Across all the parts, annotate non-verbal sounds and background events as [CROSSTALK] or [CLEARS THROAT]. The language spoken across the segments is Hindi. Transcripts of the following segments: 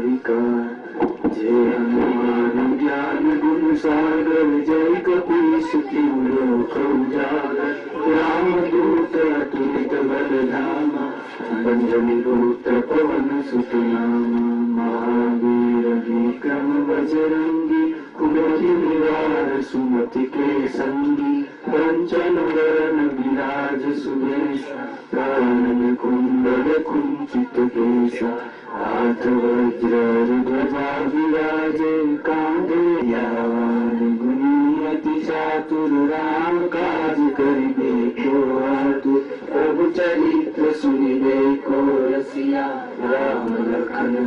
विकार जय हनुमान ज्ञान गुण सागर जय कपीश तिहु लोक उजागर राम दूत अतुलित बल धामा पुत्र पवन सुत नामा महावीर विक्रम बजरंगी कुमति निवार सुमति के वरण विराज सुरेश कानन कुंडल कुंचित केशा हाथ वज्र ध्वजा विराजे यावान गुणियति चातुर राम काज प्रभु चरित्र सुनिबे को रसिया राम लखन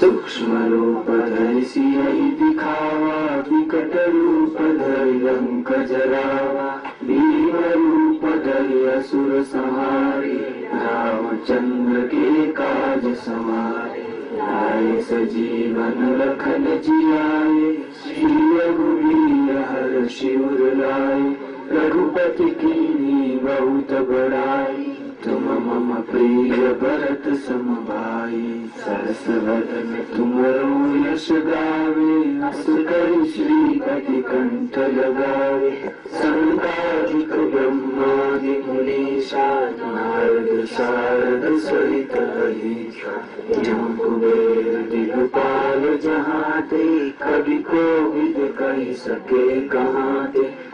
सूक्ष्मरूप धरिखावा विकटरूप धङ्क ज भीमरूप रामचन्द्र के काज समाय आये स लखन जि आये श्रीय गुरील हर शिवराय रघुपति की बहुत बड़ाई तुम मम प्रिय भरत सम भाई सरस वदन तुमरो यश गावे, अस करि श्रीपति कंठ लगावे। संकाधिक ब्रह्मादि मुनीषा नारद शारद सहित अहिषा जम कुबेर दिगपाल जहाँ ते कवि को विद कही सके कहाँ ते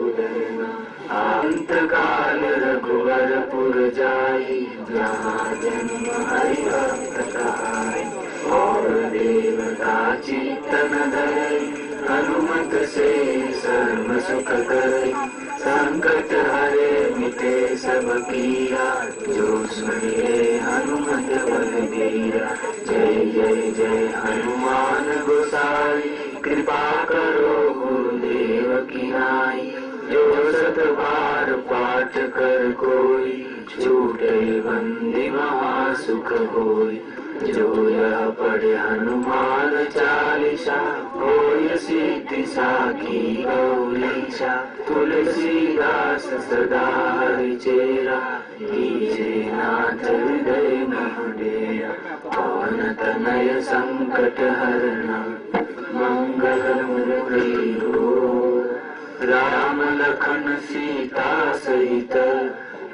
अंत काल रघुवरपुर जाई जहाँ जन्म हरि भक्त कहाई और देवता चितन धरई, हनुमत से सर्व सुख करई। संकट हरे मिटे सब किया, जो सुनिए हनुमत बल बीरा जय जय जय हनुमान गोसाई, कृपा करो गुरुदेव की नाई। जो सत बार पाठ कर कोई छूटे बंदी महासुख होई। जो यह पढ़े हनुमान चालीसा, होय सिद्धि साखी गौरीशा तुलसीदास सदा हरि चेरा कीजे नाथ हृदय महडेरा पवन तनय संकट हरना, मंगल मुरली राम लखन सीता सहित,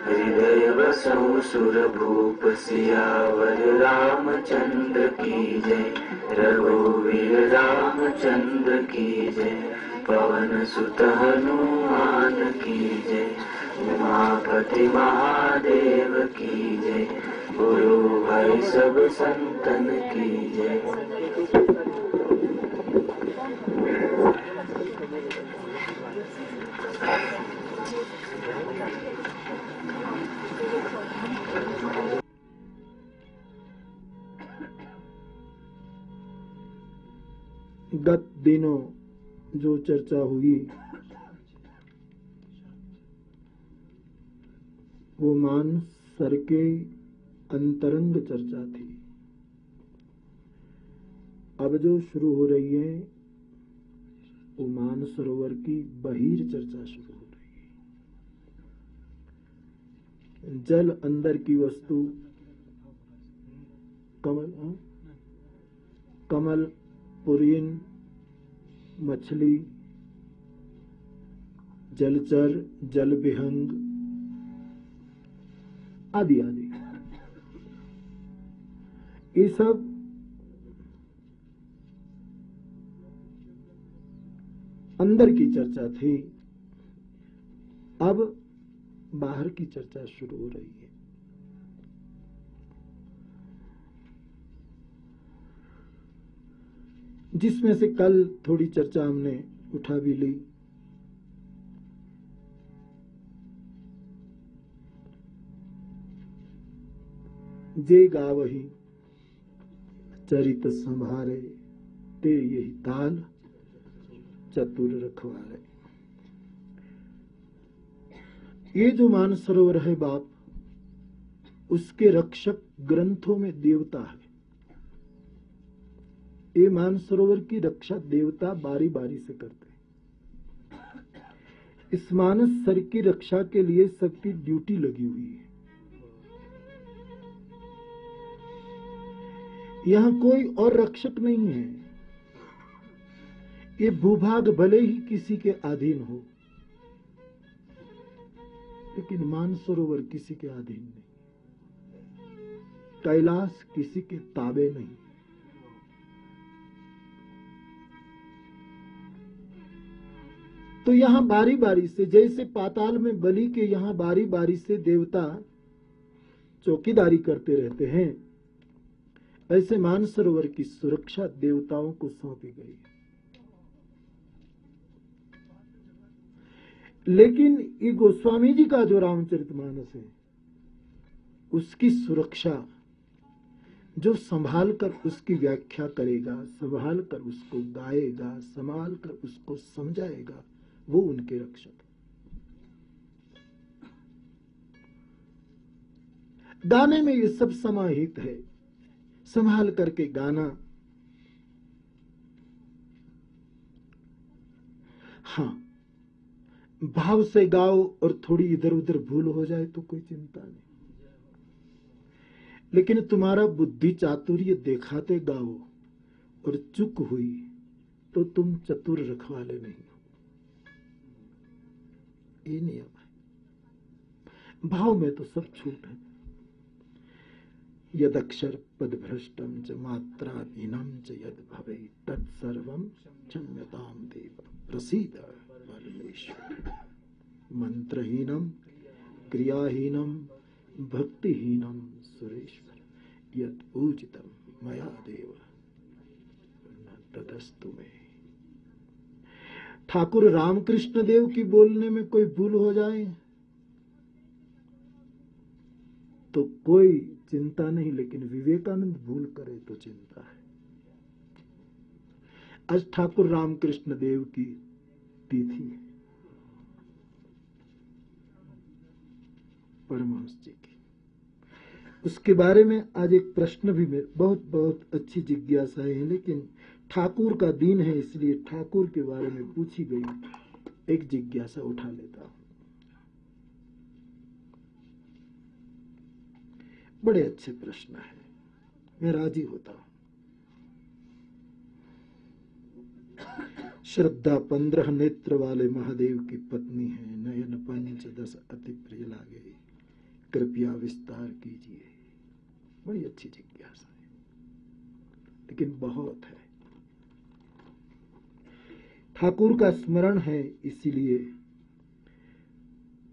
हृदय बसहु सुर भूप सियावर। रामचंद्र की जय, रघुवीर रामचंद्र की जय, पवन सुत हनुमान की जय, उमापति महादेव की जय, गुरु भाई सब संतन की जय। गत दिनों जो चर्चा हुई, वो मान सर के अंतरंग चर्चा थी। अब जो शुरू हो रही है मान सरोवर की बहिर चर्चा शुरू हो रही है जल अंदर की वस्तु, कमल हाँ? कमल पुरीन मछली, जलचर जल विहंग आदि आदि ये सब अंदर की चर्चा थी। अब बाहर की चर्चा शुरू हो रही है। जिसमें से कल थोड़ी चर्चा हमने उठा भी ली। जे गावही, चरित संभारे, ते यही ताल। चतुर रखवारे ये जो मान सरोवर है बाप, उसके रक्षक ग्रंथों में देवता है। ये मान सरोवर की रक्षा देवता बारी बारी से करते इस मानस सर की रक्षा के लिए सबकी ड्यूटी लगी हुई है। यहाँ कोई और रक्षक नहीं है। ये भूभाग भले ही किसी के अधीन हो, लेकिन मानसरोवर किसी के अधीन नहीं। कैलाश किसी के ताबे नहीं। तो यहाँ बारी बारी से, जैसे पाताल में बलि के यहाँ बारी बारी से देवता चौकीदारी करते रहते हैं, ऐसे मानसरोवर की सुरक्षा देवताओं को सौंपी गई लेकिन ये गोस्वामी जी का जो रामचरित मानस है, उसकी सुरक्षा जो संभाल कर उसकी व्याख्या करेगा, संभाल कर उसको गाएगा, संभाल कर उसको समझाएगा, वो उनके रक्षक गाने में ये सब समाहित है। संभाल करके गाना। हाँ भाव से गाओ और थोड़ी इधर उधर भूल हो जाए तो कोई चिंता नहीं। लेकिन तुम्हारा बुद्धि चातुर्य देखाते गाओ और चुक हुई तो तुम चतुर रखवाले नहीं हो। ये नियम है। भाव में तो सब छूट है। यदक्षर पद भ्रष्टम च मात्राहीनम च यद भवे तत्सर्वम क्षम्यताम देव प्रसीद। परमेश्वर। मंत्रहीनम, क्रियाहीनम, भक्तिहीनम सुरेश्वर। यद पूजितम मया देव। तदस्तु में। ठाकुर रामकृष्ण देव की बोलने में कोई भूल हो जाए तो कोई चिंता नहीं, लेकिन विवेकानंद भूल करे तो चिंता है। आज ठाकुर रामकृष्ण देव की तिथि है परमहंस जी की। उसके बारे में आज एक प्रश्न भी मेरे बहुत बहुत अच्छी जिज्ञासा है, लेकिन ठाकुर का दिन है, इसलिए ठाकुर के बारे में पूछी गई एक जिज्ञासा उठा लेता हूँ। बड़े अच्छे प्रश्न है। मैं राज़ी होता हूँ। श्रद्धा पंद्रह नेत्र वाले महादेव की पत्नी है। नयन पंच दस अति प्रिय लागे। कृपया विस्तार कीजिए। बड़ी अच्छी जिज्ञासा है। लेकिन बहुत है। ठाकुर का स्मरण है, इसीलिए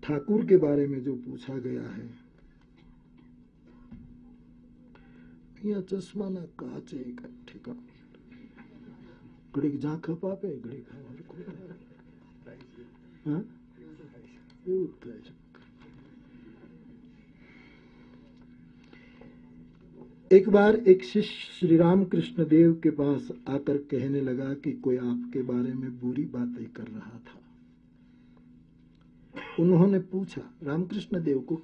ठाकुर के बारे में जो पूछा गया है, या चश्मा ना काचे का ઘડીક ઝાંખપ આપે ઘડીક હરખું હા એવું જ થાય છે एक बार एक शिष्य श्री राम कृष्ण देव के पास आकर कहने लगा कि कोई आपके बारे में बुरी बातें कर रहा था उन्होंने पूछा रामकृष्ण देव को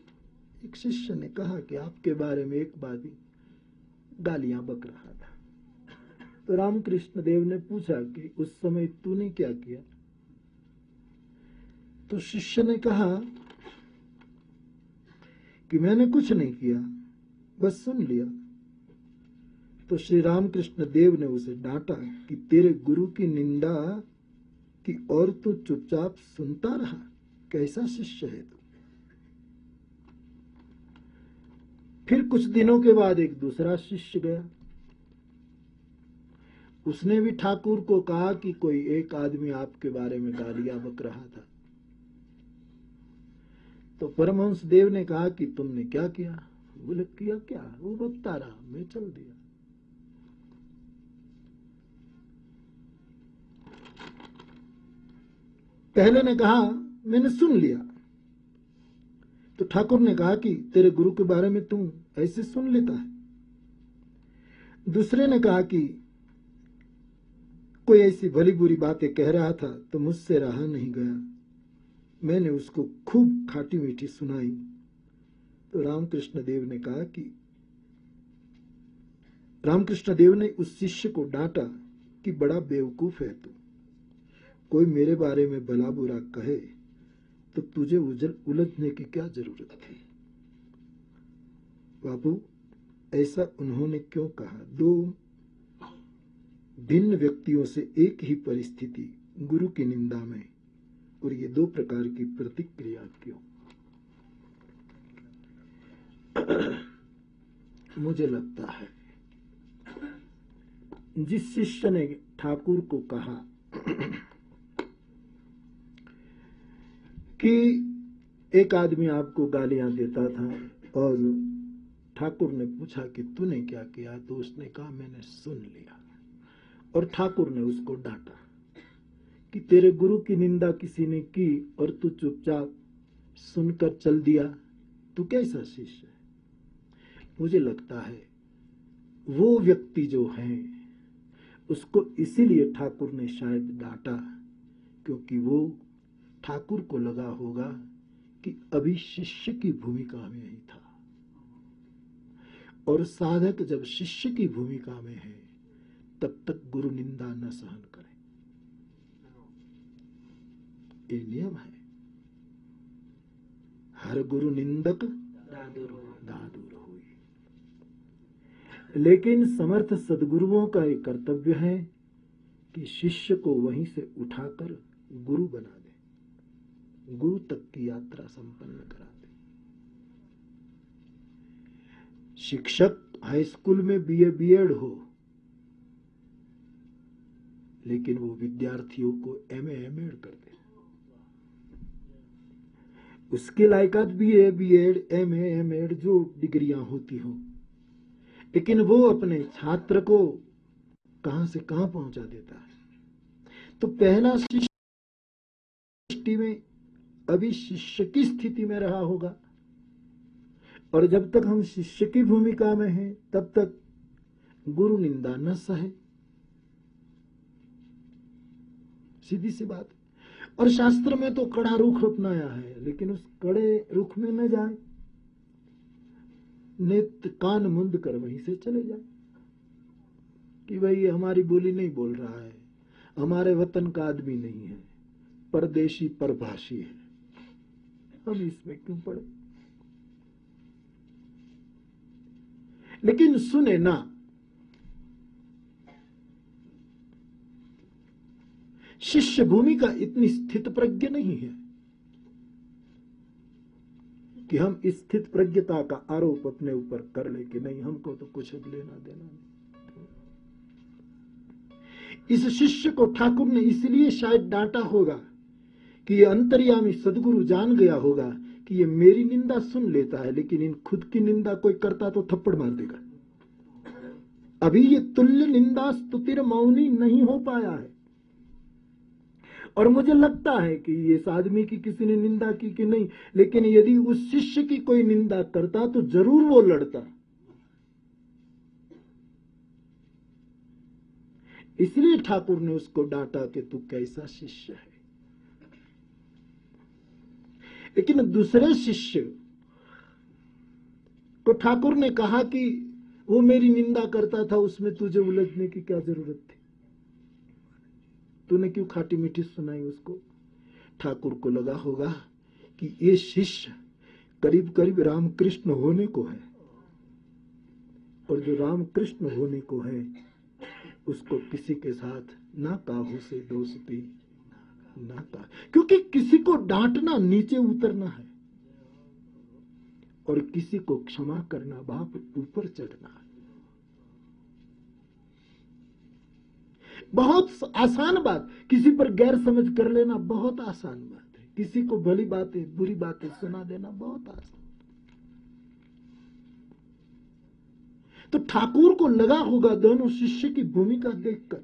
एक शिष्य ने कहा कि आपके बारे में एक बादी गालियां बक रहा था तो रामकृष्ण देव ने पूछा कि उस समय तूने क्या किया? तो शिष्य ने कहा कि मैंने कुछ नहीं किया, बस सुन लिया। तो श्री रामकृष्ण देव ने उसे डांटा कि तेरे गुरु की निंदा की और तू चुपचाप सुनता रहा, कैसा शिष्य है तू? फिर कुछ दिनों के बाद एक दूसरा शिष्य गया। उसने भी ठाकुर को कहा कि कोई एक आदमी आपके बारे में गालियाँ बक रहा था। तो परमहंस देव ने कहा कि तुमने क्या किया? बोले, किया क्या? वो बकता रहा, मैं चल दिया। पहले ने कहा, मैंने सुन लिया। तो ठाकुर ने कहा कि तेरे गुरु के बारे में तुम ऐसे सुन लेता है। दूसरे ने कहा कि कोई ऐसी भली बुरी बातें कह रहा था तो मुझसे रहा नहीं गया। मैंने उसको खूब खाटी मीठी सुनाई। तो रामकृष्ण देव ने कहा कि रामकृष्ण देव ने उस शिष्य को डांटा कि बड़ा बेवकूफ़ है तू। कोई मेरे बारे में भला बुरा कहे तो तुझे उलझने की क्या ज़रूरत थी बाबू ऐसा उन्होंने क्यों कहा? दो भिन्न व्यक्तियों से एक ही परिस्थिति, गुरु की निंदा में। और ये दो प्रकार की प्रतिक्रिया क्यों? [CLEARS THROAT] मुझे लगता है, जिस शिष्य ने ठाकुर को कहा कि एक आदमी आपको गालियाँ देता था और ठाकुर ने पूछा कि तूने क्या किया? तो उसने कहा, मैंने सुन लिया। और ठाकुर ने उसको डांटा कि तेरे गुरु की निंदा किसी ने की और तू चुपचाप सुनकर चल दिया। तू कैसा शिष्य है? मुझे लगता है वो व्यक्ति जो है, उसको इसीलिए ठाकुर ने शायद डांटा क्योंकि वो ठाकुर को लगा होगा कि अभी शिष्य की भूमिका में ही था। और साधक जब शिष्य की भूमिका में है तब तक गुरु निंदा न सहन करे। ये नियम है। हर गुरु निंदक दादुर हुई लेकिन समर्थ सदगुरुओं का एक कर्तव्य है कि शिष्य को वहीं से उठाकर गुरु बना दे। गुरु तक की यात्रा संपन्न करा दे। शिक्षक हाई स्कूल में बीए बीएड हो लेकिन वो विद्यार्थियों को एम एम एड कर दे। उसके लायकात B A B Ed M M Ed जो डिग्रियाँ होती हो। लेकिन वो अपने छात्र को कहाँ से कहाँ पहुँचा देता है? तो पहला शिष्य में अभी शिष्य की स्थिति में रहा होगा। और जब तक हम शिष्य की भूमिका में हैं, तब तक गुरु निंदा न सहे। सीधी सी बात। और शास्त्र में तो कड़ा रुख अपनाया है, लेकिन उस कड़े रुख में न जाए। नेत्र कान मुंद कर वहीं से चले जाए। कि भाई हमारी बोली नहीं बोल रहा है। हमारे वतन का आदमी नहीं है। परदेशी, परभाषी है। हम इसमें क्यों पड़े? लेकिन सुने ना शिष्य भूमिका इतनी स्थित प्रज्ञ नहीं है कि हम स्थित प्रज्ञता का आरोप अपने ऊपर कर ले कि नहीं, हमको तो कुछ अब लेना देना नहीं। इस शिष्य को ठाकुर ने इसलिए शायद डांटा होगा कि ये अंतर्यामी सदगुरु जान गया होगा कि ये मेरी निंदा सुन लेता है, लेकिन इन खुद की निंदा कोई करता तो थप्पड़ मार देगा। अभी ये तुल्य निंदा स्तुतिर मौनी नहीं हो पाया है। और मुझे लगता है कि इस आदमी की किसी ने निंदा की कि नहीं, लेकिन यदि उस शिष्य की कोई निंदा करता तो ज़रूर वो लड़ता। इसलिए ठाकुर ने उसको डांटा कि तू कैसा शिष्य है। लेकिन दूसरे शिष्य को ठाकुर ने कहा कि वो मेरी निंदा करता था, उसमें तुझे उलझने की क्या ज़रूरत थी? तूने क्यों खाटी मीठी सुनाई उसको? ठाकुर को लगा होगा कि ये शिष्य करीब करीब रामकृष्ण होने को है। और जो रामकृष्ण होने को है, उसको किसी के साथ ना काहू से दोस्ती, ना का, क्योंकि किसी को डांटना, नीचे उतरना है। और किसी को क्षमा करना, बाप ऊपर चढ़ना बहुत आसान बात। किसी पर गैर समझ कर लेना बहुत आसान बात है। किसी को भली बातें, बुरी बातें सुना देना बहुत आसान। तो ठाकुर को लगा होगा दोनों शिष्य की भूमिका देखकर।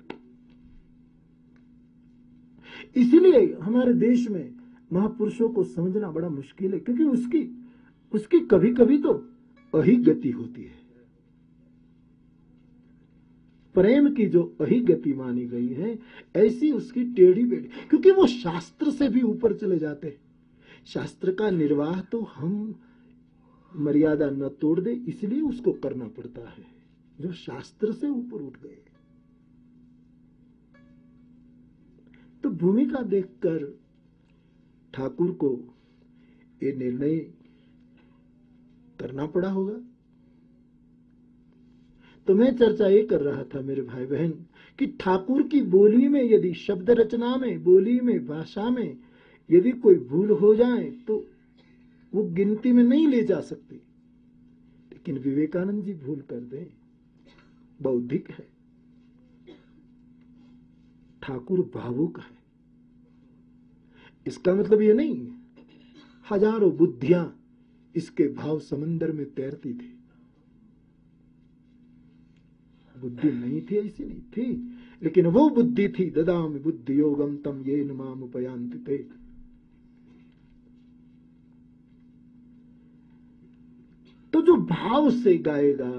इसीलिए हमारे देश में महापुरुषों को समझना बड़ा मुश्किल है, क्योंकि उसकी उसकी कभी कभी तो अही गति होती है। प्रेम की जो अही गति मानी गई है, ऐसी उसकी टेढ़ी बेढ़ी क्योंकि वो शास्त्र से भी ऊपर चले जाते हैं। शास्त्र का निर्वाह तो हम मर्यादा न तोड़ दे, इसलिए उसको करना पड़ता है। जो शास्त्र से ऊपर उठ गए। तो भूमिका देखकर ठाकुर को ये निर्णय करना पड़ा होगा। तो मैं चर्चा ये कर रहा था मेरे भाई बहन कि ठाकुर की बोली में यदि शब्द रचना में, बोली में, भाषा में यदि कोई भूल हो जाए तो वो गिनती में नहीं ले जा सकती। लेकिन विवेकानंद जी भूल कर दें, बौद्धिक है। ठाकुर भावुक है। इसका मतलब ये नहीं, हज़ारों बुद्धियाँ इसके भाव समंदर में तैरती थी। बुद्धि नहीं थी, ऐसी नहीं थी। लेकिन वो बुद्धि थी, ददाम बुद्धि योगम तम ये नाम उपयांत थे तो जो भाव से गाएगा,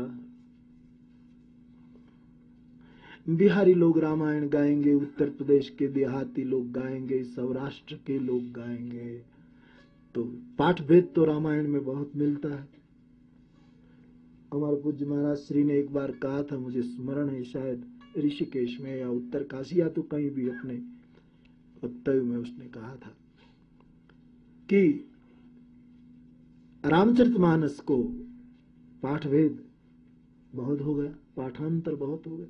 बिहारी लोग रामायण गाएँगे, उत्तर प्रदेश के देहाती लोग गाएँगे, सौराष्ट्र के लोग गाएँगे तो पाठ भेद तो रामायण में बहुत मिलता है। हमारे पूज्य महाराज, श्री ने एक बार कहा था, मुझे स्मरण है शायद ऋषिकेश में या उत्तर काशी या तो कहीं भी अपने वक्तव्य में उसने कहा था कि रामचरितमानस को पाठ भेद बहुत हो गया, पाठांतर बहुत हो गया।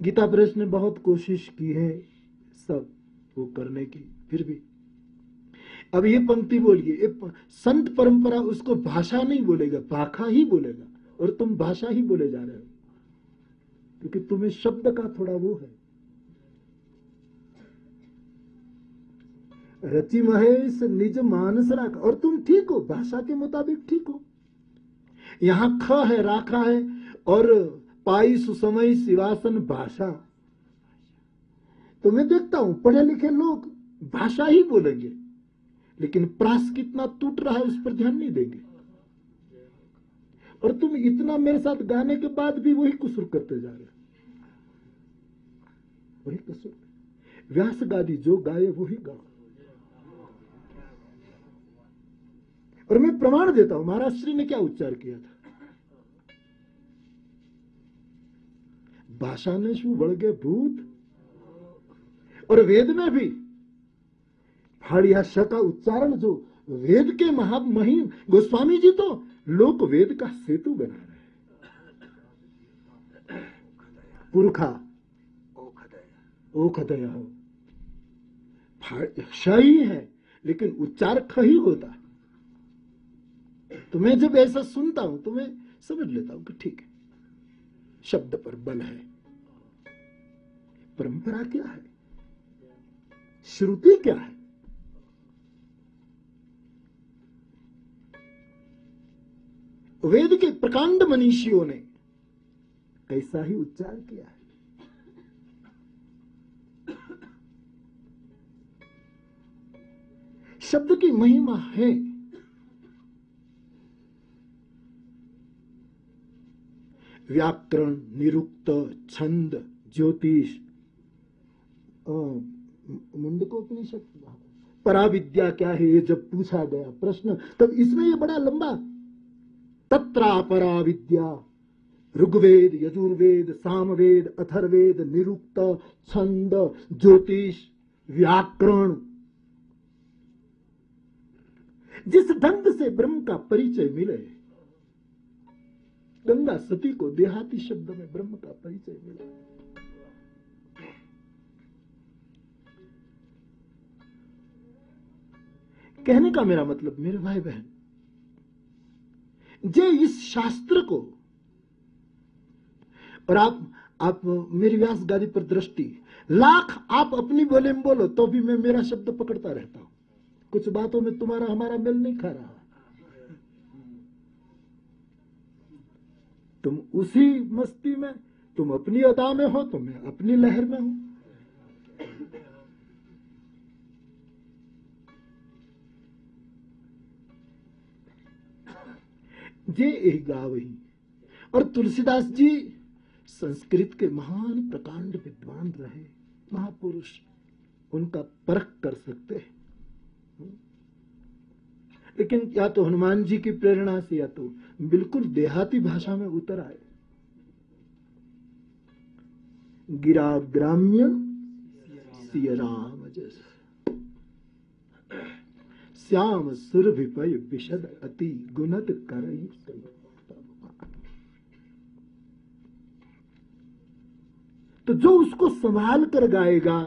गीता प्रेस ने बहुत कोशिश की है सब वो करने की, फिर भी अब ये पंक्ति बोलिए संत परंपरा उसको भाषा नहीं बोलेगा, भाखा ही बोलेगा, और तुम भाषा ही बोले जा रहे हो, क्योंकि तुम्हें शब्द का थोड़ा वो है। रचि महेश निज मानस राख, और तुम ठीक हो, भाषा के मुताबिक ठीक हो। यहाँ ख है, राखा है, और पाई सुसमय शिवासन भाषा। तो मैं देखता हूँ, पढ़े लिखे लोग भाषा ही बोलेंगे। लेकिन प्रास कितना टूट रहा है उस पर ध्यान नहीं देंगे। और तुम इतना मेरे साथ गाने के बाद भी वही कुसुर करते जा रहे वही कसूर। व्यास गादी जो गाए, वही गाओ। और मैं प्रमाण देता हूँ, महाराज श्री ने क्या उच्चार किया था? भाषा ने शू बढ़ गए भूत। और वेद में भी। फाड़िया श का उच्चारण जो वेद के महा महिम गोस्वामी जी तो लोक वेद का सेतु बना रहे पुरखा ओखदया ही है लेकिन उच्चार ख ही होता है। तो मैं जब ऐसा सुनता हूँ तो मैं समझ लेता हूँ कि ठीक है। शब्द पर बल है। परंपरा क्या है? श्रुति क्या है? वेद के प्रकांड मनीषियों ने ऐसा ही उच्चार किया है। शब्द की महिमा है। व्याकरण, निरुक्त, छंद, ज्योतिष मुंडकोपनिषद। पराविद्या क्या है ये जब पूछा गया प्रश्न, तब इसमें ये बड़ा लंबा तत्रा विद्या ऋग्वेद, यजुर्वेद, सामवेद, अथर्वेद, निरुक्त, छंद, ज्योतिष, व्याकरण। जिस ढंग से ब्रह्म का परिचय मिले, गंगा सती को देहाती शब्द में ब्रह्म का परिचय मिला। कहने का मेरा मतलब मेरे भाई बहन जे इस शास्त्र को। और आप आप मेरी व्यास गादी पर दृष्टि, लाख आप अपनी बोले में बोलो तो भी मैं मेरा शब्द पकड़ता रहता हूँ। कुछ बातों में तुम्हारा, हमारा मेल नहीं खा रहा। तुम उसी मस्ती में, तुम अपनी अदा में हो तो मैं अपनी लहर में हूँ। जे एक गावही। और तुलसीदास जी, संस्कृत के महान प्रकांड विद्वान रहे। महापुरुष, उनका परख कर सकते हैं। लेकिन या तो हनुमान जी की प्रेरणा से या तो बिल्कुल देहाती भाषा में उतर आए। गिरा ग्राम्य सिय राम, जस। श्याम सुरभिपय विशद अति गुणत करई तो जो उसको संभाल कर गाएगा,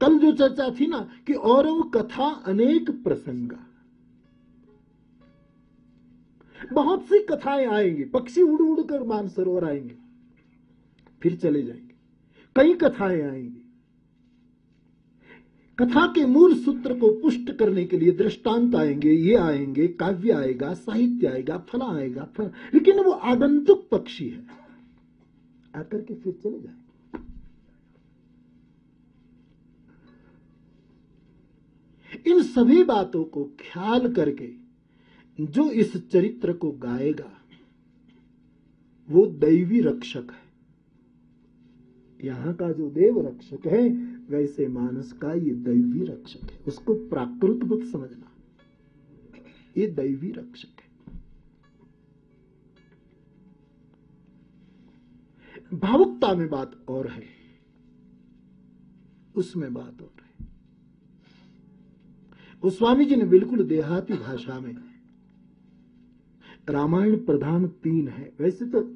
कल जो चर्चा थी ना कि और वो कथा अनेक प्रसंग। बहुत सी कथाएँ आएँगी, पक्षी उड़ उड़ कर मानसरोवर आएँगे, फिर चले जाएँगे। कई कथाएँ आएँगी। कथा के मूल सूत्र को पुष्ट करने के लिए दृष्टांत आएँगे, ये आएँगे, काव्य आएगा, साहित्य आएगा, फला आएगा, फला। लेकिन वो आगंतुक पक्षी है। आकर के फिर चले जाएँगे इन सभी बातों को ख्याल करके जो इस चरित्र को गाएगा, वो दैवी रक्षक है। यहाँ का जो देव रक्षक है वैसे मानस का ये दैवी रक्षक है? उसको प्राकृत मत समझना। ये दैवी रक्षक है। भावुकता में बात और है। उसमें बात और है। गोस्वामी जी ने बिल्कुल देहाती भाषा में रामायण प्रधान तीन है। वैसे तो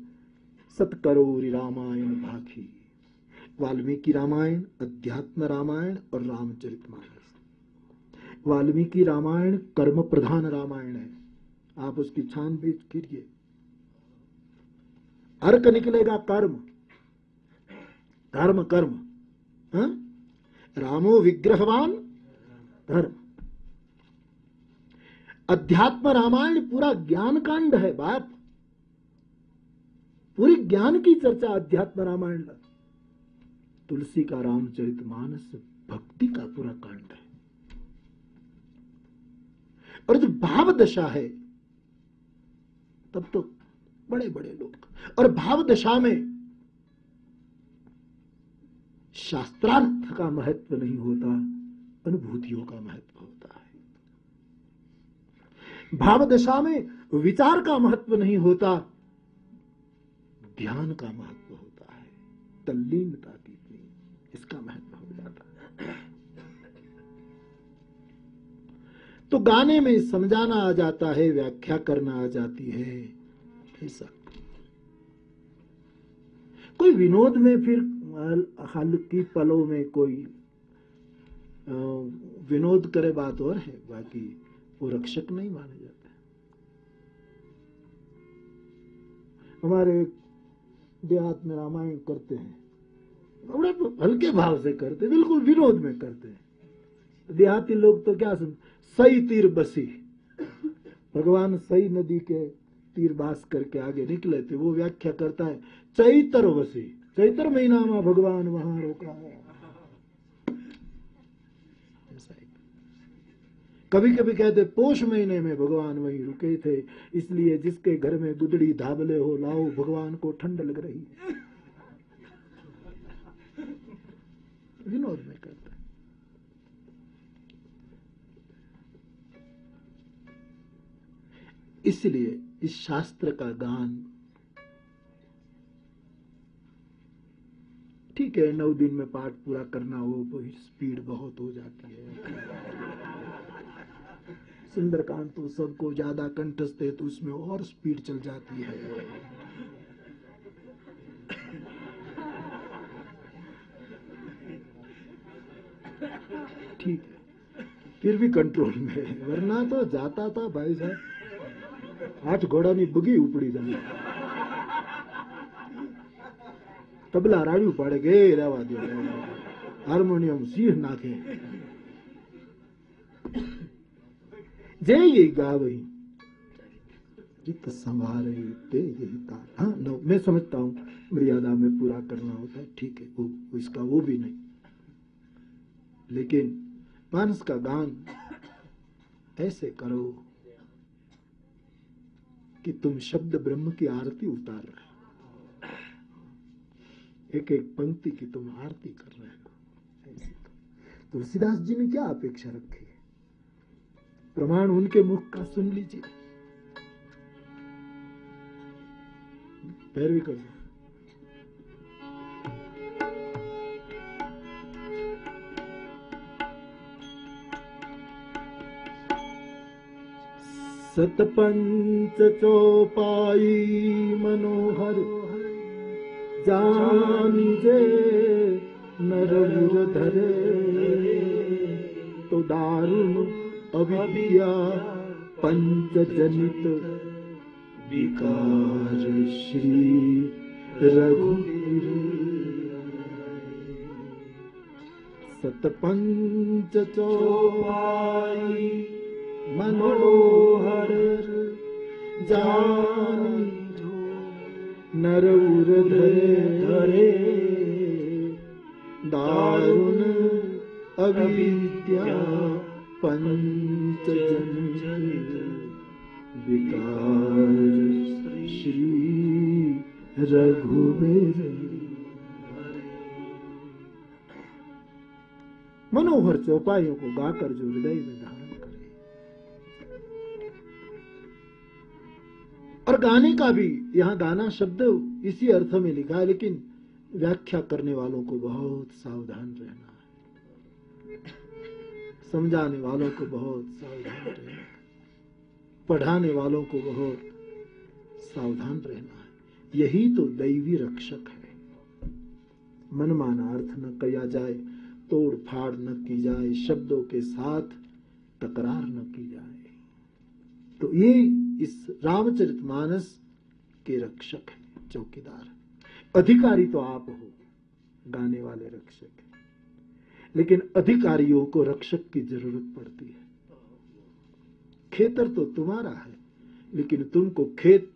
सतकरोरी रामायण भाखी। वाल्मीकि रामायण, अध्यात्म रामायण और रामचरित रामचरितमानस वाल्मीकि रामायण कर्म प्रधान रामायण है। आप उसकी छानबीन कीजिए। अर्क निकलेगा कर्म। कर्म कर्म। हा? रामो विग्रहवान धर्म। अध्यात्म रामायण पूरा ज्ञान कांड है बाप। पूरी ज्ञान की चर्चा अध्यात्म रामायण तुलसी का रामचरित मानस भक्ति का पूरा कांड है। और जो भाव दशा है, तब तो बड़े बड़े लोग। और भाव दशा में शास्त्रार्थ का महत्व नहीं होता, अनुभूतियों का महत्व होता है। भाव दशा में विचार का महत्व नहीं होता, ध्यान का महत्व होता है, तल्लीनता की महत्व हो जाता है तो गाने में समझाना आ जाता है, व्याख्या करना आ जाती है ऐसा कोई विनोद में फिर हल्की पलों में कोई विनोद करे बात और है, बाकी वो रक्षक नहीं माने जाते। हमारे देहात में रामायण करते हैं। बड़े हल्के भाव से करते, बिल्कुल विरोध में करते। देहाती लोग तो क्या सुन, सही तीर बसी। भगवान सही नदी के तीर बास करके आगे निकले थे, वो व्याख्या करता है, चैतर बसी। चैतर महीना में भगवान वहाँ रोका है। कभी कभी कहते, पोष महीने में भगवान वहीं रुके थे, इसलिए जिसके घर में गुदड़ी धाबले हो, लाओ, भगवान को ठंड लग रही है। विनोद में करता है। इसलिए इस शास्त्र का गान ठीक है, नौ दिन में पाठ पूरा करना हो तो स्पीड बहुत हो जाती है। सुंदरकांत तो सबको ज़्यादा कंठस्थ है तो उसमें और स्पीड चल जाती है। ठीक है फिर भी कंट्रोल में वरना तो जाता था भाई साहब આઠ ઘોડાની બગી ઉપડી જાય તબલા રાડ્યું પાડે કે એ રહેવા દો રહેવા દો. હાર્મોનિયમ સિંહ નાખે जय ये गावई चित्त संवारे ते यही तार हाँ नो मैं समझता हूँ मर्यादा में पूरा करना होता है ठीक है वो वो इसका वो भी नहीं लेकिन मानस का गान ऐसे करो कि तुम शब्द ब्रह्म की आरती उतार रहे एक एक पंक्ति की तुम आरती कर रहे हो। तुलसीदास जी ने क्या अपेक्षा रखी है? प्रमाण उनके मुख का सुन लीजिए। पैरवी कर सतपंच चौपाई मनोहर। जानिजे नरमुर धरे तो दारुण अविद्या पंचजनित विकार श्री रघुवीर। सतपंच चौपाई मनोहर जान नरउर धरे। दारुण अविद्या पंचजन विकार श्री रघुवीर। मनोहर चौपाइयों को गाकर जो हृदय में और गाने का भी, यहाँ गाना शब्द इसी अर्थ में लिखा है, लेकिन व्याख्या करने वालों को बहुत सावधान रहना है। समझाने वालों को बहुत सावधान रहना है। पढ़ाने वालों को बहुत सावधान रहना है। यही तो दैवी रक्षक है। मनमाना अर्थ न किया जाए, तोड़ फाड़ न की जाए, शब्दों के साथ तकरार न की जाए। तो ये इस रामचरितमानस के रक्षक है, चौकीदार अधिकारी तो आप हो, गाने वाले रक्षक लेकिन अधिकारियों को रक्षक की ज़रूरत पड़ती है। खेतर तो तुम्हारा है, लेकिन तुमको खेत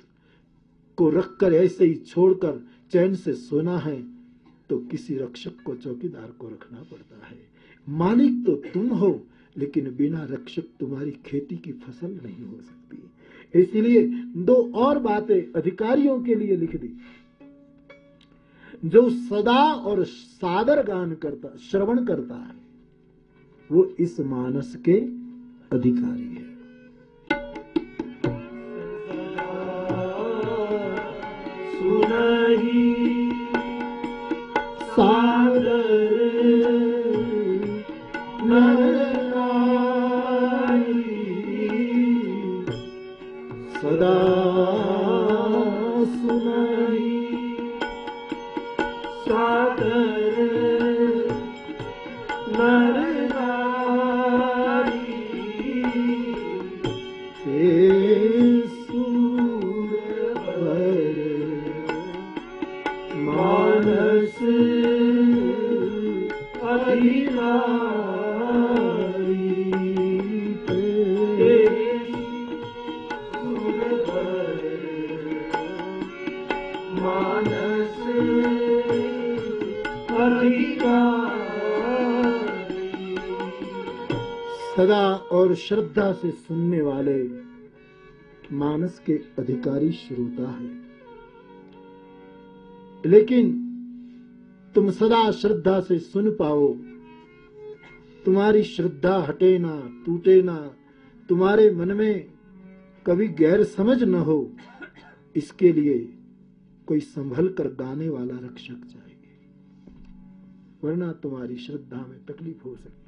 को रखकर ऐसे ही छोड़कर चैन से सोना है तो किसी रक्षक को चौकीदार को रखना पड़ता है। मालिक तो तुम हो, लेकिन बिना रक्षक तुम्हारी खेती की फ़सल नहीं हो सकती। इसलिए दो और बातें अधिकारियों के लिए लिख दी। जो सदा और सादर गान करता, श्रवण करता है, वो इस मानस के अधिकारी है। श्रद्धा से सुनने वाले मानस के अधिकारी श्रोता है। लेकिन तुम सदा श्रद्धा से सुन पाओ। तुम्हारी श्रद्धा हटे ना, टूटे ना। तुम्हारे मन में कभी गैर समझ न हो। इसके लिए कोई संभल कर गाने वाला रक्षक चाहिए। वरना तुम्हारी श्रद्धा में तकलीफ़ हो सकती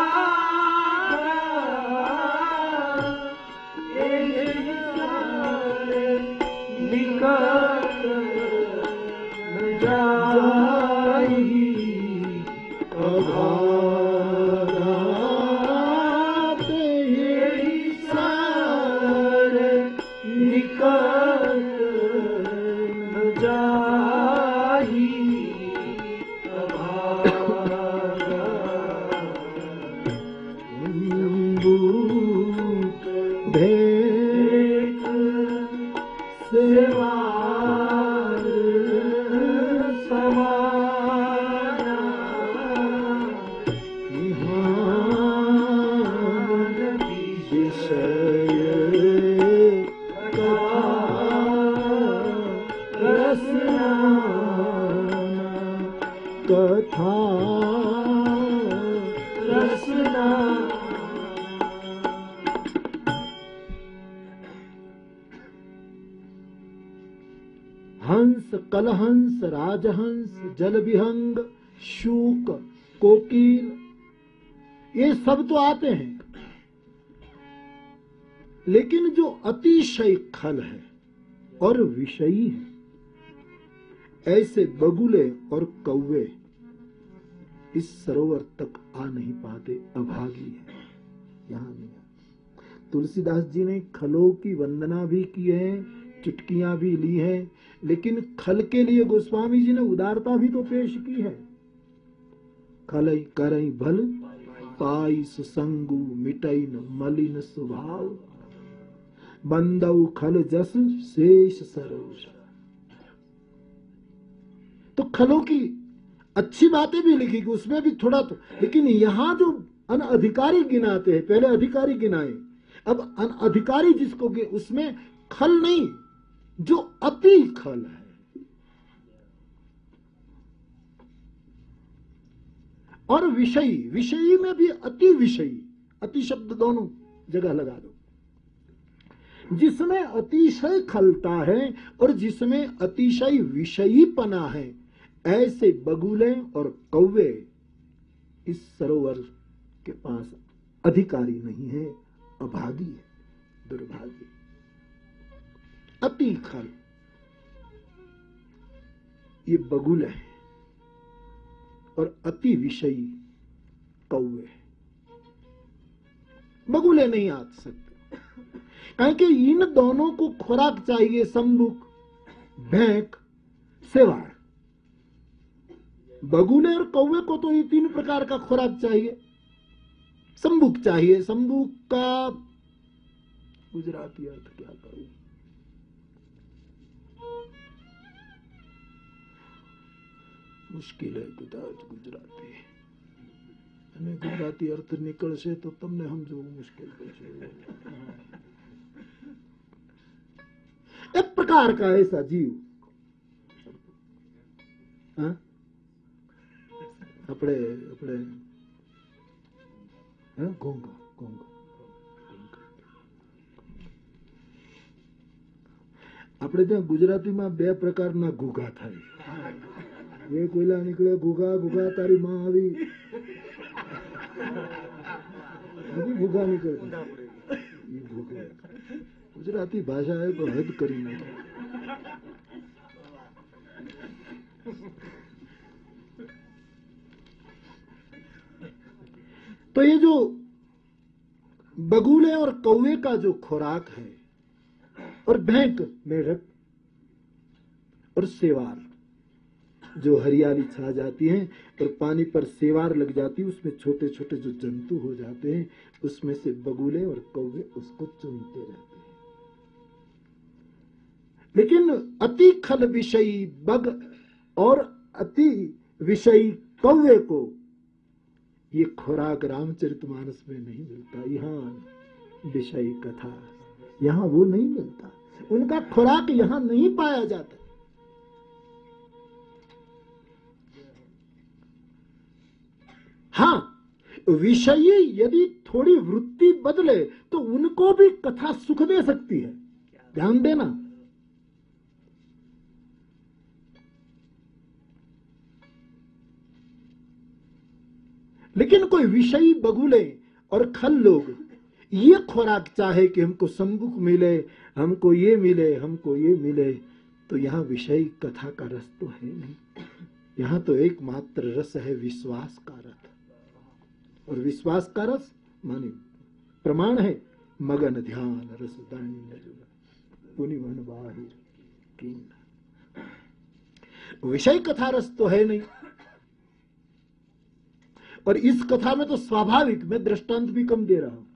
जल विहंग शूक, कोकिल, ये सब तो आते हैं। लेकिन जो अतिशय खल है और विषयी है, ऐसे बगुले और कौवे इस सरोवर तक आ नहीं पाते, अभागी है। यहाँ नहीं तुलसीदास जी ने खलों की वंदना भी की है, चुटकियाँ भी ली हैं लेकिन खल के लिए गोस्वामी जी ने उदारता भी तो पेश की है। खलई करई भल पाई सुसंगु मलिन स्वभाव बंदऊ खल जस शेष सरोज। तो खलों की अच्छी बातें भी लिखी, उसमें भी थोड़ा तो लेकिन यहाँ जो अन अधिकारी गिनाते हैं, पहले अधिकारी गिनाए। अब अनअधिकारी जिसको उसमें खल नहीं जो अति खल है। और विषयी विषयी में भी अति विषयी, अति शब्द दोनों जगह लगा दो। जिसमें अतिशय खलता है और जिसमें अतिशय विषयी पना है, ऐसे बगुले और कौवे इस सरोवर के पास अधिकारी नहीं है, अभागी है दुर्भाग्य अति खल ये बगुल है और अति विषयी कौवे बगुले नहीं आ सकते। कहें कि इन दोनों को खुराक चाहिए संबुक भैंक सेवार बगुले और कौवे को तो ये तीन प्रकार का खुराक चाहिए। संबुक चाहिए। संबुक का गुजराती अर्थ क्या करूँ? મુશ્કેલ હે ગુજરાત, ગુજરાતી. અને ગુજરાતી અર્થ નીકળશે તો તમને સમજવું મુશ્કેલ પડશે. એક પ્રકાર કા એસા જીવ? આપણે આપણે ઘોંઘા ઘોંઘા. આપણે ત્યાં ગુજરાતીમાં બે પ્રકારના ઘૂઘા થાય. वे कोयला निकले घुगा घुगा तारी माँ अभी अभी घुगा निकल। गुजराती भाषा है तो हद करी ना तो ये जो बगुले और कौवे का जो खुराक है, और बैंक मेढक, और सेवार जो हरियाली छा जाती है और पानी पर सेवार लग जाती है, उसमें छोटे छोटे जो जंतु हो जाते हैं, उसमें से बगुले और कौवे उसको चुनते रहते हैं। लेकिन अति खल विषयी बग और अति विषयी कौवे को ये खुराक रामचरितमानस में नहीं मिलता। यहाँ विषयी कथा, यहाँ वो नहीं मिलता। उनका खुराक यहाँ नहीं पाया जाता। हाँ विषयी यदि थोड़ी वृत्ति बदले तो उनको भी कथा सुख दे सकती है। ध्यान देना। लेकिन कोई विषयी बगुले और खल लोग, ये खुराक चाहे कि हमको सम्मुख मिले, हमको ये मिले, हमको ये मिले तो यहाँ विषय कथा का रस तो है नहीं। यहाँ तो एकमात्र रस है विश्वास का रथ और विश्वास का रस माने प्रमाण है, मगन ध्यान रस विषय कथा रस तो है नहीं। और इस कथा में तो स्वाभाविक मैं दृष्टांत भी कम दे रहा हूँ।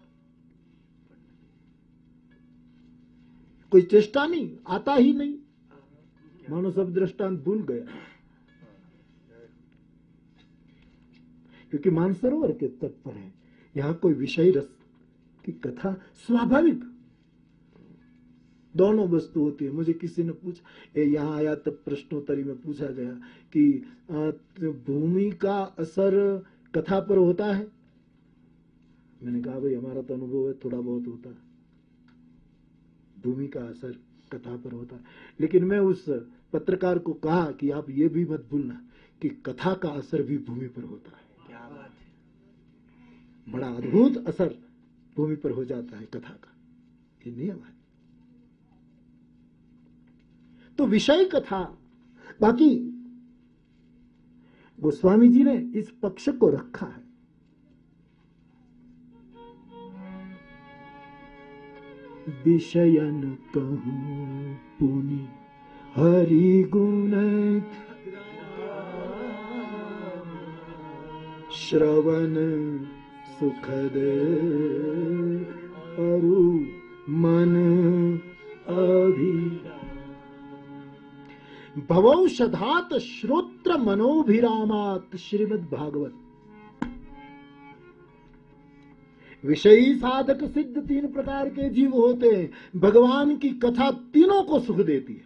कोई चेष्टा नहीं, आता ही नहीं। मानो सब दृष्टांत भूल गया। क्योंकि मानसरोवर के तट पर है। यहाँ कोई विषय रस की कथा स्वाभाविक। दोनों वस्तु होती है। मुझे किसी ने पूछा यहाँ आया तब प्रश्नोत्तरी में पूछा गया कि तो भूमि का असर कथा पर होता है? मैंने कहा, भाई, हमारा तो अनुभव है, थोड़ा बहुत होता है। भूमि का असर कथा पर होता है। लेकिन मैं उस पत्रकार को कहा कि आप ये भी मत भूलना कि कथा का असर भी भूमि पर होता है। बड़ा अद्भुत असर भूमि पर हो जाता है कथा का। ये नियम है तो विषय कथा, बाकी गोस्वामी जी ने इस पक्ष को रखा है। विषयन कहूँ पुनि हरि गुण श्रवण सुखद अरु मन अभि। भवौषधात श्रोत्र मनोभिरामात श्रीमद भागवत विषयी साधक सिद्ध तीन प्रकार के जीव होते हैं। भगवान की कथा तीनों को सुख देती है।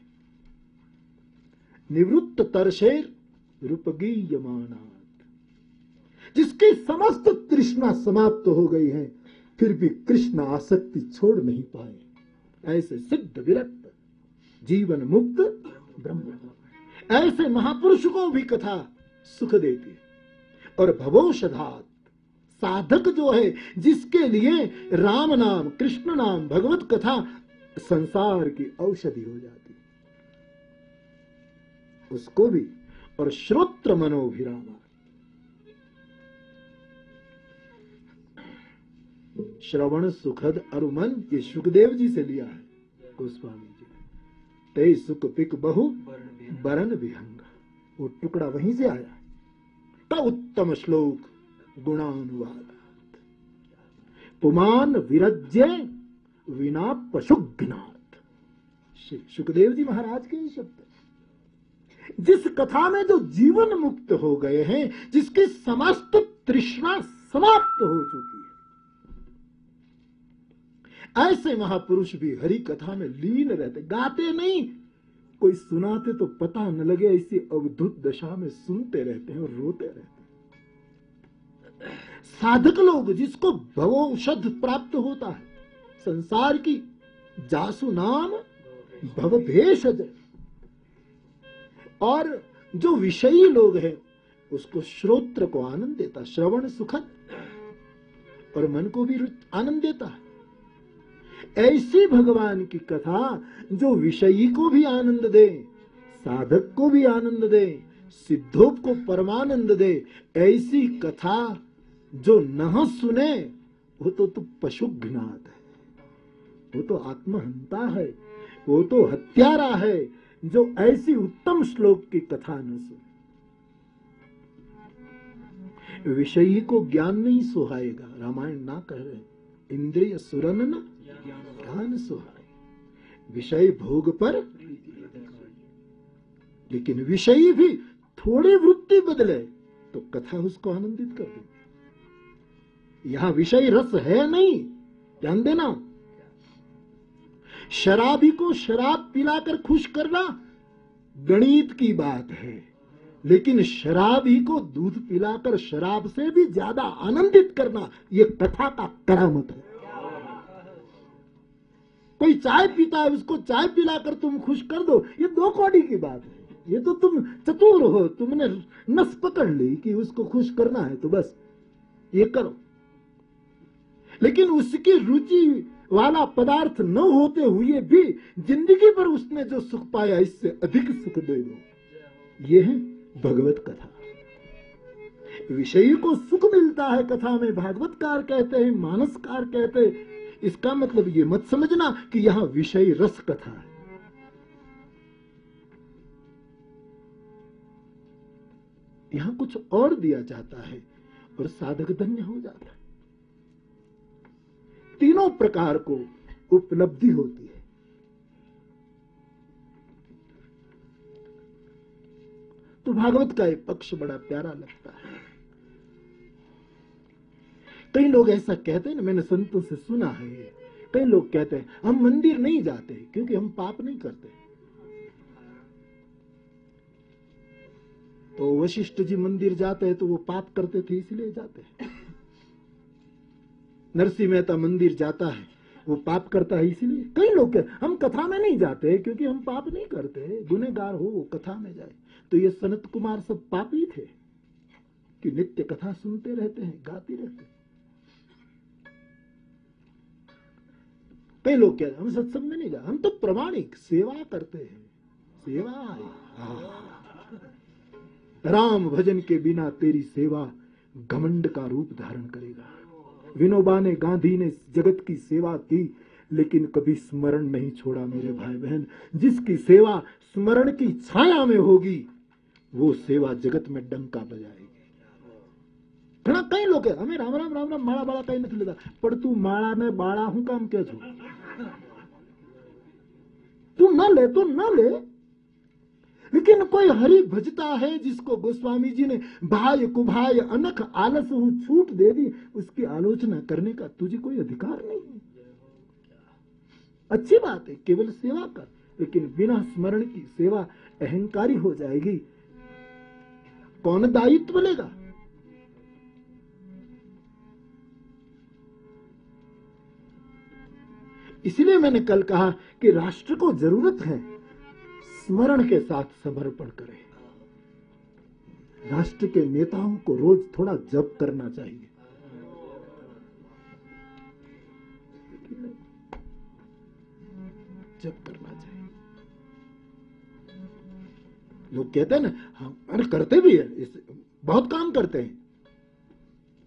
निवृत्त तरशेर रूपगीयमानात जिसकी समस्त तृष्णा समाप्त तो हो गई है, फिर भी कृष्ण आसक्ति छोड़ नहीं पाए। ऐसे सिद्ध विरक्त, जीवन मुक्त ब्रह्म। ऐसे महापुरुष को भी कथा सुख देती है। और भवोषधात, साधक जो है, जिसके लिए राम नाम, कृष्ण नाम, भगवत कथा संसार की औषधि हो जाती। उसको भी, और श्रोत्र मनोभिरामा। श्रवण सुखद अरुमन ये सुखदेव जी से लिया है। गोस्वामी जी ते सुख पिक बहु बरन विहंग। वो टुकड़ा वहीं से आया। का उत्तम श्लोक गुणानुवाद। पुमान विरज्य विना पशुघ्नाथ सुखदेव जी महाराज के ही शब्द जिस कथा में जो जीवन मुक्त हो गए हैं, जिसकी समस्त तृष्णा समाप्त हो चुकी ऐसे महापुरुष भी हरि कथा में लीन रहते, गाते नहीं। कोई सुनाते तो पता न लगे, ऐसी अवधुत दशा में सुनते रहते हैं और रोते रहते हैं। साधक लोग जिसको भवौषध प्राप्त होता है, संसार की जासु नाम भव भेषज और जो विषयी लोग हैं, उसको श्रोत्र को आनंद देता, श्रवण सुखद, और मन को भी आनंद देता है। ऐसी भगवान की कथा जो विषयी को भी आनंद दे, साधक को भी आनंद दे, सिद्धों को परमानंद दे, ऐसी कथा जो न सुने, वो तो तू पशु घ्नात है। वो तो आत्महंता है, वो तो हत्यारा है, जो ऐसी उत्तम श्लोक की कथा न सुने। विषयी को ज्ञान नहीं सुहाएगा, रामायण ना कह रहे, इंद्रिय सुरन न ज्ञान सुहाए विषय भोग पर लेकिन विषयी भी थोड़ी वृत्ति बदले तो कथा उसको आनंदित कर दे यहाँ विषय रस है नहीं, ध्यान देना। शराबी को शराब पिलाकर खुश करना गणित की बात है, लेकिन शराबी को दूध पिलाकर शराब से भी ज़्यादा आनंदित करना यह कथा का करामत है। कोई चाय पीता है, उसको चाय पिलाकर तुम खुश कर दो। ये दो कौड़ी की बात है। ये तो तुम चतुर हो, तुमने नस पकड़ ली कि उसको खुश करना है तो बस ये करो। लेकिन उसकी रुचि वाला पदार्थ न होते हुए भी ज़िंदगी पर उसने जो सुख पाया, इससे अधिक सुख दे दो। ये है भगवत कथा। विषय को सुख मिलता है, कथा में भागवतकार कहते हैं, मानसकार कहते हैं इसका मतलब ये मत समझना कि यहाँ विषय रस कथा है। यहाँ कुछ और दिया जाता है और साधक धन्य हो जाता है। तीनों प्रकार को उपलब्धि होती है। तो भागवत का एक पक्ष बड़ा प्यारा लगता है। कई लोग ऐसा कहते हैं ना, मैंने संतों से सुना है ये। कई लोग कहते हैं, हम मंदिर नहीं जाते क्योंकि हम पाप नहीं करते। तो वशिष्ठ जी मंदिर जाते हैं तो वो पाप करते थे, इसलिए जाते हैं। नरसिंह मेहता मंदिर जाता है, वो पाप करता है, इसलिए। कई लोग हम कथा में नहीं जाते क्योंकि हम पाप नहीं करते। गुनेगार हो, वो कथा में जाए। तो ये सनत कुमार सब पापी थे, कि नित्य कथा सुनते रहते हैं, गाते रहते हैं। कई लोग हैं हम सत्संग में नहीं जा हम तो प्रमाणिक, सेवा करते हैं। सेवा हाँ। राम भजन के बिना तेरी सेवा घमंड का रूप धारण करेगा। विनोबा ने गांधी ने जगत की सेवा की, लेकिन कभी स्मरण नहीं छोड़ा मेरे भाई बहन जिसकी सेवा स्मरण की छाया में होगी, वो सेवा जगत में डंका बजाएगी। ઘણા કઈ લોકો અમે રામ રામ રામ રામ માળા બાળા કઈ નથી લેતા પણ તું માળા ને બાળા હું કામ કે છો तू न ले तो न ले लेकिन कोई हरि भजता है जिसको गोस्वामी जी ने भाई कुभाई अनख आलस हूं छूट दे दी उसकी आलोचना करने का तुझे कोई अधिकार नहीं अच्छी बात है केवल सेवा कर लेकिन बिना स्मरण की सेवा अहंकारी हो जाएगी कौन दायित्व लेगा इसलिए मैंने कल कहा कि राष्ट्र को ज़रूरत है स्मरण के साथ समर्पण करें। राष्ट्र के नेताओं को रोज थोड़ा जप करना चाहिए। जप करना चाहिए। लोग कहते हैं ना, हम अरे करते भी है, इस बहुत काम करते हैं।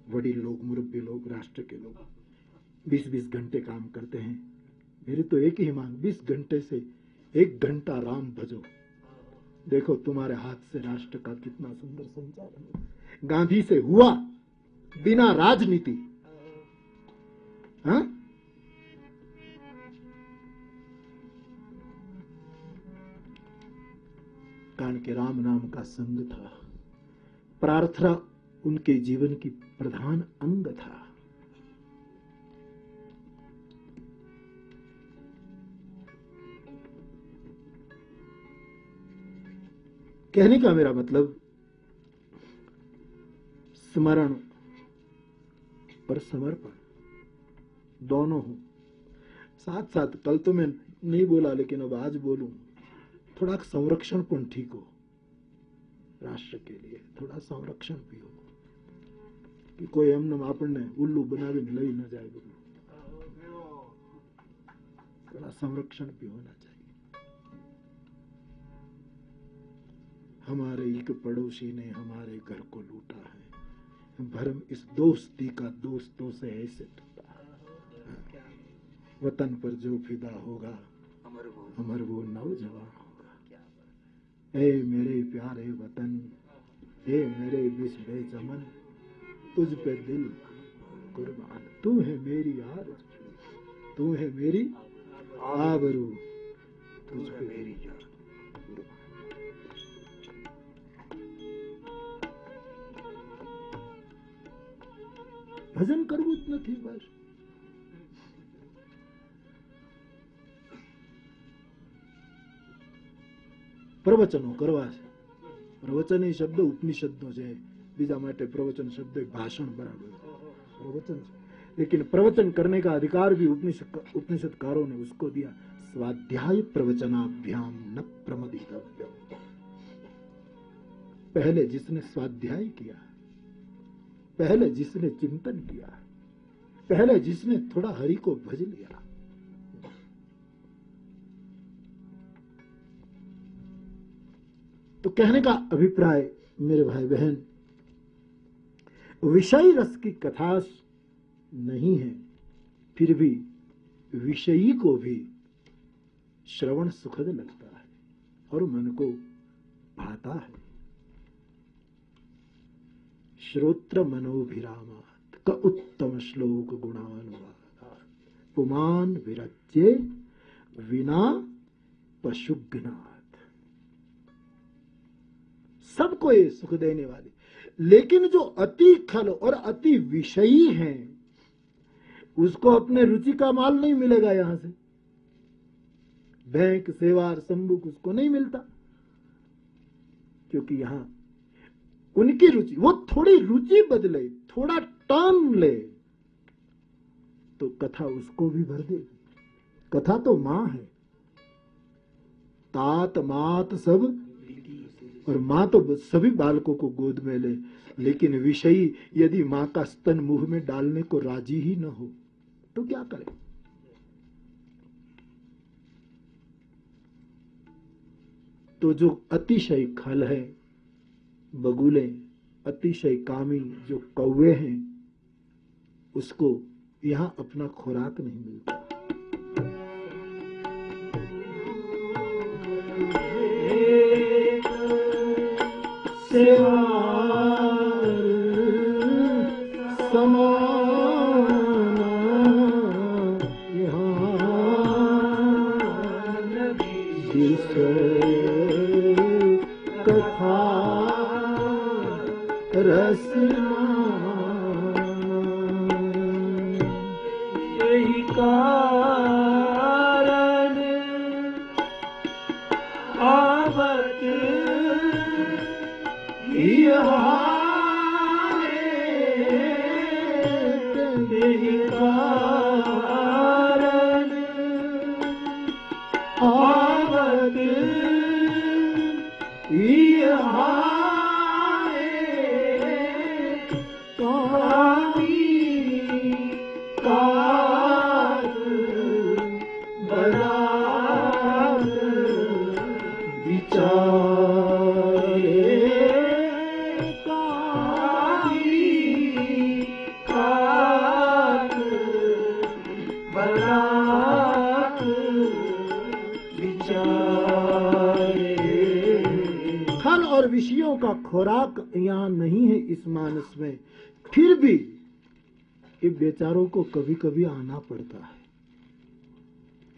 वडील लोग, मुरब्बी लोग, राष्ट्र के लोग बीस बीस घंटे काम करते हैं। मेरी तो एक ही मांग बीस घंटे से एक घंटा राम भजो। देखो तुम्हारे हाथ से राष्ट्र का कितना सुंदर संचालन। गांधी से हुआ बिना राजनीति। हाँ? कारण के राम नाम का संग था। प्रार्थना उनके जीवन की प्रधान अंग था। कहने का मेरा मतलब स्मरण और समर्पण दोनों हो साथ साथ कल तो मैं नहीं बोला लेकिन अब आज बोलूं थोड़ा संरक्षण पण ठीक हो રાષ્ટ્ર કે લીએ થોડા સંરક્ષણ भी हो कि कोई એમને આપણને ઉલ્લू બનાવીને લઈ ન જાય બધું थोड़ा संरक्षण भी होना चाहिए हमारे एक पड़ोसी ने हमारे घर को लूटा है। भरम इस दोस्ती का दोस्तों से ऐसे टूटा। वतन पर जो फिदा होगा अमर वो नौजवान होगा। ए मेरे प्यारे वतन ए मेरे विश्व चमन तुझ पे दिल कुर्बान। तू है मेरी आरज़ू तू है मेरी आबरू। तुझ पे मेरी जान। ભજન કરવું જ નથી બસ પ્રવચનો કરવા છે પ્રવચન એ શબ્દ ઉપનિષદનો છે બીજા માટે प्रवचन शब्द एक भाषण बराबर है। प्रवचन से। लेकिन प्रवचन करने का अधिकार भी उपनिषद उपनिषदकारों ने उसको दिया स्वाध्याय प्रवचनाभ्याम न प्रमदितव्य पहले जिसने स्वाध्याय किया पहले जिसने चिंतन किया, पहले जिसने थोड़ा हरि को भज लिया। तो कहने का अभिप्राय, मेरे भाई बहन विषय रस की कथा नहीं है, फिर भी विषयी को भी श्रवण सुखद लगता है और मन को भाता है। श्रोत्र मनोभिरामात का उत्तम श्लोक गुणानुवाद पुमान विरच्ये विना पशुघ्नाथ सबको ये सुख देने वाली। लेकिन जो अति खल और अति विषयी हैं, उसको अपने रुचि का माल नहीं मिलेगा यहाँ से। बैंक, सेवार, संबुक उसको नहीं मिलता, क्योंकि यहाँ उनकी रुचि, वो थोड़ी रुचि बदले, थोड़ा टर्न ले तो कथा उसको भी भर देगी कथा तो माँ है। तात, मात सब, और माँ तो सभी बालकों को गोद में ले। लेकिन विषयी, यदि माँ का स्तन मुँह में डालने को राज़ी ही न हो तो क्या करे? तो जो अतिशय खल है बगुले अतिशय कामी जो कौवे हैं उसको यहाँ अपना खुराक नहीं मिलता। कथा इस मानस में, फिर भी ये बेचारों को कभी कभी आना पड़ता है।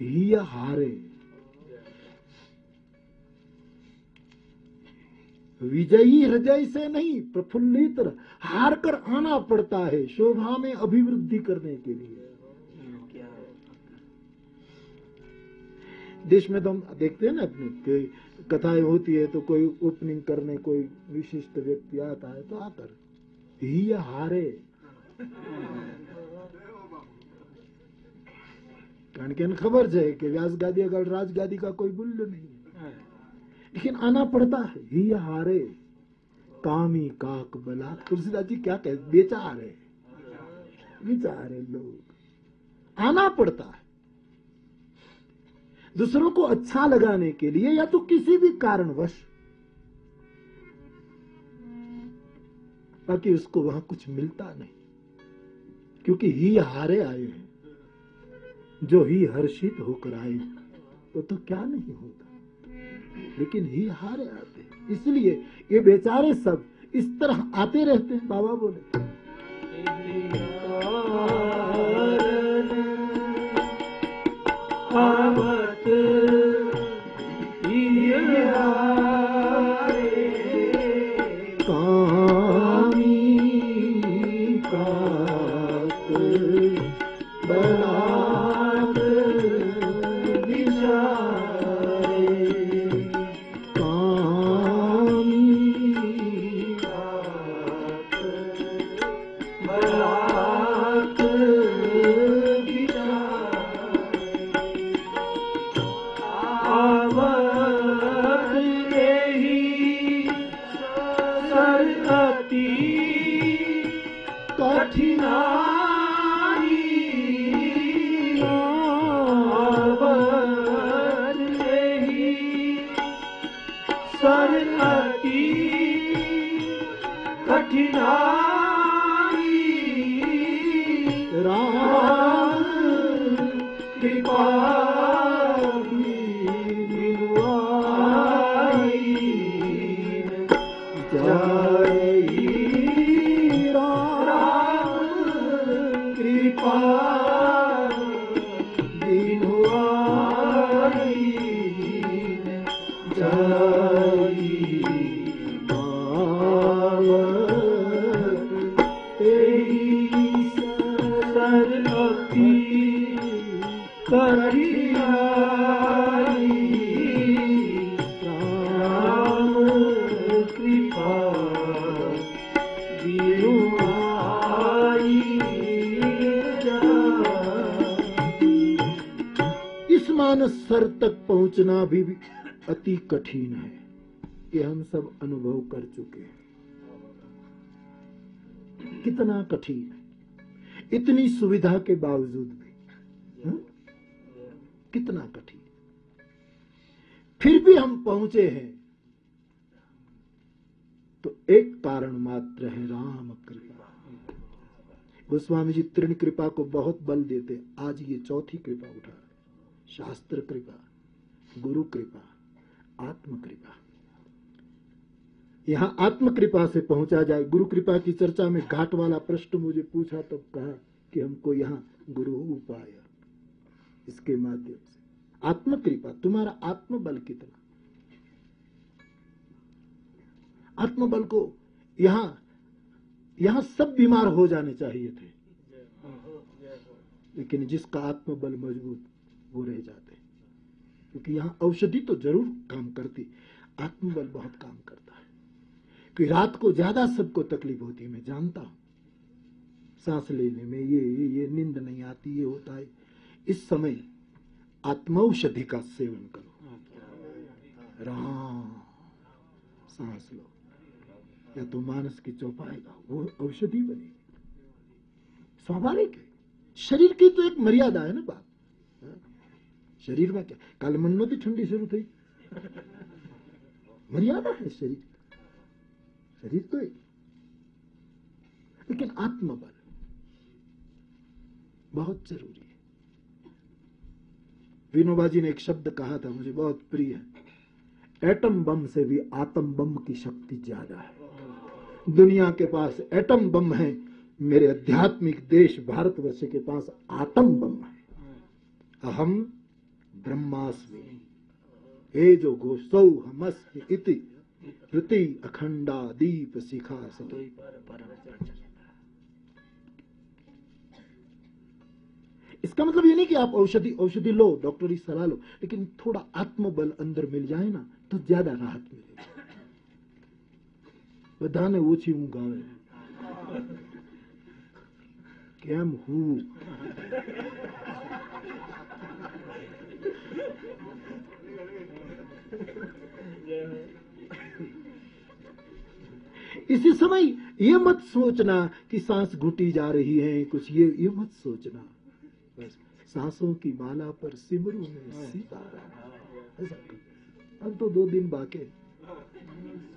ही या हारे विजयी हृदय से नहीं, प्रफुल्लित हार कर आना पड़ता है शोभा में अभिवृद्धि करने के लिए। देश में तो हम देखते हैं ना अपने कथाएं होती है तो कोई ओपनिंग करने कोई विशिष्ट व्यक्ति आता है तो आकर ही या हारे કારણ કે એને ખબર છે કે વ્યાસ ગાદી આગળ રાજ ગાદી का कोई मूल्य नहीं है लेकिन आना पड़ता है ही या हारे कामी काक बला तुलसीदास जी क्या कहते बेचारे बेचारे लोग आना पड़ता है दूसरों को अच्छा लगाने के लिए या तो किसी भी कारणवश? बाकी उसको वहाँ कुछ मिलता नहीं। क्योंकि ही हारे आए हैं। जो ही हर्षित होकर आए वो तो क्या नहीं होता। लेकिन ही हारे आते हैं। इसलिए ये बेचारे सब इस तरह आते रहते हैं, बाबा बोले। कितना कठिन है। इतनी सुविधा के बावजूद भी हं? कितना कठिन फिर भी हम पहुँचे हैं तो एक कारण मात्र है राम कृपा। गोस्वामी जी, तृण कृपा को बहुत बल देते आज ये चौथी कृपा उठा शास्त्र कृपा, गुरु कृपा, आत्म कृपा। यहाँ आत्म कृपा से पहुँचा जाए। गुरु कृपा की चर्चा में घाट वाला प्रश्न मुझे पूछा, तब कहा कि हमको यहाँ गुरु उपाय। इसके माध्यम से। आत्म कृपा तुम्हारा आत्म बल कितना? आत्म बल को यहाँ यहाँ सब बीमार हो जाने चाहिए थे। लेकिन जिसका आत्म बल मज़बूत, वो रह जाते। क्योंकि यहाँ औषधि तो ज़रूर काम करती। आत्मबल बहुत काम करता। कि रात को ज़्यादा सबको तकलीफ़ होती है, मैं जानता हूँ। सांस लेने में ये ये ये नींद नहीं आती, ये होता है। इस समय आत्मौषधि का सेवन करो। राम, सांस लो। या तो मानस की चौपाएगा वो औषधि बनेगी। स्वाभाविक है। शरीर की तो एक मर्यादा है ना बात? शरीर में क्या? काल मन्नोती ठंडी शुरू थी। मर्यादा है शरीर शरीर तो एक। लेकिन आत्मबल बहुत ज़रूरी है। विनोबा जी ने एक शब्द कहा था, मुझे बहुत प्रिय है। एटम बम से भी आत्म बम की शक्ति ज़्यादा है। दुनिया के पास एटम बम है, मेरे आध्यात्मिक देश भारतवर्ष के पास आत्म बम है। अहम ब्रह्मास्मि हे जो घोषौ हमस्मि इति। ऋति अखंडा दीप शिखा सतो इसका मतलब ये नहीं कि आप औषधि औषधि लो डॉक्टरी सलाह लो लेकिन थोड़ा आत्मबल अंदर मिल जाए ना तो ज्यादा राहत मिलेगी બધાને ઓછી ઊંઘ આવે કેમ હું इसी समय ये मत सोचना कि सांस घुटी जा रही है कुछ ये ये मत सोचना बस सांसों की माला पर सिमरू में सीताराम ऐसा करो। अब तो दो दिन बाकी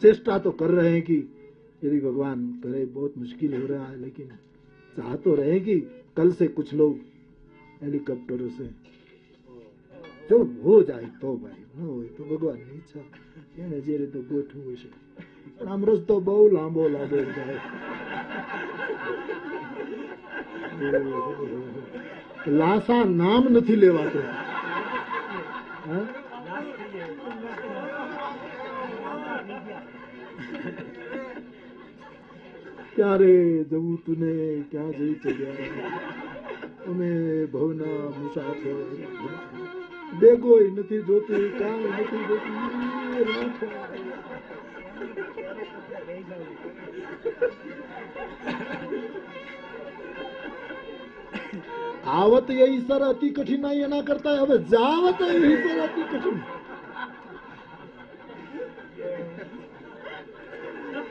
चेष्टा तो कर रहे हैं कि यदि भगवान करे बहुत मुश्किल हो रहा है लेकिन चाह तो रहे कि कल से कुछ लोग हेलीकॉप्टरों से જો હો જાય તો ભાઈ ન હોય તો ભગવાનની ઈચ્છા એને જે રીતે ગોઠવું છે પણ આમ રસ્તો બહુ લાંબો લાંબો જાય. લાસા નામ નથી લેવાતો. ક્યારે જવું તુને? ક્યાં જઈ ચડ્યા અમે ભવના મુસાફર બેગોય નથી જોતી, કાંઈ નથી જોતી. आवत यही सर अति कठिनाई ना करता है, अब जावत यही सर अति कठिन।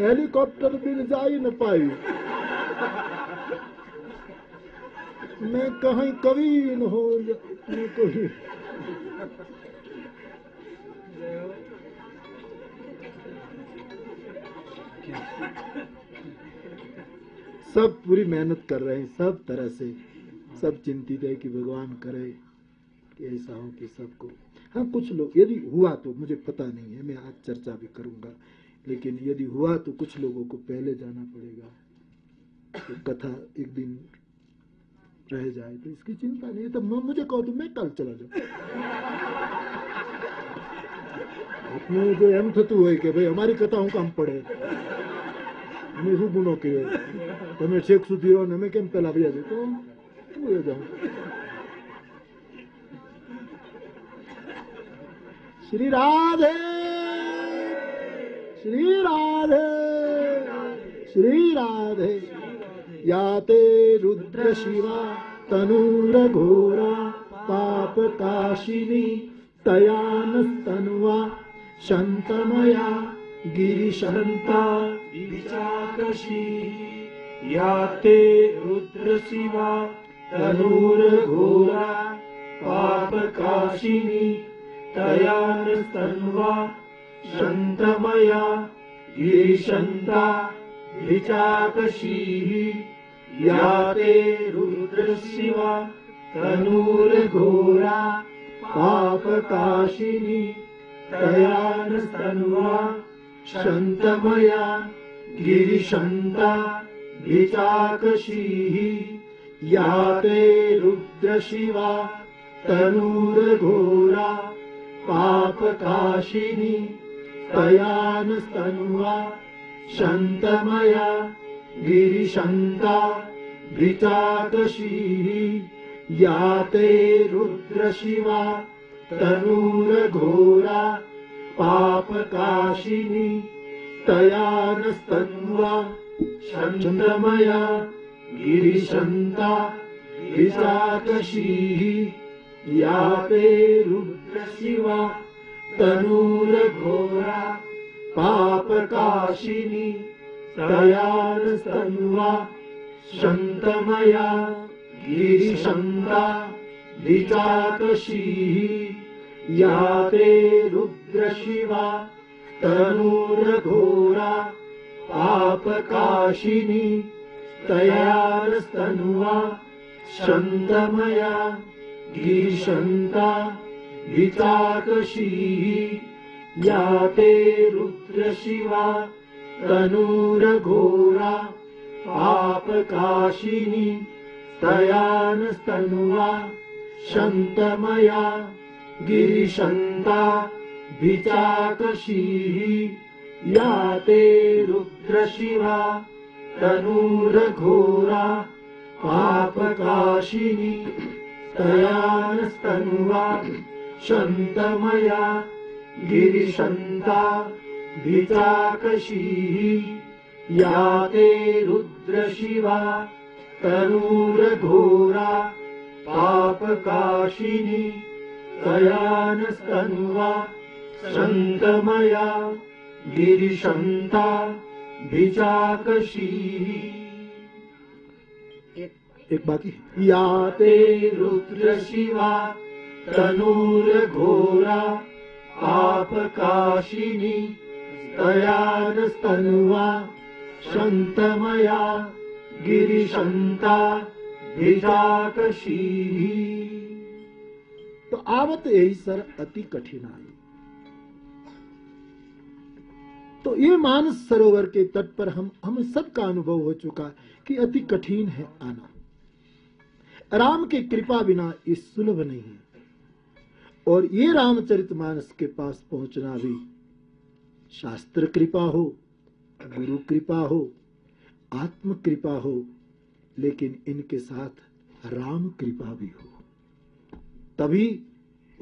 हेलीकॉप्टर बिन जा ही न पाई। मैं कहीं कवि न हो मैं [LAUGHS] सब पूरी मेहनत कर रहे हैं, सब तरह से, सब चिंतित है कि भगवान करे कि ऐसा हो कि सबको। हाँ कुछ लोग, यदि हुआ तो मुझे पता नहीं है, मैं आज चर्चा भी करूँगा, लेकिन यदि हुआ तो कुछ लोगों को पहले जाना पड़ेगा तो कथा एक दिन रह जाए तो इसकी चिंता नहीं है। तो मुझे कहो तो मैं कल चला जाऊँ। આપનું જો એમ થતું હોય કે ભાઈ અમારી કથા હું કામ પડે અમે શું ગુનો કર્યો તમે છેક સુધી હો અમે કેમ પહેલા ભર્યા છે તો હું જાઉં શ્રી રાધે શ્રી રાધે શ્રી રાधे याते रुद्र शिवा तनूरघोरा पापकाशिनी तयानस्तन्वा शन्तमया गिरिशन्ता विचाकशी या ते रुद्रशिवा तनूरघोरा पापकाशिनी तयानस्तन्वा शन्तमया गिरिशन्ता विचाकशीः या ते रुद्रशिवा तनूरघोरा पापकाशिनी तयानस्तन्वा शन्तमया गिरिशन्ता विचाकशीः या ते रुद्रशिवा तनूरघोरा पापकाशिनी। तयानस्तन्वा शन्तमया गिरिशन्ता भृताकशीः या ते रुद्रशिवा तनुलघोरा पापकाशिनी तया नस्तन्वा छन्दमया गिरिशन्ता गिरितातशीः यापेरुद्रशिवा तनूरघोरा पापकाशिनी स्तया न स्तन्वा गिरिशन्ता विचातशीः या ते रुद्रशिवा तनूरघोरा पापकाशिनी तयानस्तन्वा शन्तमया गिरिशन्ता विचाकशीः या ते रुद्रशिवा तनूरघोरा पापकाशिनी तयानस्तन्वा शन्तमया गिरिशन्ता विचाकशीः या ते रुद्रशिवा तनूरघोरा पापकाशिनी तयानस्तन्वा शन्तमया गिरिशन्ता विचाकशीः या ते रुद्रशिवा तनूरघोरा पापकाशिनी स्तयानस्तनुवा सन्तमया गिरिशन्ता रुद्रशिवा तनूरघोरा आपकाशिनी स्तयानस्तनुवा शन्तमया गिरिशन्ता भिजाकशीः तो आवत यही सर अति कठिनाई। तो ये मानस सरोवर के तट पर हम हम सबका अनुभव हो चुका कि अति कठिन है आना। राम के कृपा बिना ये सुलभ नहीं है। और ये रामचरित मानस के पास पहुँचना भी शास्त्र कृपा हो, गुरु कृपा हो, आत्म कृपा हो, लेकिन इनके साथ राम कृपा भी हो। तभी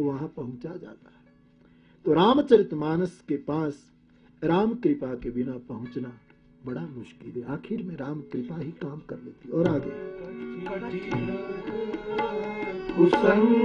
वहाँ पहुँचा जाता है। तो रामचरित मानस के पास राम कृपा के बिना पहुँचना बड़ा मुश्किल है। आखिर में राम कृपा ही काम कर लेती और आगे। कुसंग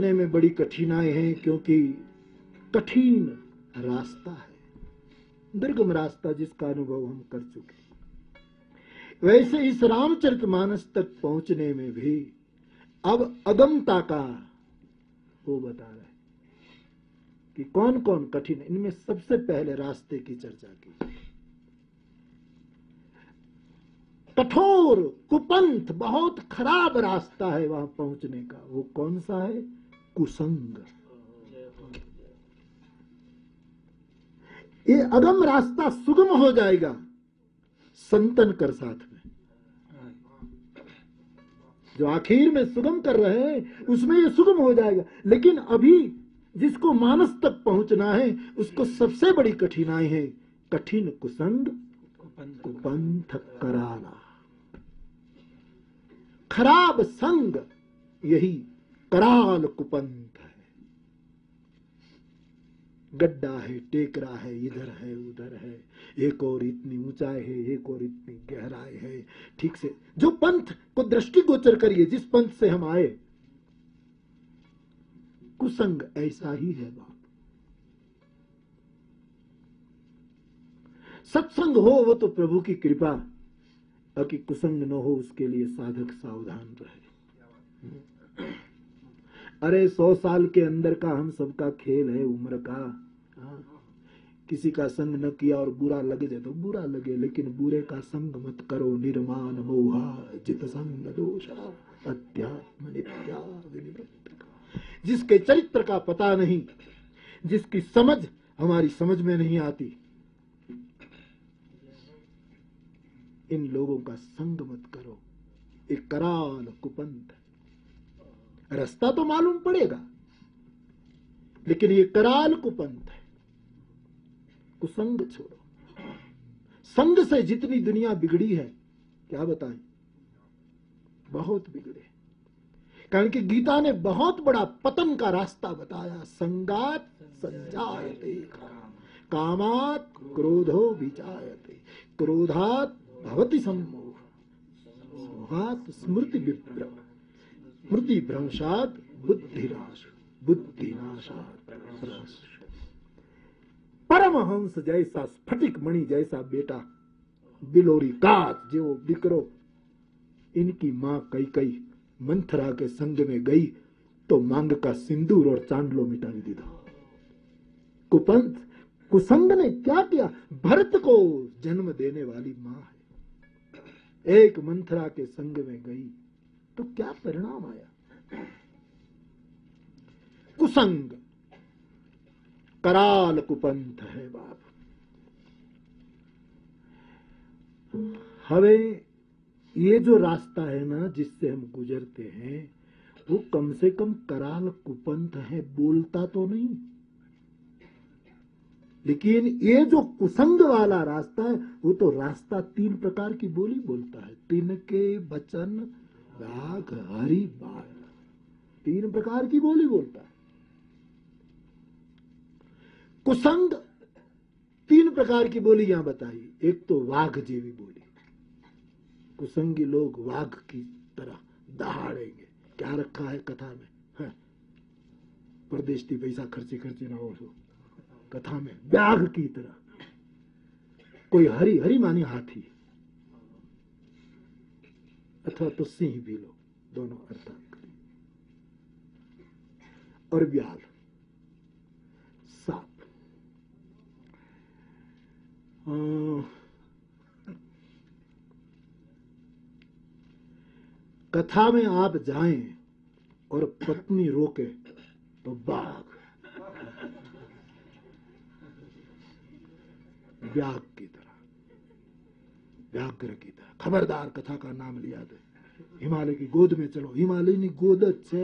पहुँचने में बड़ी कठिनाई है, क्योंकि कठिन रास्ता है, दुर्गम रास्ता जिसका अनुभव हम कर चुके। वैसे इस रामचरित मानस तक पहुँचने में भी अब अगमता का वो बता रहे कि कौन कौन कठिन इनमें सबसे पहले रास्ते की चर्चा की कठोर, कुपंथ, बहुत खराब रास्ता है वहाँ पहुँचने का। वो कौन सा है? कुसंग ये अगम रास्ता सुगम हो जाएगा, संतन कर साथ में। जो आखिर में सुगम कर रहे हैं, उसमें ये सुगम हो जाएगा। लेकिन अभी जिसको मानस तक पहुँचना है, उसको सबसे बड़ी कठिनाई है, कठिन कुसंग कुपंथ कराना। खराब संग यही कराल कुपंथ है। गड्ढा है, टेकरा है, इधर है, उधर है। एक और इतनी ऊंचाई है, एक और इतनी गहराई है। ठीक से, जो पंथ को दृष्टिगोचर करिए, जिस पंथ से हम आए, कुसंग ऐसा ही है बाप। सत्संग हो वो तो प्रभु की कृपा और कुसंग न हो उसके लिए साधक सावधान रहे। अरे सौ साल के अंदर का हम सबका खेल है उम्र का हाँ। किसी का संग न किया और बुरा लगे जाए तो बुरा लगे, लेकिन बुरे का संग मत करो, निर्माण मोहा, जित संग दोषा अध्यात्म जिसके चरित्र का पता नहीं, जिसकी समझ हमारी समझ में नहीं आती, इन लोगों का संग मत करो एक कराल कुपंथ। रास्ता तो मालूम पड़ेगा, लेकिन ये कराल कुपंथ है। कुसंग छोड़ो। संग से जितनी दुनिया बिगड़ी है, क्या बताएँ? बहुत बिगड़े। कारण कि गीता ने बहुत बड़ा पतन का रास्ता बताया, संगात संजायते काम। कामात क्रोधो विचायते क्रोधात भवति सम्मोह। स्मृति विभ्रम। स्मृति भ्रंशात बुद्धिराश, बुद्धिनाशात। परमहंस जैसा स्फटिक मणि जैसा बेटा, बिलोरी कात जो बिकरो, इनकी माँ कई कई मंथरा के संग में गई तो मांग का सिंदूर और चांदलो मिटा दीदा कुपंथ, कुसंग ने क्या किया? भरत को जन्म देने वाली माँ है। एक मंथरा के संग में गई तो क्या परिणाम आया? कुसंग। कराल कुपंथ है बाप। हवे, ये जो रास्ता है ना, जिससे हम गुजरते हैं, वो कम से कम कराल कुपंथ है बोलता तो नहीं। लेकिन ये जो कुसंग वाला रास्ता है, वो तो रास्ता तीन प्रकार की बोली बोलता है। तिनके बचन राग हरि बाल तीन प्रकार की बोली बोलता है। कुसंग, तीन प्रकार की बोली यहाँ बताई। एक तो वाघ जीवी बोली। कुसंगी लोग वाघ की तरह दहाड़ेंगे। क्या रखा है कथा में? है? परदेश पैसा खर्चे खर्चे ना हो कथा में व्याघ की तरह। कोई हरी हरी मानी हाथी। अथवा तो सिंह भी लो, दोनों अर्थात और व्याल सांप कथा में आप जाएँ और पत्नी रोके तो बाघ। व्याघ की तरह व्याघ्र की तरह। खबरदार कथा का नाम लिया दे हिमालय की गोद में चलो हिमालय ની ગોદ જ છે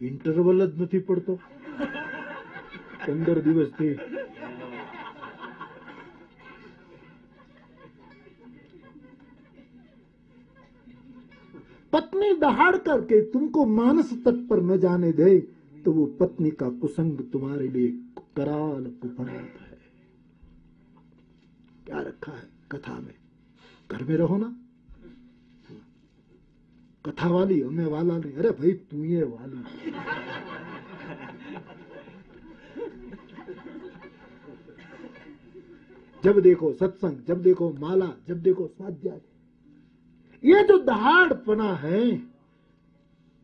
ઇન્ટરવલ જ નથી પડતો પંદર દિવસથી पत्नी दहाड़ करके तुमको मानस तट पर न जाने दे तो वो पत्नी का कुसंग तुम्हारे लिए कराल कुपंत है। क्या रखा है कथा में? घर में रहो ना। कथा वाली हमें वाला नहीं। अरे भाई, तू ये वाली। जब देखो सत्संग, जब देखो माला, जब देखो स्वाध्याय। ये जो दहाड़पना है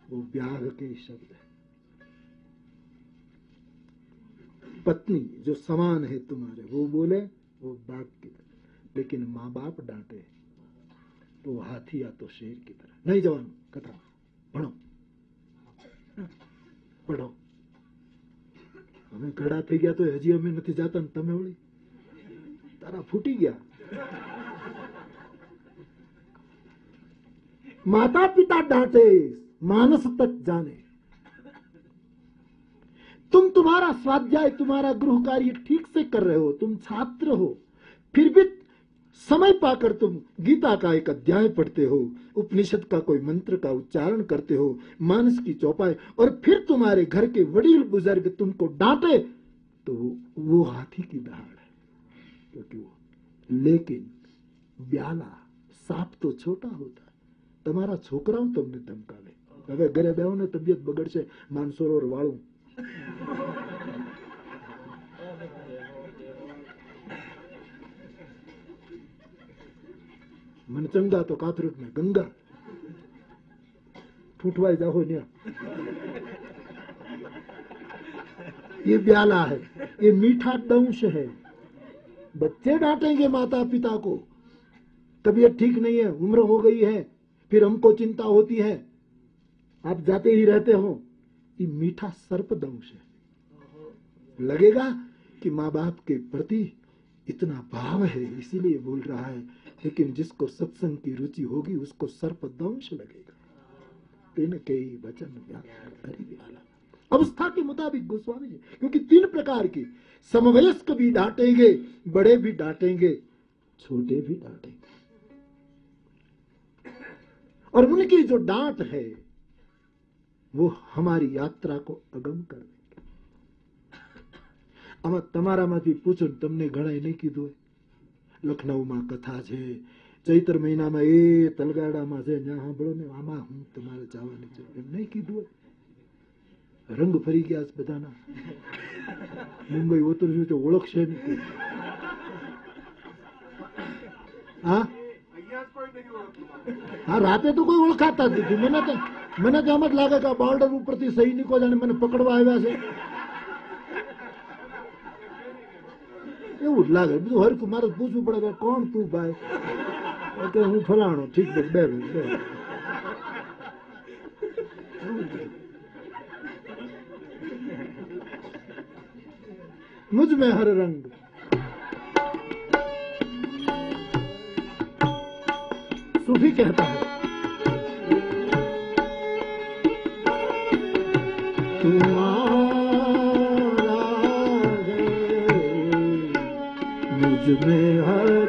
वो ब्याह के शब्द है पत्नी जो समान है तुम्हारे वो बोले वो बाघ की तरह लेकिन माँ बाप डांटे तो हाथी या तो शेर की तरह नहीं जवान कथा पढ़ो પઢો અમે ઘડા થઈ ગયા તો હજી અમે નથી જાતા ને તમે વળી તારા ફૂટી ગયા माता पिता डांटे मानस तक जाने। तुम तुम्हारा स्वाध्याय तुम्हारा गृह कार्य ठीक से कर रहे हो तुम छात्र हो। फिर भी समय पाकर तुम गीता का एक अध्याय पढ़ते हो उपनिषद का कोई मंत्र का उच्चारण करते हो मानस की चौपाई और फिर तुम्हारे घर के वडील बुज़ुर्ग तुमको डांटे तो वो, हाथी की दहाड़ है। क्योंकि वो लेकिन ब्याला साप तो छोटा होता। તમારા છોકરાઓ તમને ધમકાવે હવે ઘરે બેહો ને તબિયત બગડશે માનસરોવર વાળું मनचंगा तो काथरूट में गंगा फूटवाई जाओ न्या ये ब्याला है ये मीठा दंश है बच्चे डांटेंगे माता पिता को तबीयत ठीक नहीं है उम्र हो गई है फिर हमको चिंता होती है। आप जाते ही रहते हो ये मीठा सर्प दंश है। लगेगा कि माँ बाप के प्रति इतना भाव है, इसीलिए बोल रहा है। लेकिन जिसको सत्संग की रुचि होगी, उसको सर्प दंश लगेगा। तीन कई वचन अवस्था के मुताबिक गोस्वामी जी, क्योंकि तीन प्रकार की समवयस्क भी डांटेंगे, बड़े भी डांटेंगे, छोटे भी डांटेंगे। और उनकी जो डांट है वो हमारी यात्रा को अगम कर देंगे આમાં તમારામાંથી પૂછો ને તમને ઘણા નહીં કીધું હોય લખનઉમાં કથા છે ચૈત્ર મહિનામાં એ તલગાડામાં છે જ્યાં સાંભળો ને આમાં હું તમારે જવાની છે એમ નહીં કીધું હોય રંગ ફરી ગયા છે બધાના મુંબઈ ઉતર્યું છે ઓળખશે નહીં કોઈ. હા હા, રાતે તો કોઈ ઓળખાતા નથી. મને તો મને તો એમ જ લાગે કે બોર્ડર ઉપરથી સૈનિકો જાણે મને પકડવા આવ્યા છે. એવું જ લાગે. બીજું હરખું મારે પૂછવું પડે કે કોણ તું ભાઈ? કે હું ફલાણો. ઠીક છે બે મિનિટ બે મિનિટ. હર રંગ. हर कहता है। तुम्हारा मुझमें हर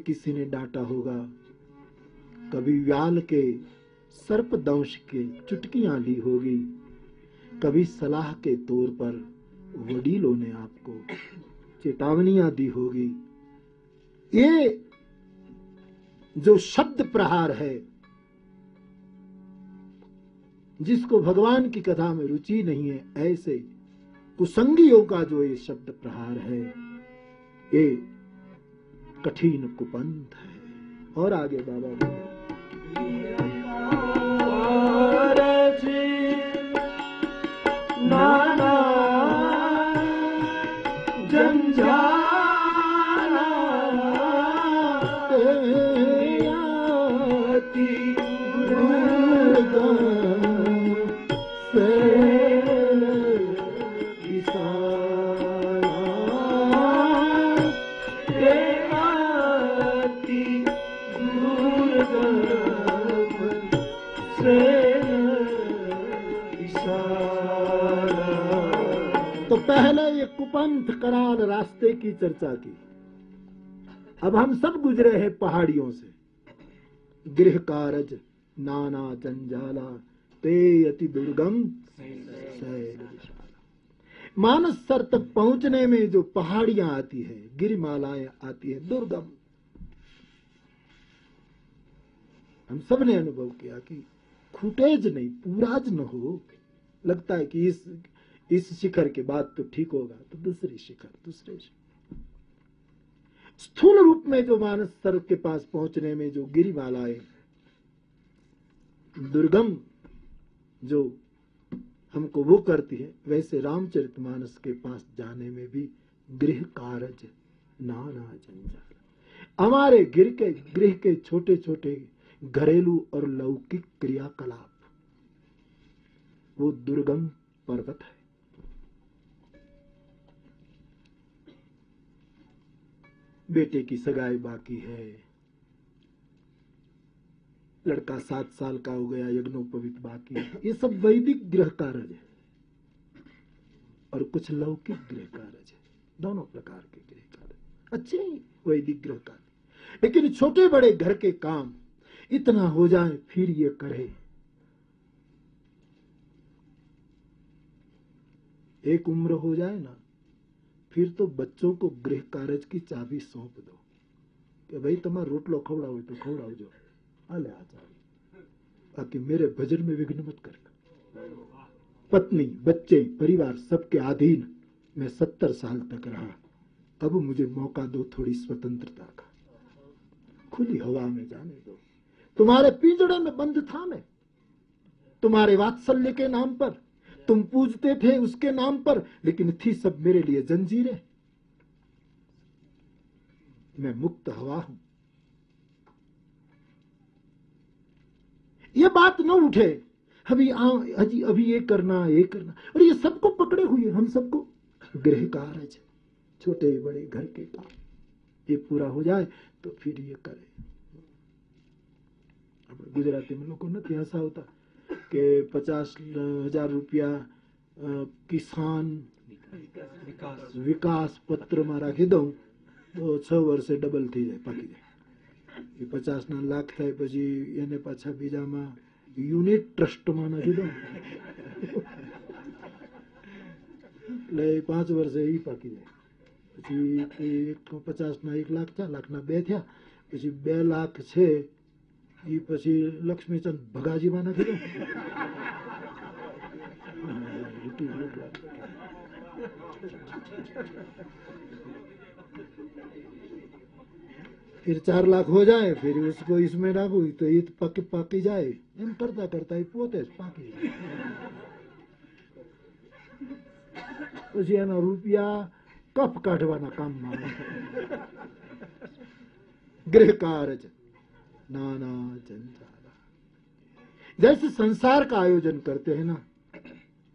किसी ने डांटा होगा। कभी व्याल के सर्पदंश के चुटकियाँ ली होगी। कभी सलाह के तौर पर वडीलों ने आपको चेतावनियाँ दी होगी। ये जो शब्द प्रहार है, जिसको भगवान की कथा में रुचि नहीं है, ऐसे कुसंगियों का जो ये शब्द प्रहार है, ये कठिन कुपंथ है। और आगे बाबा बोले नाना जंजाल ये कुपंथ कराल रास्ते की चर्चा की। अब हम सब गुजरे हैं पहाड़ियों से। गृह कारज, नाना जंजाला, ते अति दुर्गम। मानस सर तक पहुँचने में जो पहाड़ियाँ आती है, गिरिमालाएँ आती है, दुर्गम। हम सबने अनुभव किया कि खुटेज नहीं, पूराज न हो। लगता है कि इस इस शिखर के बाद तो ठीक होगा तो दूसरे शिखर, दूसरे स्थूल रूप में जो मानस सर के पास पहुँचने में जो गिरिमालाएँ दुर्गम जो हमको वो करती है, वैसे रामचरितमानस के पास जाने में भी गृह कारज नाना जंजाल। हमारे गिर के, गृह के छोटे छोटे घरेलू और लौकिक क्रियाकलाप, वो दुर्गम पर्वत है। बेटे की सगाई बाकी है। लड़का सात साल का हो गया यज्ञोपवित बाकी है। ये सब वैदिक गृह कार्य है और कुछ लौकिक गृह कार्य है। दोनों प्रकार के गृह कार्य अच्छे ही वैदिक गृह कार्य लेकिन छोटे बड़े घर के काम इतना हो जाए, फिर ये करे। एक उम्र हो जाए ना फिर तो बच्चों को गृह कार्य की चाबी सौंप दो। कि भाई तुम्हारा रोटलो खवड़ाओ तो खवड़ाओ जो हाले आ चाबी बाकी मेरे भजन में विघ्न मत कर पत्नी, बच्चे, परिवार सबके अधीन मैं सत्तर साल तक रहा। अब मुझे मौका दो थोड़ी स्वतंत्रता का। खुली हवा में जाने दो। तुम्हारे पिंजड़े में बंद था मैं तुम्हारे वात्सल्य के नाम पर तुम पूजते थे उसके नाम पर, लेकिन थी सब मेरे लिए जंजीरें। मैं मुक्त हवा हूँ। ये बात न उठे। अभी अजी, अभी ये करना ये करना। और ये सबको पकड़े हुए हम सबको। गृह कार्य छोटे बड़े घर के काम ये पूरा हो जाए तो फिर ये करे। गुजराती में लोगों ने ऐसा होता? કે પચાસ હજાર રૂપિયા કિસાન વિકાસ પત્રમાં રાખી દઉં, તો છ વર્ષે ડબલ થઈ જાય, પાકી જાય. એ પચાસના લાખ થાય પછી એને પાછા બીજામાં યુનિટ ટ્રસ્ટમાં નાખી દઉં. એટલે પાંચ વર્ષે એ પાકી જાય. પછી એક પચાસના એક લાખ થયા, લાખના બે થયા, પછી બે લાખ છે એ પછી લક્ષ્મીચંદ ભગાજીમાં નાખી દો फिर चार लाख हो जाए फिर उसको इसमें डाकू तो ये पक पाकी जाए एम करता करता ही पोते पाकी પછી એના રૂપિયા કફ કાઢવાના કામમાં ગૃહ કાર્ય नाना जंजाला जैसे संसार का आयोजन करते हैं ना,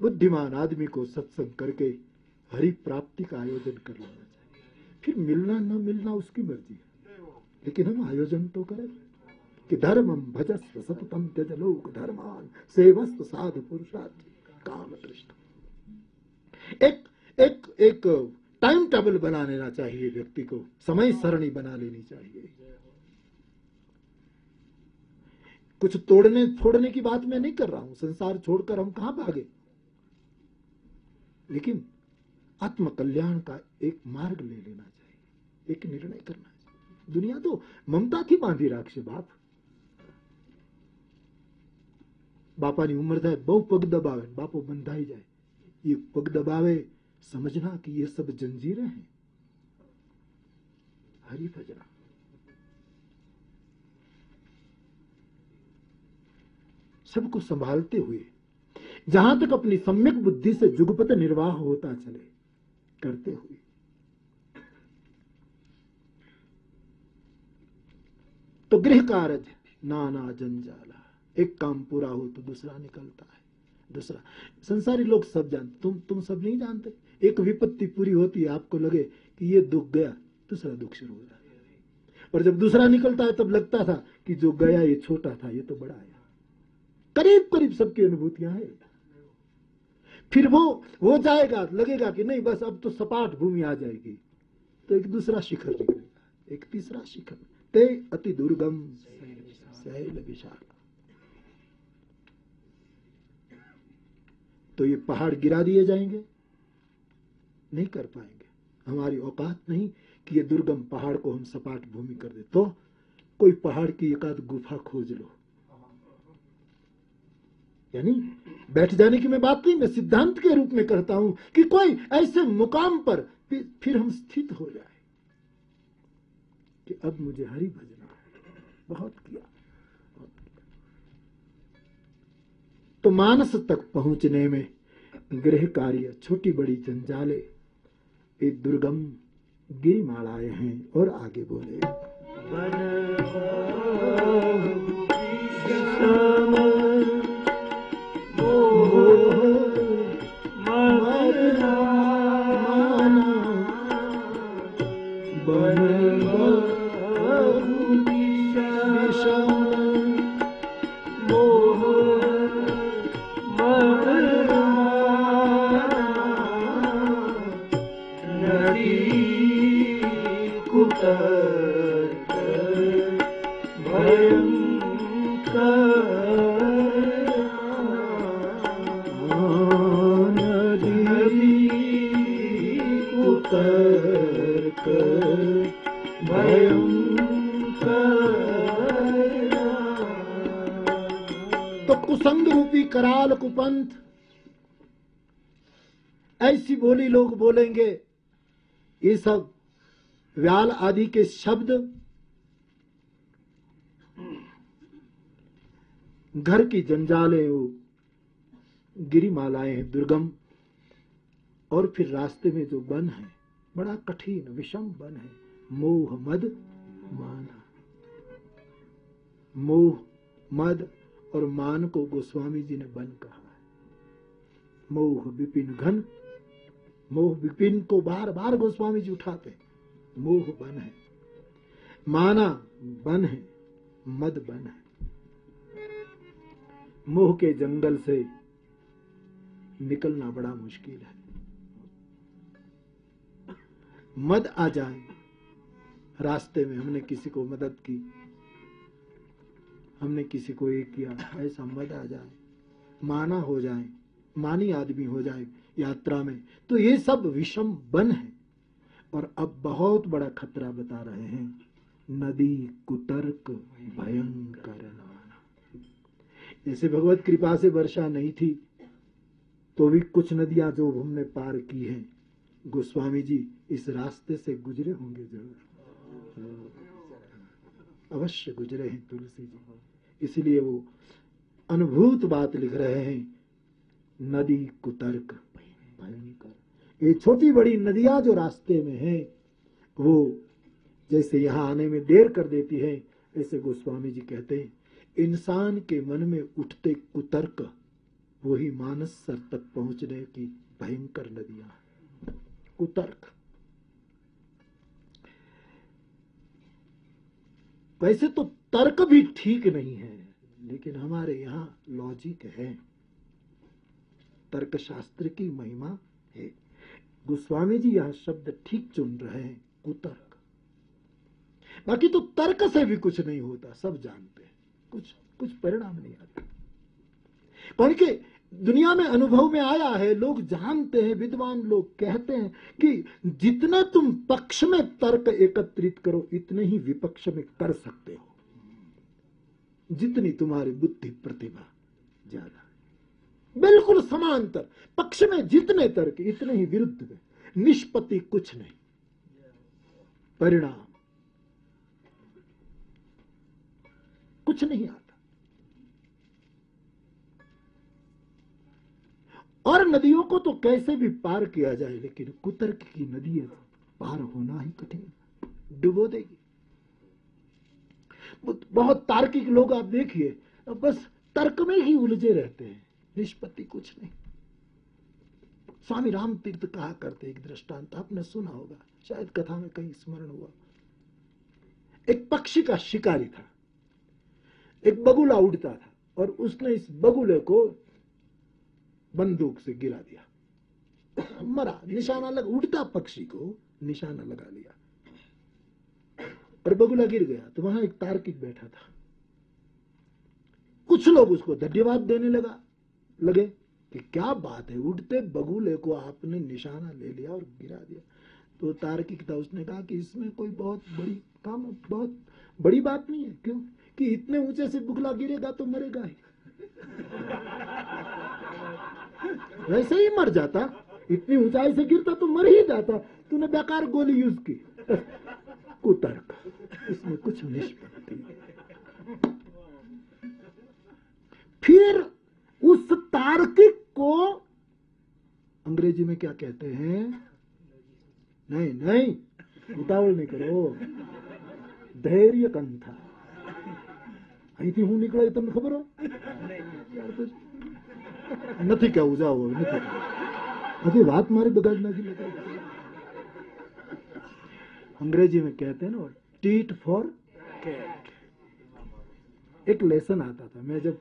बुद्धिमान आदमी को सत्संग करके हरि प्राप्ति का आयोजन कर लेना चाहिए। फिर मिलना न मिलना उसकी मर्ज़ी है। लेकिन हम आयोजन तो करें। कि धर्मम भजस्व सततम त्यज लोक धर्मान, सेवस्व साधु पुरुषार्थ काम दृष्ट। एक एक एक टाइम टेबल बना लेना चाहिए व्यक्ति को। समय सरणी बना लेनी चाहिए। कुछ तोड़ने छोड़ने की बात मैं नहीं कर रहा हूँ। संसार छोड़कर हम कहाँ भागे? लेकिन आत्म कल्याण का एक मार्ग ले लेना चाहिए, एक निर्णय करना चाहिए। दुनिया तो ममता थी बांधी राक्ष बाप बापा। બાપાની उम्र થાય बहु पग दबावे, बापो बंधाई जाए। ये पग दबावे, समझना कि ये सब जंजीरें हैं। हरी फजरा सबको संभालते हुए, जहाँ तक अपनी सम्यक बुद्धि से जुगपत निर्वाह होता चले, करते हुए। तो गृह कार्य नाना जंजाला। एक काम पूरा हो तो दूसरा निकलता है। दूसरा, संसारी लोग सब जानते, तुम तुम सब नहीं जानते? एक विपत्ति पूरी होती है, आपको लगे कि ये दुख गया, दूसरा दुख शुरू हो जाता है। और जब दूसरा निकलता है, तब लगता था कि जो गया, ये छोटा था, ये तो बड़ा आया। करीब करीब सबकी अनुभूतियाँ हैं। फिर वो हो जाएगा, लगेगा कि नहीं, बस अब तो सपाट भूमि आ जाएगी। तो एक दूसरा शिखर निकलेगा, एक तीसरा शिखर। ते अति दुर्गम शैल विशाल। तो ये पहाड़ गिरा दिए जाएँगे, नहीं कर पाएँगे। हमारी औकात नहीं कि ये दुर्गम पहाड़ को हम सपाट भूमि कर दे। तो कोई पहाड़ की एकाध गुफा खोज लो। यानी बैठ जाने की मैं बात नहीं मैं सिद्धांत के रूप में कहता हूँ कि कोई ऐसे मुकाम पर फिर, हम स्थित हो जाए कि अब मुझे हरि भजना है। बहुत किया। बहुत किया। तो मानस तक पहुँचने में गृह कार्य छोटी बड़ी जंजाले एक दुर्गम गिरिमालाएँ हैं और आगे बोले। तो सब व्याल आदि के शब्द घर की जंजाले वो गिरिमालाएँ हैं, दुर्गम। और फिर रास्ते में जो बन है, बड़ा कठिन, विषम बन है, मोह, मद, माना। मोह, मद और मान को गोस्वामी जी ने बन कहा है। मोह, विपिन घन मोह विपिन को बार बार गोस्वामी जी उठाते। मोह बन है। माना बन है, मद बन है। मोह के जंगल से निकलना बड़ा मुश्किल है। मद आ जाए, रास्ते में हमने किसी को मदद की, हमने किसी को ये किया, ऐसा मद आ जाए, माना हो जाए, मानी आदमी हो जाए यात्रा में। तो ये सब विषम बन है। और अब बहुत बड़ा खतरा बता रहे हैं। नदी, कुतर्क, भयंकर जैसे भगवत कृपा से वर्षा नहीं थी तो भी कुछ नदियाँ जो हमने पार की हैं। गोस्वामी जी इस रास्ते से गुजरे होंगे ज़रूर। अवश्य गुजरे हैं तुलसी जी। इसलिए वो अनुभूत बात लिख रहे हैं। नदी, कुतर्क भयंकर। ये छोटी बड़ी नदियाँ जो रास्ते में हैं, वो जैसे यहाँ आने में देर कर देती है, ऐसे गोस्वामी जी कहते हैं, इंसान के मन में उठते कुतर्क, वही मानस सर तक पहुँचने की भयंकर नदियाँ कुतर्क। वैसे तो तर्क भी ठीक नहीं है, लेकिन हमारे यहाँ लॉजिक है। तर्क शास्त्र की महिमा है। गोस्वामी जी, यह शब्द ठीक चुन रहे हैं, कुतर्क। बाकी तो तर्क से भी कुछ नहीं होता, सब जानते हैं। कुछ कुछ परिणाम नहीं आता। क्योंकि दुनिया में अनुभव में आया है, लोग जानते हैं, विद्वान लोग कहते हैं कि जितना तुम पक्ष में तर्क एकत्रित करो, इतने ही विपक्ष में कर सकते हो। जितनी तुम्हारी बुद्धि प्रतिभा ज़्यादा। बिल्कुल समांतर। पक्ष में जितने तर्क, इतने ही विरुद्ध में निष्पत्ति कुछ नहीं। परिणाम। कुछ नहीं आता। और नदियों को तो कैसे भी पार किया जाए, लेकिन कुतर्क की नदी है पार होना ही कठिन डुबो देगी। बहुत तार्किक लोग आप देखिए, बस तर्क में ही उलझे रहते हैं। निष्पत्ति कुछ नहीं। स्वामी राम तीर्थ कहा करते, एक दृष्टांत आपने सुना होगा, शायद कथा में कहीं स्मरण हुआ। एक पक्षी का शिकारी था, एक बगुला उड़ता था, और उसने इस बगुले को बंदूक से गिरा दिया। मरा, निशाना लग, उड़ता पक्षी को, निशाना लगा लिया। और बगुला गिर गया तो वहाँ एक तार्किक बैठा था। कुछ लोग उसको धन्यवाद देने लगा। लगे कि क्या बात है, उड़ते बगुले को आपने निशाना ले लिया और गिरा दिया। तो तार्किक था, उसने कहा कि इसमें कोई बहुत बड़ी काम, बहुत बड़ी बात नहीं है। क्यों? कि इतने ऊँचे से बुगला गिरेगा तो मरेगा ही। [LAUGHS] वैसे ही मर जाता। इतनी ऊंचाई से गिरता तो मर ही जाता। तूने बेकार गोली यूज़ की। [LAUGHS] कुतर्क। इसमें कुछ निष्पत्ति। फिर उस तार्किक को अंग्रेजी में क्या कहते हैं नहीं नहीं उतावल नहीं करो धैर्य कंथा અહીંથી હું નીકળાય તમને ખબર હો ત્યાર પછી નથી કહેવું જાઓ હવે નથી કહેવું. હજી વાત મારી બગાડ નાખી લગાડી. अंग्रेजी में कहते हैं ना टीट फॉर कैट एक लेसन आता था मैं जब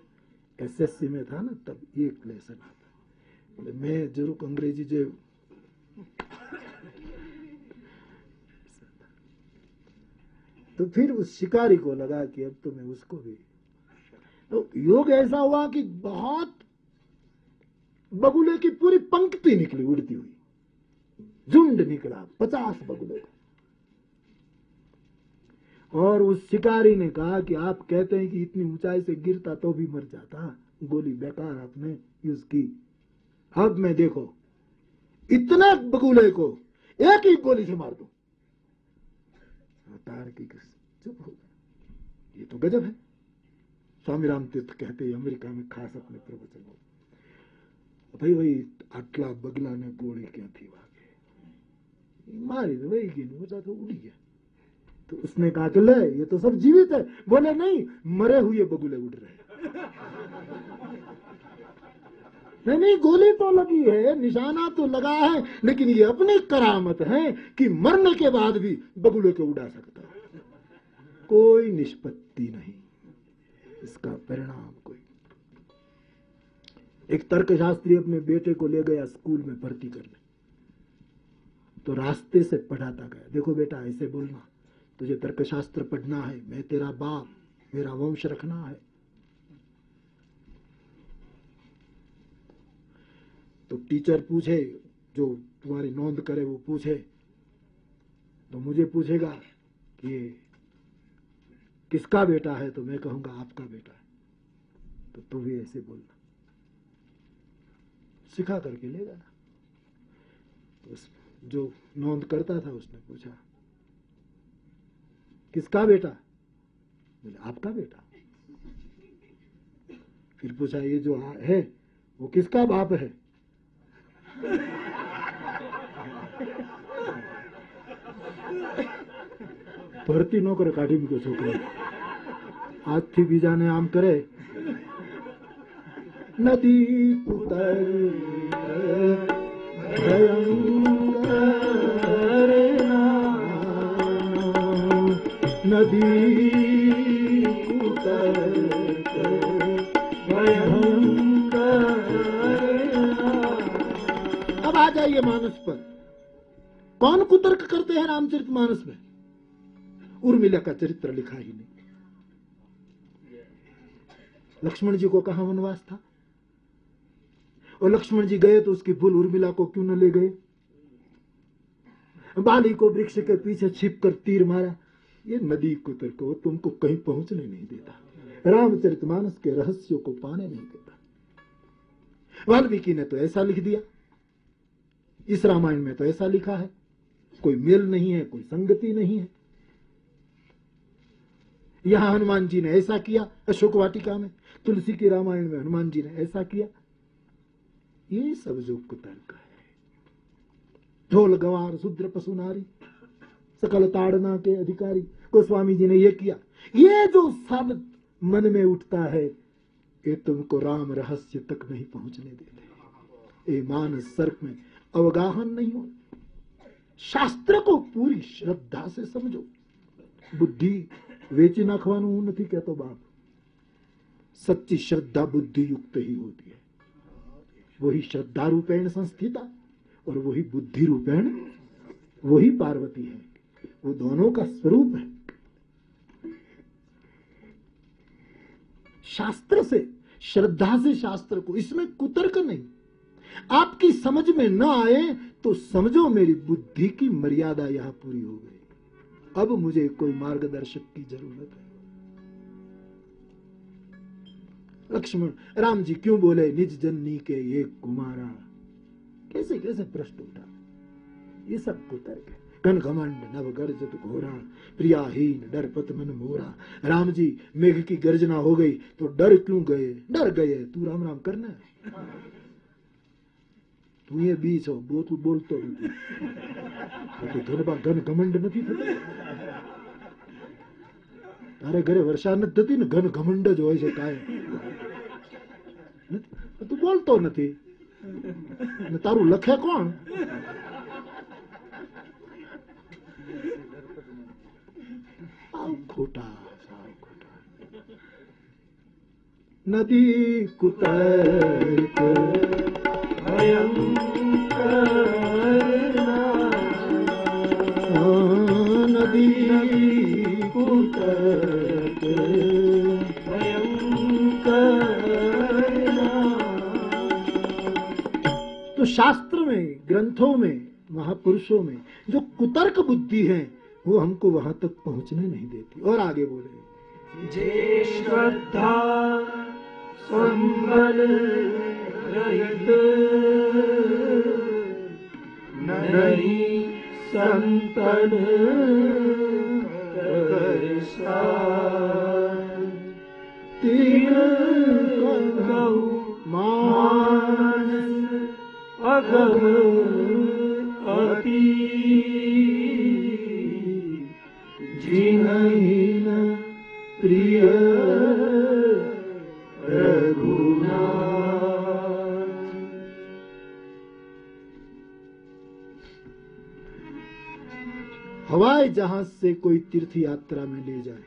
एसएससी में था ना, तब ये लेसन आता मैं ज़रूर अंग्रेज़ी जो [LAUGHS] तो फिर उस शिकारी को लगा कि अब तो मैं उसको भी [LAUGHS] तो योग ऐसा हुआ कि बहुत बगुले की पूरी पंक्ति निकली, उड़ती हुई। झुंड निकला, पचास बगुलों का। और उस शिकारी ने कहा कि आप कहते हैं कि इतनी ऊंचाई से गिरता तो भी मर जाता। गोली बेकार आपने यूज़ की अब मैं देखो, इतने बगुले को एक ही गोली से मार दो। तार की चुप हो ये तो गजब है। स्वामी राम तीर्थ कहते हैं, अमेरिका में खास अपने प्रवचन में भाई, वही आटला बगला ने गोली क्या थी वागे मारी तो वही गिन तो उड़ी गया तो उसने कहा कि, ले, ये तो सब जीवित है। बोले, नहीं, मरे हुए बगुले उड़ रहे नहीं नहीं, गोली तो लगी है, निशाना तो लगा है, लेकिन ये अपनी करामत है कि मरने के बाद भी बगुले को उड़ा सकता है। कोई निष्पत्ति नहीं, इसका परिणाम कोई। एक तर्कशास्त्री अपने बेटे को ले गया स्कूल में भर्ती करने। तो रास्ते से पढ़ाता गया। देखो बेटा, ऐसे बोलना। तुझे तर्कशास्त्र पढ़ना है, मैं तेरा बाप, मेरा वंश रखना है। तो टीचर पूछे, जो तुम्हारी नोंद करे, वो पूछे। तो मुझे पूछेगा कि किसका बेटा है? तो मैं कहूँगा, आपका बेटा है। तो तू भी ऐसे बोलना। सिखा करके ले जाना। तो जो नोंद करता था, उसने पूछा किसका बेटा बोले आपका बेटा फिर पूछा ये जो है वो किसका बाप है ભરતી ન કરે કાઢી મૂક્યો છોકરો આજથી બીજાને આમ કરે નદી કુતર નદી नदी अब आ जाइए मानस पर। कौन कुतर्क करते हैं रामचरित मानस में? उर्मिला का चरित्र लिखा ही नहीं। लक्ष्मण जी को कहा वनवास था? और लक्ष्मण जी गए तो उसकी भूल उर्मिला को क्यों न ले गए? बाली को वृक्ष के पीछे छिप कर तीर मारा। ये नदी कुतर को तुमको कहीं पहुँचने नहीं देता। रामचरितमानस के रहस्यों को पाने नहीं देता। वाल्मीकि ने तो ऐसा लिख दिया। इस रामायण में तो ऐसा लिखा है। कोई मेल नहीं है, कोई संगति नहीं है। यहाँ हनुमान जी ने ऐसा किया अशोक वाटिका में, तुलसी के रामायण में हनुमान जी ने ऐसा किया। ये सब जो कुतर्क है। ढोल गवार शूद्र पशु नारी सकल ताड़ना के अधिकारी गोस्वामी जी ने ये किया ये जो सब मन में उठता है ये तुमको राम रहस्य तक नहीं पहुंचने देते ये मानस सर्क में अवगाहन नहीं हो શાસ્ત્ર को पूरी श्रद्धा से समझो बुद्धि વેચી નાખવાનું હું નથી કહેતો બાપ સચ્ચી શ્રદ્ધા બુદ્ધિ યુક્ત ही होती है वही श्रद्धा रूपेण संस्थिता और वही बुद्धि रूपेण वही पार्वती है वो दोनों का स्वरूप है। शास्त्र से, श्रद्धा से शास्त्र को इसमें कुतर्क नहीं। आपकी समझ में न आए तो समझो मेरी बुद्धि की मर्यादा यहाँ पूरी हो गई। अब मुझे कोई मार्गदर्शक की ज़रूरत है। लक्ष्मण, राम जी क्यों बोले, निज जननी के ये कुमारा? कैसे कैसे प्रश्न उठा? ये सब कुतर्क है। घन घमंड नव गर्जत घोरा प्रियाहीन डर पत मन मोरा राम जी मेघ की गर्जना हो गई तो डर क्यों गए डर गए तू राम राम करना है તું એ બી છો બો તું બોલતો નથી તો ધનબા ઘન ઘમંડ નથી થતો તારે ઘરે વર્ષા નથી થતી ને ઘન ઘમંડ જ હોય છે કાંઈ તું બોલતો નથી ને તારું લખે કોણ खोटा नदी कुतर को हाँ, नदी कुतर हाँ, तो शास्त्र में ग्रंथों में महापुरुषों में जो कुतर्क बुद्धि है, वो हमको वहाँ तक पहुँचने नहीं देती। और आगे बोले। जे श्रद्धा संबल संतन। जहाज़ से कोई तीर्थ यात्रा में ले जाए।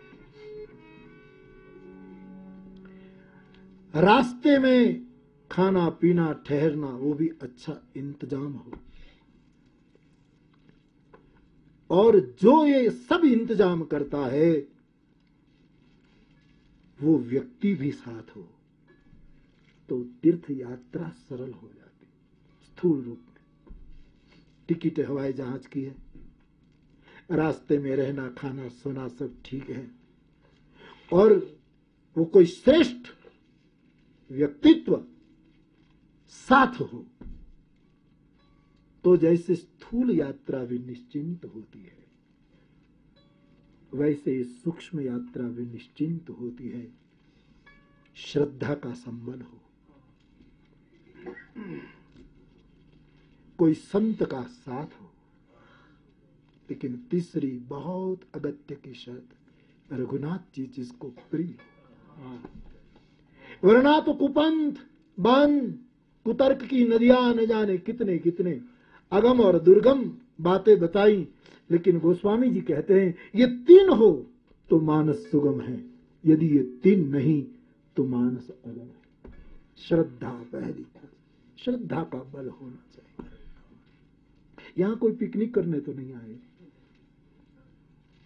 रास्ते में खाना, पीना, ठहरना, वो भी अच्छा इंतज़ाम हो। और जो ये सब इंतज़ाम करता है, वो व्यक्ति भी साथ हो तो तीर्थ यात्रा सरल हो जाती, स्थूल रूप में। टिकट हवाई जहाज़ की है। रास्ते में रहना, खाना, सोना सब ठीक है। और वो कोई श्रेष्ठ व्यक्तित्व साथ हो तो जैसे स्थूल यात्रा भी निश्चिंत होती है, वैसे सूक्ष्म यात्रा भी निश्चिंत होती है। श्रद्धा का संबल हो। कोई संत का साथ हो। लेकिन तीसरी बहुत अगत्य की शर्त, रघुनाथ जी जिसको प्रिय वरना तो कुपंथ बन, कुतर्क की नदियाँ न जाने कितने कितने। अगम और दुर्गम बातें बताई, लेकिन गोस्वामी जी कहते हैं, ये तीन हो तो मानस सुगम है। यदि ये तीन नहीं तो मानस अगम है। श्रद्धा पहली श्रद्धा का बल होना चाहिए। यहाँ कोई पिकनिक करने तो नहीं आए।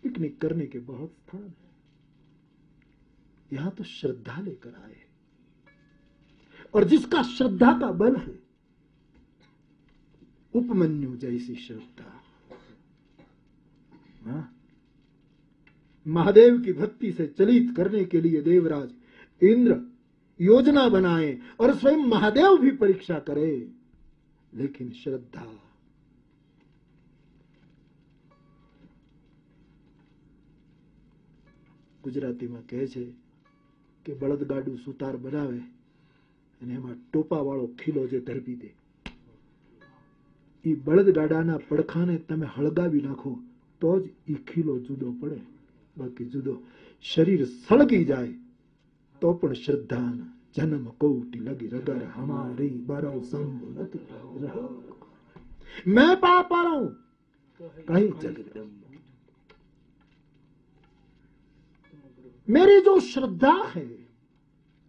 पिकनिक करने के बहुत स्थान है। यहाँ तो श्रद्धा लेकर आए और जिसका श्रद्धा का बल है, उपमन्यु जैसी श्रद्धा। हाँ? महादेव की भक्ति से चलित करने के लिए देवराज इंद्र योजना बनाए और स्वयं महादेव भी परीक्षा करे। लेकिन श्रद्धा ગુજરાતીમાં કહે છે કે બળદગાડું સુતાર બનાવે અને એમાં ટોપાવાળો ખીલો જે ધરપી દે. એ બળદગાડાના પડખાને તમે હળગાવી નાખો તો જ એ ખીલો જુદો પડે. બાકી જુદો શરીર સળગી જાય તો પણ શ્રદ્ધા જન્મ કૌટી લગી રગર હમારી બરવ સંભ નથી મેં પાપ કઈ જગદંબ मेरी जो श्रद्धा है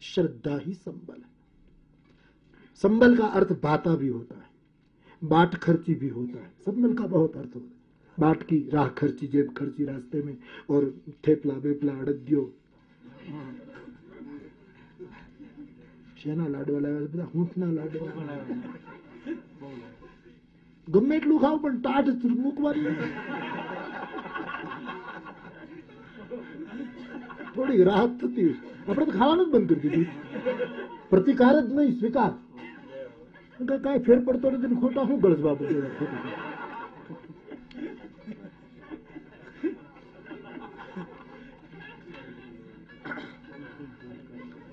श्रद्धा ही संबल है संबल का अर्थ बाता भी होता है बाट खर्ची भी होता है संबल का बहुत अर्थ होता है बाट की राह खर्ची जेब खर्ची रास्ते में और थेपला बेपला अड़द्यो શેના લાડવા લાવ્યા છે બધા હૂંફના લાડવા ગમે એટલું ખાવ પણ ટાઢ મૂકવાની નથી. થોડી રાહત થતી આપણે તો ખાવાનું જ બંધ કરી દીધું પ્રતિકાર જ નહીં સ્વીકાર કે કાંઈ ફેર પડતો નથી ને ખોટા શું ગળસવા બધું ખોટું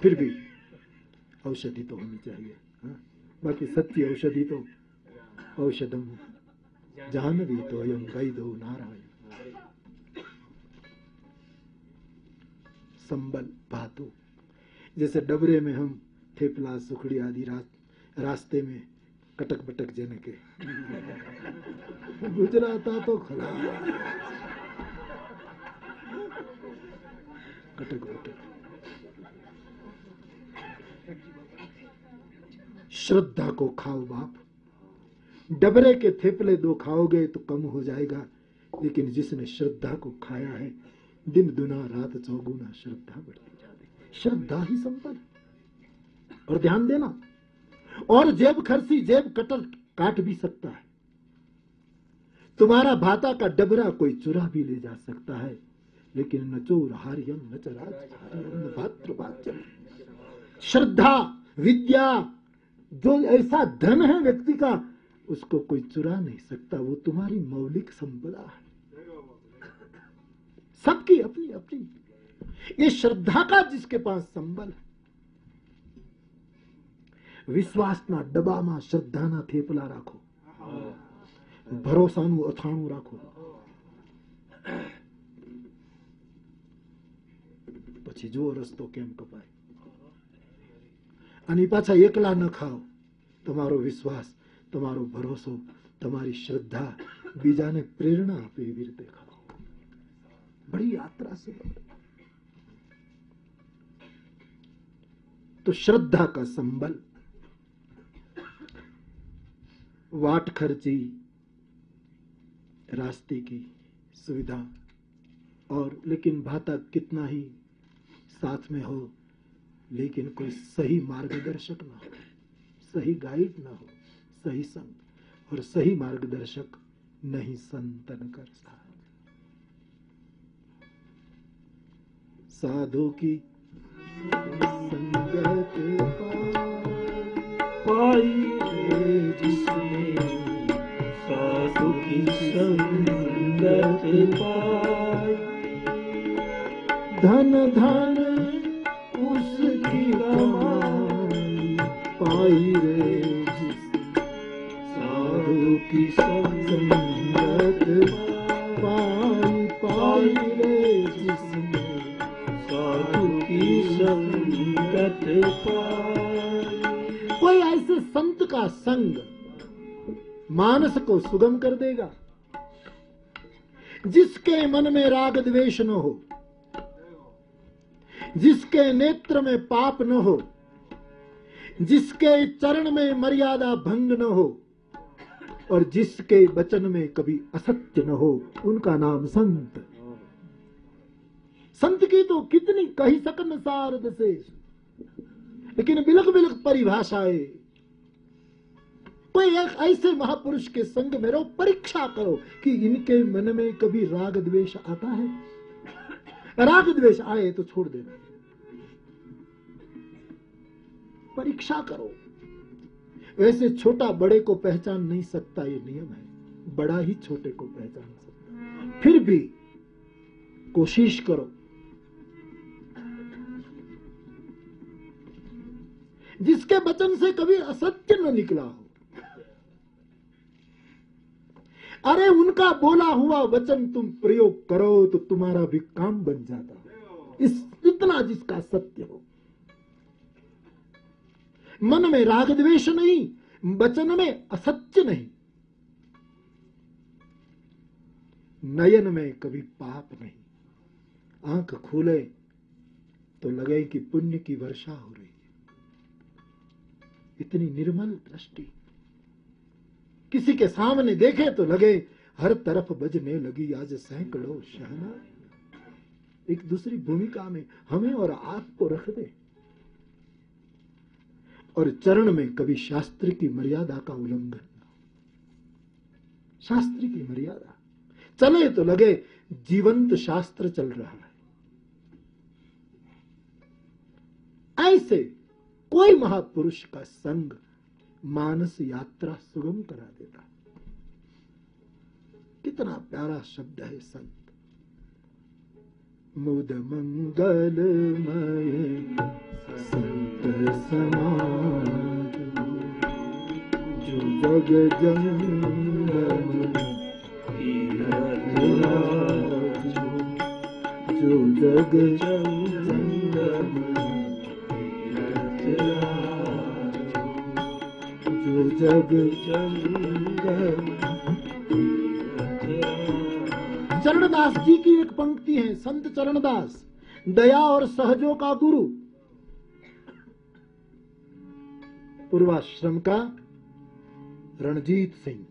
फिर भी औषधि तो होनी चाहिए हाँ? बाकी सत्य औषधि तो औषधम जानवी तो अयम वैदो नारायण संबल भातु जैसे डबरे में हम थेपला, सुखड़ी आदि रास्ते में कटक बटक जने के। गुजराता तो खरा कटक बटक श्रद्धा को खाओ बाप। डबरे के थेपले दो खाओगे तो कम हो जाएगा, लेकिन जिसने श्रद्धा को खाया है दिन दुना रात चौगुना श्रद्धा बढ़ती जाती श्रद्धा ही संपल और ध्यान देना, और जेब खर्ची जेब कटर काट भी सकता है। तुम्हारा भाता का डबरा कोई चुरा भी ले जा सकता है, लेकिन न चोर हार्यम न चराज हार्यम भातृवाच्यम श्रद्धा, विद्या, जो ऐसा धन है व्यक्ति का, उसको कोई चुरा नहीं सकता। वो तुम्हारी मौलिक संपदा है। सबकी अपनी अपनी ये श्रद्धा का जिसके पास संबल है વિશ્વાસના ડબ્બામાં શ્રદ્ધાના થેપલા રાખો ભરોસાનું અથાણું રાખો પછી જો રસ્તો કેમ કપાય અને પાછા એકલા ન ખાઓ તમારો વિશ્વાસ તમારો ભરોસો તમારી શ્રદ્ધા બીજાને પ્રેરણા આપે એવી રીતે ખાઓ बड़ी यात्रा से तो श्रद्धा का संबल, वाट खर्ची, रास्ते की सुविधा, और लेकिन भाता कितना ही साथ में हो, लेकिन कोई सही मार्गदर्शक ना हो, सही गाइड ना हो, सही संत और सही मार्गदर्शक नहीं संतन कर साथ साधु की संगत पाई जिसने साधु की संगत पाई। धन धन उसकी कमाई पाई रे साधु की कोई ऐसे संत का संग मानस को सुगम कर देगा, जिसके मन में राग द्वेष न हो, जिसके नेत्र में पाप न हो, जिसके चरण में मर्यादा भंग न हो, और जिसके वचन में कभी असत्य न हो, उनका नाम संत। संत की तो कितनी कही सकन सारद से। लेकिन बिलक बिलक परिभाषाएँ। कोई एक ऐसे महापुरुष के संग में रहो परीक्षा करो कि इनके मन में कभी राग द्वेष आता है। राग द्वेष आए तो छोड़ देना। परीक्षा करो। वैसे छोटा बड़े को पहचान नहीं सकता ये नियम है। बड़ा ही छोटे को पहचान सकता। फिर भी कोशिश करो। जिसके वचन से कभी असत्य न निकला हो। अरे उनका बोला हुआ वचन तुम प्रयोग करो तो तुम्हारा भी काम बन जाता इस, इतना जिसका सत्य हो। मन में राग द्वेष नहीं, वचन में असत्य नहीं। नयन में कभी पाप नहीं। आँख खोले तो लगे कि पुण्य की वर्षा हो रही। इतनी निर्मल दृष्टि। किसी के सामने देखे तो लगे, हर तरफ़ बजने लगी आज सैकड़ों शहना एक दूसरी भूमिका में हमें और आपको रख दे। और चरण में कभी शास्त्र की मर्यादा का उल्लंघन। शास्त्र की मर्यादा। चले तो लगे, जीवंत शास्त्र चल रहा है। ऐसे कोई महापुरुष का संग मानस यात्रा सुगम करा देता। कितना प्यारा शब्द है संत। मुद मंगलमय संत समाज। जो जग राजो। जो जग जंगम जग चरणदास जी की एक पंक्ति है, संत चरणदास। दया और सहजों का गुरु। पूर्वाश्रम का रणजीत सिंह।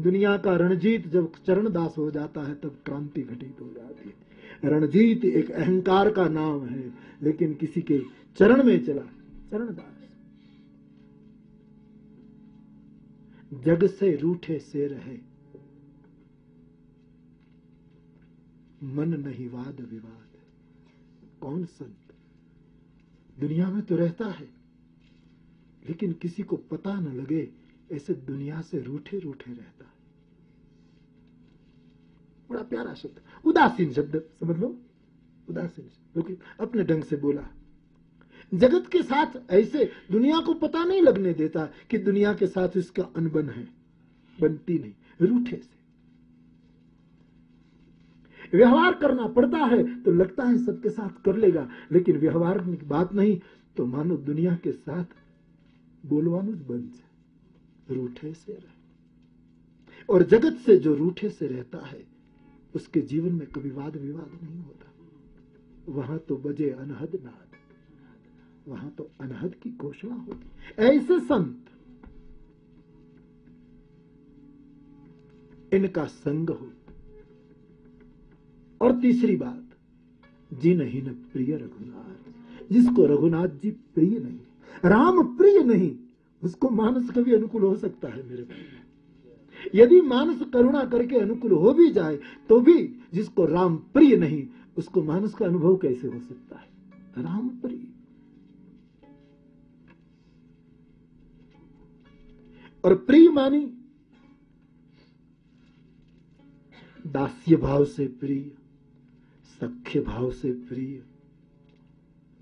दुनिया का रणजीत जब चरणदास हो जाता है, तब क्रांति घटित हो जाती है। रणजीत एक अहंकार का नाम है, लेकिन किसी के चरण में चला, चरणदास। जग से रूठे से रहे मन नहीं वाद विवाद। कौन संत? दुनिया में तो रहता है। लेकिन किसी को पता न लगे, ऐसे दुनिया से रूठे रूठे रहता है। बड़ा प्यारा शब्द, उदासीन शब्द, समझ लो? उदासीन क्योंकि अपने ढंग से बोला। जगत के साथ ऐसे दुनिया को पता नहीं लगने देता कि दुनिया के साथ इसका अनबन है, बनती नहीं, रूठे से। व्यवहार करना पड़ता है तो लगता है सबके साथ कर लेगा, लेकिन व्यवहार की बात नहीं तो मानो दुनिया के साथ बोलवानुज बन जाए रूठे से रहे। और जगत से जो रूठे से रहता है, उसके जीवन में कभी वाद विवाद नहीं होता। वहाँ तो बजे अनहद नाद। वहाँ तो अनहद की घोषणा होती ऐसे संत, इनका संग हो। और तीसरी बात जिन ही न प्रिय रघुनाथ, जिसको रघुनाथ जी प्रिय नहीं, राम प्रिय नहीं, उसको मानस कभी अनुकूल हो सकता है मेरे भाई। यदि मानस करुणा करके अनुकूल हो भी जाए तो भी जिसको राम प्रिय नहीं, उसको मानस का अनुभव कैसे हो सकता है? राम प्रिय। और प्रिय मानी दास्य भाव से प्रिय, सख्य भाव से प्रिय,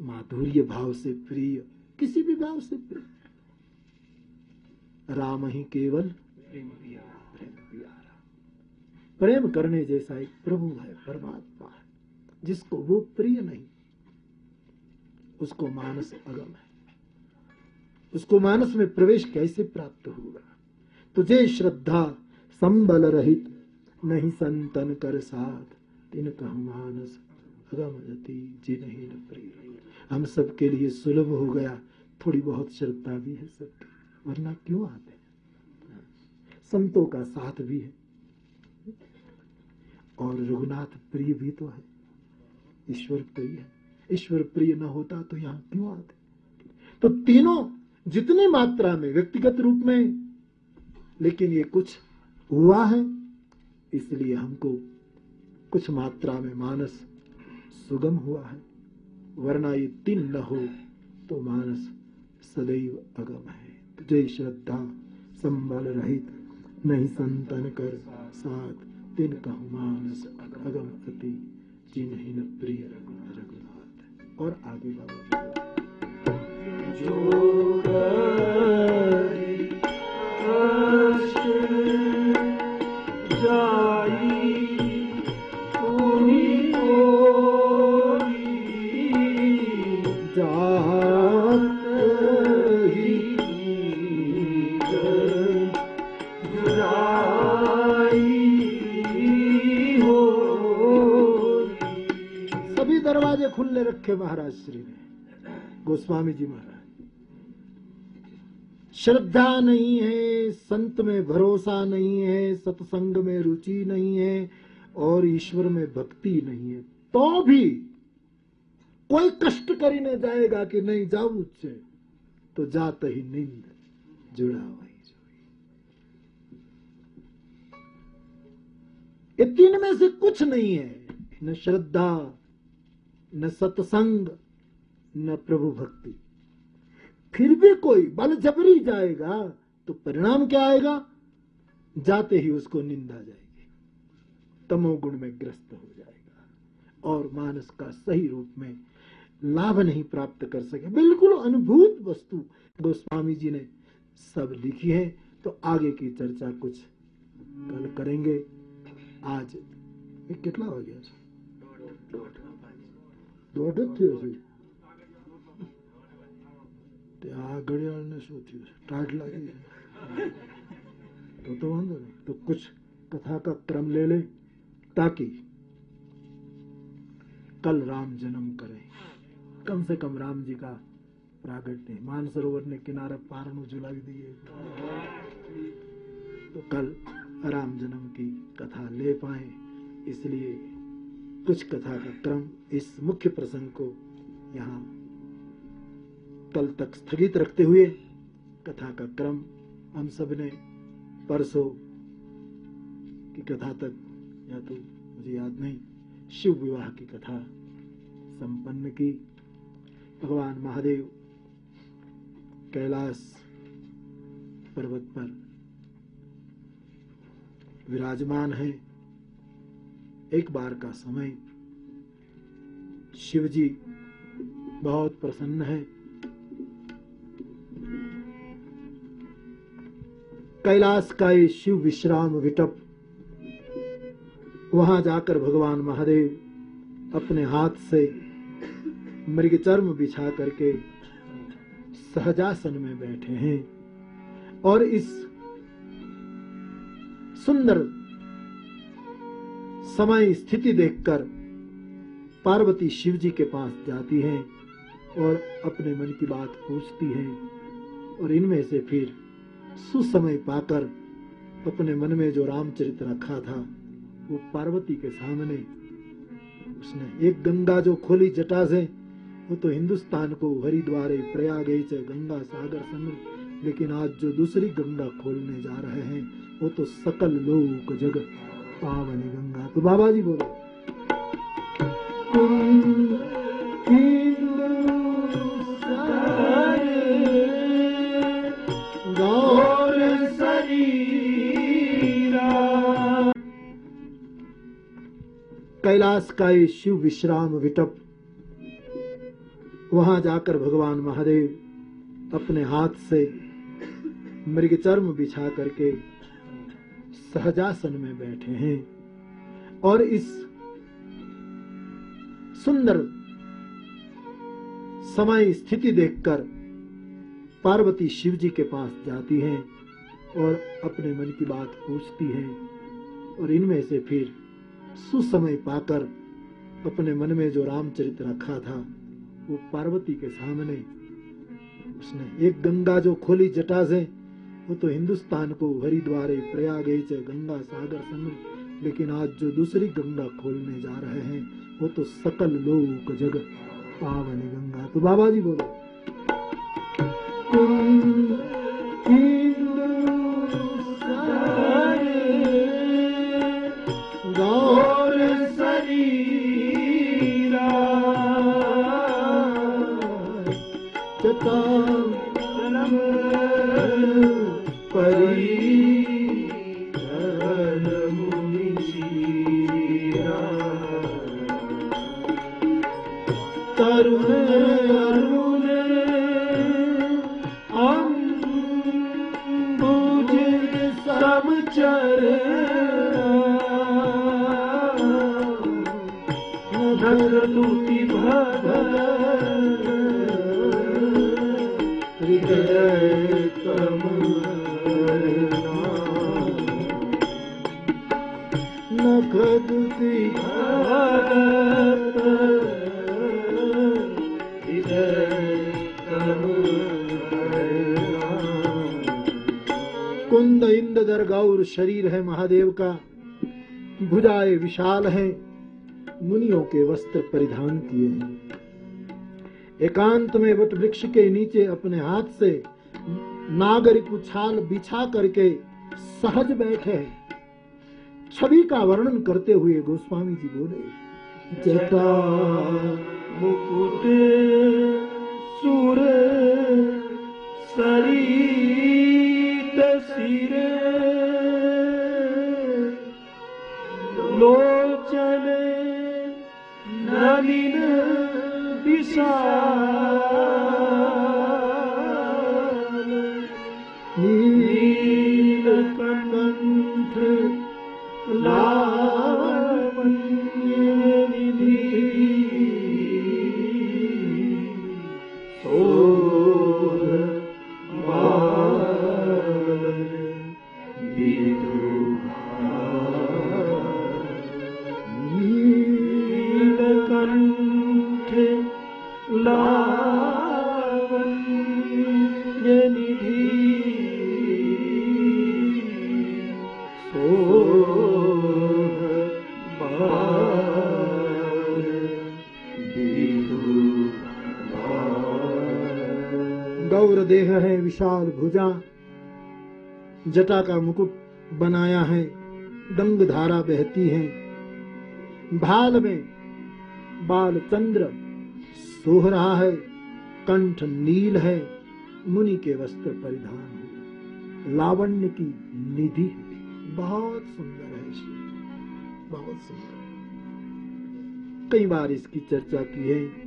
माधुर्य भाव से प्रिय, किसी भी भाव से प्रिय। राम ही केवल प्रेम प्यारा। प्रेम करने जैसा एक प्रभु है, परमात्मा है, जिसको वो प्रिय नहीं, उसको मानस अगम है। उसको मानस में प्रवेश कैसे प्राप्त होगा तुझे श्रद्धा संबल रहित नहीं संतन कर साथ। तिन कहु मानस अगम जति जी नहीं न हम सबके लिए सुलभ हो गया। थोड़ी बहुत श्रद्धा भी है सबकी। वरना क्यों आते हैं? संतों का साथ भी है। और रघुनाथ प्रिय भी तो है। ईश्वर प्रिय है। ईश्वर प्रिय न होता तो यहाँ क्यों आते? तो तीनों जितनी मात्रा में, व्यक्तिगत रूप में, लेकिन ये कुछ हुआ है, इसलिए हमको कुछ मात्रा में मानस सुगम हुआ है, वरना ये तीन न हो तो मानस सदैव अगम है। जय श्रद्धा, संबल रहित, नहीं संतन कर साथ। तिन कहु मानस अगम अति जिन ही न प्रिय रघुनाथ। और आगे बाबा दरवाजे खुले रखे महाराज श्री ने गोस्वामी जी महाराज श्रद्धा नहीं है, संत में भरोसा नहीं है, सत्संग में रुचि नहीं है और ईश्वर में भक्ति नहीं है। तो भी कोई कष्ट करीने जाएगा कि नहीं जाऊ मुझसे तो जाते ही निंद जुड़ा वही ये तीन में से कुछ नहीं है, न श्रद्धा, न सत्संग, न प्रभु भक्ति। फिर भी कोई बल जबरी जाएगा तो परिणाम क्या आएगा जाते ही उसको निंदा जाएगी तमोगुण में ग्रस्त हो जाएगा और मानस का सही रूप में लाभ नहीं प्राप्त कर सके बिल्कुल अनुभूत वस्तु गोस्वामी जी ने सब लिखी है तो आगे की चर्चा कुछ कल करेंगे आज ये कितना हो गया છે દોઢ જ થયો છે તે આ ઘડિયાળને શું થયું છે ટાઢ લાગી છે તો તો વાંધો નહીં તો कुछ कथा का क्रम ले ले ताकि कल राम जन्म करे कम से कम राम जी का प्रागट्य मानसरोवर ने किनारे पारणु झुलाई दिए तो कल राम जन्म की कथा ले पाए इसलिए कुछ कथा का क्रम इस मुख्य प्रसंग को यहाँ कल तक स्थगित रखते हुए कथा का क्रम हम सबने परसों की कथा तक, या तो मुझे याद नहीं, शिव विवाह की कथा संपन्न की। भगवान महादेव कैलाश पर्वत पर विराजमान है। एक बार का समय। शिव जी बहुत प्रसन्न है। कैलाश का ये शिव विश्राम विटप। वहाँ जाकर भगवान महादेव अपने हाथ से मृग चर्म बिछा करके सहजासन में बैठे हैं और इस सुंदर समय स्थिति देखकर पार्वती शिव जी के पास जाती है और अपने मन की बात पूछती है और इनमें से फिर सुसमय पाकर अपने मन में जो रामचरित रखा था, वो पार्वती के सामने, उसने एक गंगा जो खोली जटा से वो तो हिंदुस्तान को हरिद्वार प्रयाग गंगा सागर समुद्र लेकिन आज जो दूसरी गंगा खोलने जा रहे हैं, वो तो सकल लोक जग, पावनी गंगा। तो बाबा जी बोलो कैलाश का ये शिव विश्राम विटप, वहाँ जाकर भगवान महादेव अपने हाथ से मृग चर्म बिछा करके सहजासन में बैठे हैं और इस सुंदर समय स्थिति देखकर पार्वती शिव जी के पास जाती है और अपने मन की बात पूछती है और इनमें से फिर सुसमय पाकर अपने मन में जो रामचरित रखा था, वो पार्वती के सामने, उसने एक गंगा जो खोली जटा से वो तो हिंदुस्तान को हरिद्वार, प्रयाग गंगा सागर समुद्र, लेकिन आज जो दूसरी गंगा खोलने जा रहे हैं, वो तो सकल लोक जग, पावनी गंगा। तो बाबा जी बोलो शरीर है महादेव का, भुजाए विशाल है, मुनियों के वस्त्र परिधान किए हैं। एकांत में वट वृक्ष के नीचे अपने हाथ से नागरिक उछाल बिछा करके सहज बैठे हैं। छवि का वर्णन करते हुए गोस्वामी जी बोले, जटा मुकुट सुर सरित सिर। लोचन नलिन विशाल भुजा जटा का मुकुट बनाया है दंग धारा बहती है। भाल में बाल चंद्र सोह रहा है, कंठ नील है, मुनि के वस्त्र परिधान लावण्य की निधि बहुत सुंदर है बहुत सुंदर कई बार इसकी चर्चा की है।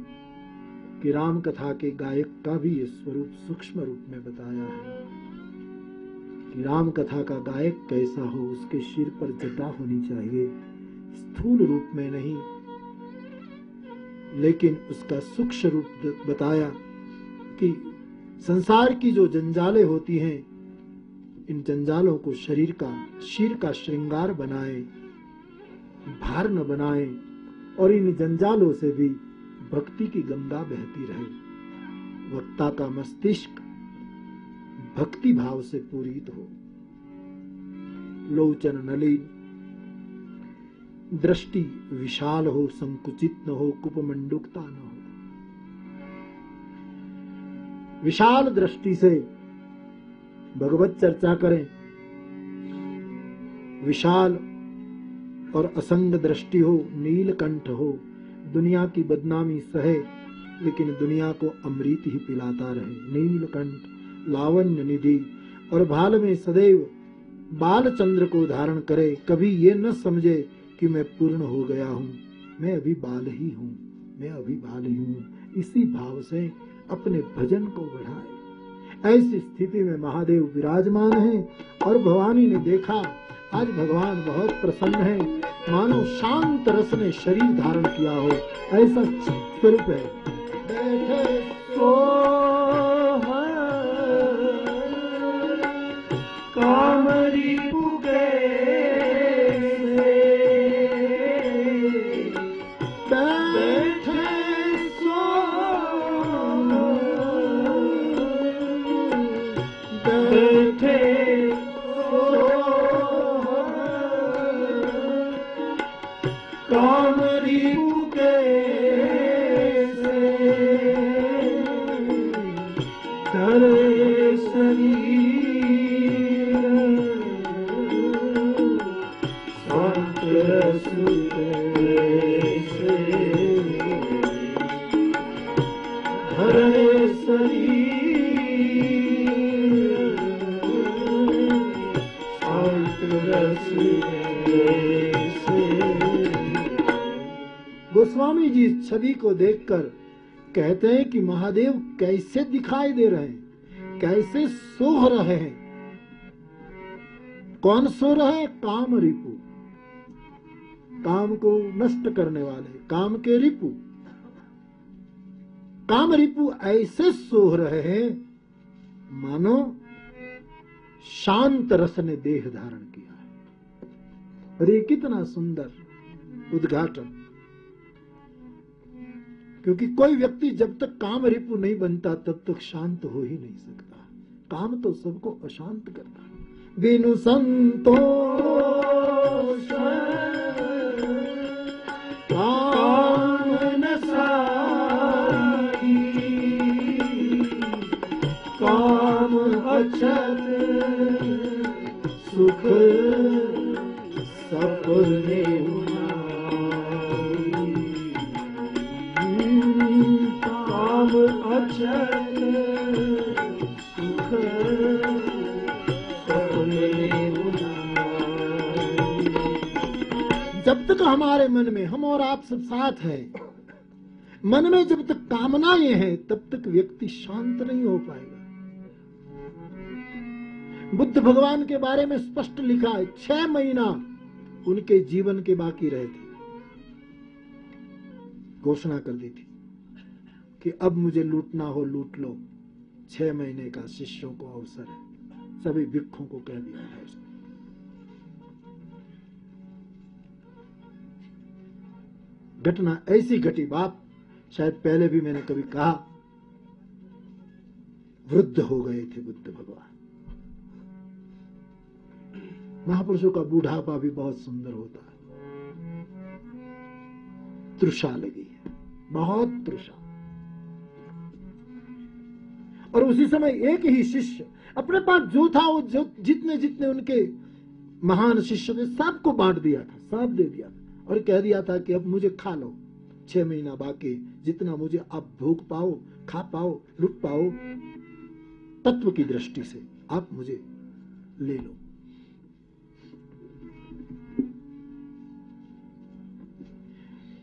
कि राम कथा के गायक का भी ये स्वरूप सूक्ष्म रूप में बताया है। कि राम कथा का गायक कैसा हो, उसके सिर पर जटा होनी चाहिए, स्थूल रूप में नहीं, लेकिन उसका सूक्ष्म रूप बताया कि संसार की जो जंजालें होती हैं, इन जंजालों को शरीर का शीर का श्रृंगार बनाए, भार न बनाए, और इन जंजालों से भी भक्ति की गंगा बहती रहे। वक्ता का मस्तिष्क भक्ति भाव से पूरित हो। लोचन नलिन दृष्टि विशाल हो, संकुचित न हो, कुपमंडुकता न हो। विशाल दृष्टि से भगवत चर्चा करें। विशाल और असंग दृष्टि हो, नीलकंठ हो दुनिया की बदनामी सहे, लेकिन दुनिया को अमृत ही पिलाता रहे। नीलकंठ, लावण्य निधि, और भाल में सदैव बाल चंद्र को धारण करे, कभी ये न समझे कि मैं पूर्ण हो गया हूँ। मैं अभी बाल ही हूँ, मैं अभी बाल ही हूँ। इसी भाव से अपने भजन को बढ़ाए। ऐसी स्थिति में महादेव विराजमान है, और भवानी ने देखा, आज भगवान बहुत प्रसन्न है। मानो शांत रस ने शरीर धारण किया हो ऐसा स्वरूप है बैठे सोह कहते हैं कि महादेव कैसे दिखाई दे रहे हैं? कैसे सोह रहे हैं? कौन सो रहे हैं? काम रिपु। काम को नष्ट करने वाले। काम के रिपु। काम रिपु ऐसे सोह रहे हैं, मानो शांत रस ने देह धारण किया है। अरे, कितना सुंदर उद्घाटन। क्योंकि कोई व्यक्ति जब तक काम रिपु नहीं बनता, तब तक शांत हो ही नहीं सकता। काम तो सबको अशांत करता है। बिनु न काम अक्षत, सुख, सपने जब तक हमारे मन में हम और आप सब साथ हैं, मन में जब तक कामनाएँ हैं, तब तक व्यक्ति शांत नहीं हो पाएगा। बुद्ध भगवान के बारे में स्पष्ट लिखा है, छह महीना उनके जीवन के बाकी रहे थे घोषणा कर दी थी। कि अब मुझे लूटना हो, लूट लो। छह महीने का शिष्यों को अवसर है। सभी भिक्षुओं को कह दिया है। घटना ऐसी घटी बात शायद पहले भी मैंने कभी कहा, वृद्ध हो गए थे बुद्ध भगवान। महापुरुषों का बूढ़ापा भी बहुत सुंदर होता है। तृषा लगी है। बहुत तृषा। और उसी समय एक ही शिष्य अपने पास जो था, वो जो जितने जितने उनके महान शिष्य थे, सबको बांट दिया था, सब दे दिया था और कह दिया था कि अब मुझे खा लो। छह महीना बाकी, जितना मुझे आप भूख पाओ, खा पाओ, लुट पाओ, तत्व की दृष्टि से आप मुझे ले लो।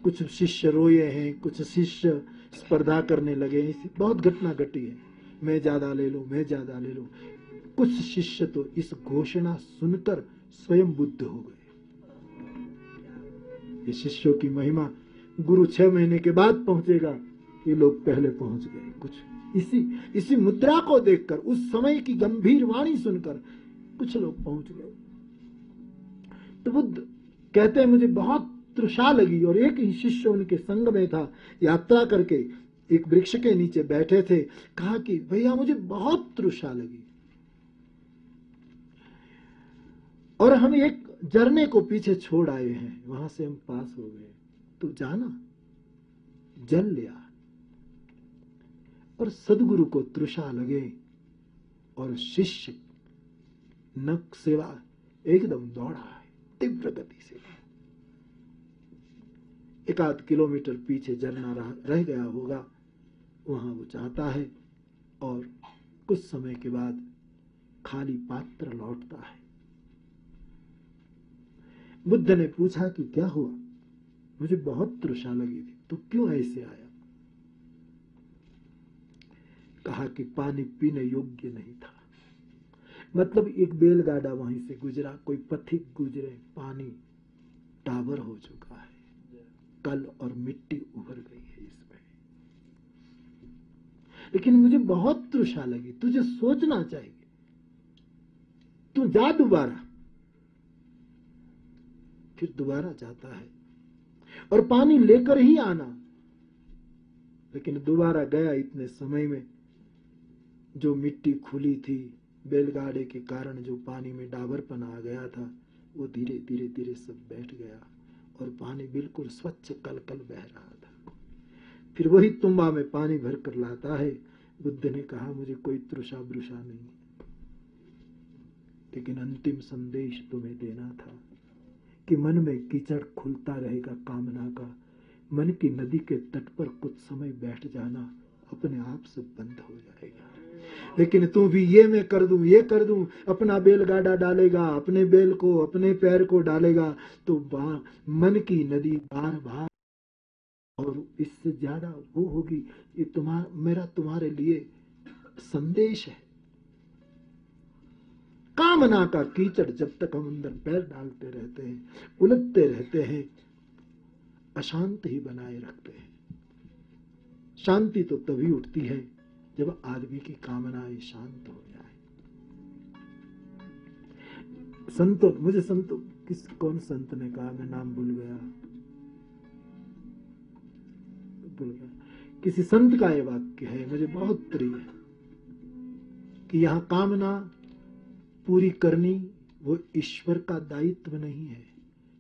कुछ शिष्य रोए हैं, कुछ शिष्य स्पर्धा करने लगे बहुत घटना घटी है। मैं ज़्यादा ले लूँ, मैं ज़्यादा ले लूँ। कुछ शिष्य तो इस घोषणा सुनकर स्वयं बुद्ध हो गए। ये शिष्यों की महिमा गुरु छह महीने के बाद पहुंचेगा। ये लोग पहले पहुँच गए। कुछ इसी इसी मुद्रा को देखकर, उस समय की गंभीर वाणी सुनकर कुछ लोग पहुँच गए। तो बुद्ध कहते हैं, मुझे बहुत तृषा लगी और एक ही शिष्य उनके संग में था, यात्रा करके एक वृक्ष के नीचे बैठे थे, कहा कि, भैया, मुझे बहुत तृषा लगी। और हम एक झरने को पीछे छोड़ आए हैं, वहाँ से हम पास हो गए। तो जाना, जल लिया। और सदगुरु को तृषा लगे, और शिष्य नक सेवा एकदम दौड़ा है, तीव्र गति से। एक आध किलोमीटर पीछे झरना रह गया होगा वहाँ वो चाहता है और कुछ समय के बाद खाली पात्र लौटता है। बुद्ध ने पूछा कि क्या हुआ? मुझे बहुत तृषा लगी थी तो क्यों ऐसे आया? कहा कि पानी पीने योग्य नहीं था। मतलब एक बैलगाड़ा वहीं से गुजरा, कोई पथिक गुजरे, पानी टावर हो चुका है। कल और मिट्टी उभर गई। लेकिन मुझे बहुत तृषा लगी, तुझे सोचना चाहिए। तू जा दोबारा। फिर दोबारा जाता है और पानी लेकर ही आना। लेकिन दोबारा गया इतने समय में, जो मिट्टी खुली थी, बैलगाड़े के कारण जो पानी में डाबरपन आ गया था, वो धीरे धीरे धीरे सब बैठ गया और पानी बिल्कुल स्वच्छ कल कल बह रहा था। फिर वही तुम्बा में पानी भर कर लाता है बुद्ध ने कहा, मुझे कोई तृषा ब्रुषा नहीं। लेकिन अंतिम संदेश तुम्हें देना था कि मन में कीचड़ खुलता रहेगा कामना का। मन की नदी के तट पर कुछ समय बैठ जाना अपने आप से बंद हो जाएगा। लेकिन तू भी ये मैं कर दूँ, ये कर दूँ। अपना बैलगाड़ा डालेगा, अपने बैल को, अपने पैर को डालेगा तो मन की नदी बार बार और इससे ज़्यादा वो होगी ये तुम्हारा, मेरा तुम्हारे लिए संदेश है। कामना का कीचड़ जब तक हम अंदर पैर डालते रहते हैं, उलटते रहते हैं, अशांत ही बनाए रखते हैं। शांति तो तभी उठती है जब आदमी की कामनाएँ शांत हो जाए। संतो, मुझे संतो, किस, कौन संत ने कहा? मैं नाम भूल गया। भूल गया किसी संत का ये वाक्य है, मुझे बहुत प्रिय है कि यहाँ कामना पूरी करनी वो ईश्वर का दायित्व नहीं है,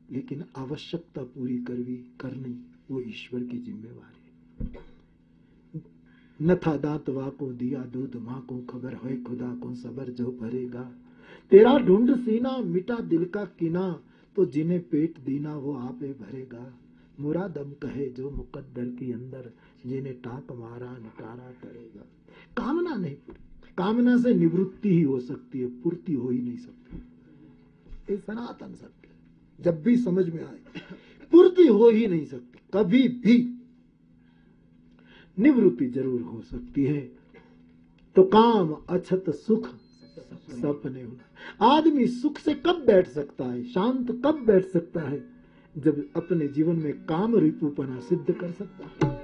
लेकिन आवश्यकता पूरी करवी, करनी वो ईश्वर की जिम्मेवारी है। न था दांत वा को दिया, दूध माँ को खबर है खुदा को सबर जो भरेगा। तेरा ढूंढ सीना, मिटा दिल का किना तो जिन्हें पेट दीना वो आपे भरेगा। मुरा दम कहे जो मुकद्दर के अंदर, जिन्हें टाक मारा निकारा करेगा। कामना नहीं पूरी। कामना से निवृत्ति ही हो सकती है, पूर्ति हो ही नहीं सकती। ये सनातन सत्य जब भी समझ में आए, पूर्ति हो ही नहीं सकती। कभी भी निवृत्ति ज़रूर हो सकती है। तो काम, अछत, सुख, सपने होना। आदमी सुख से कब बैठ सकता है? शांत कब बैठ सकता है? जब अपने जीवन में काम रिपुपना सिद्ध कर सकता है।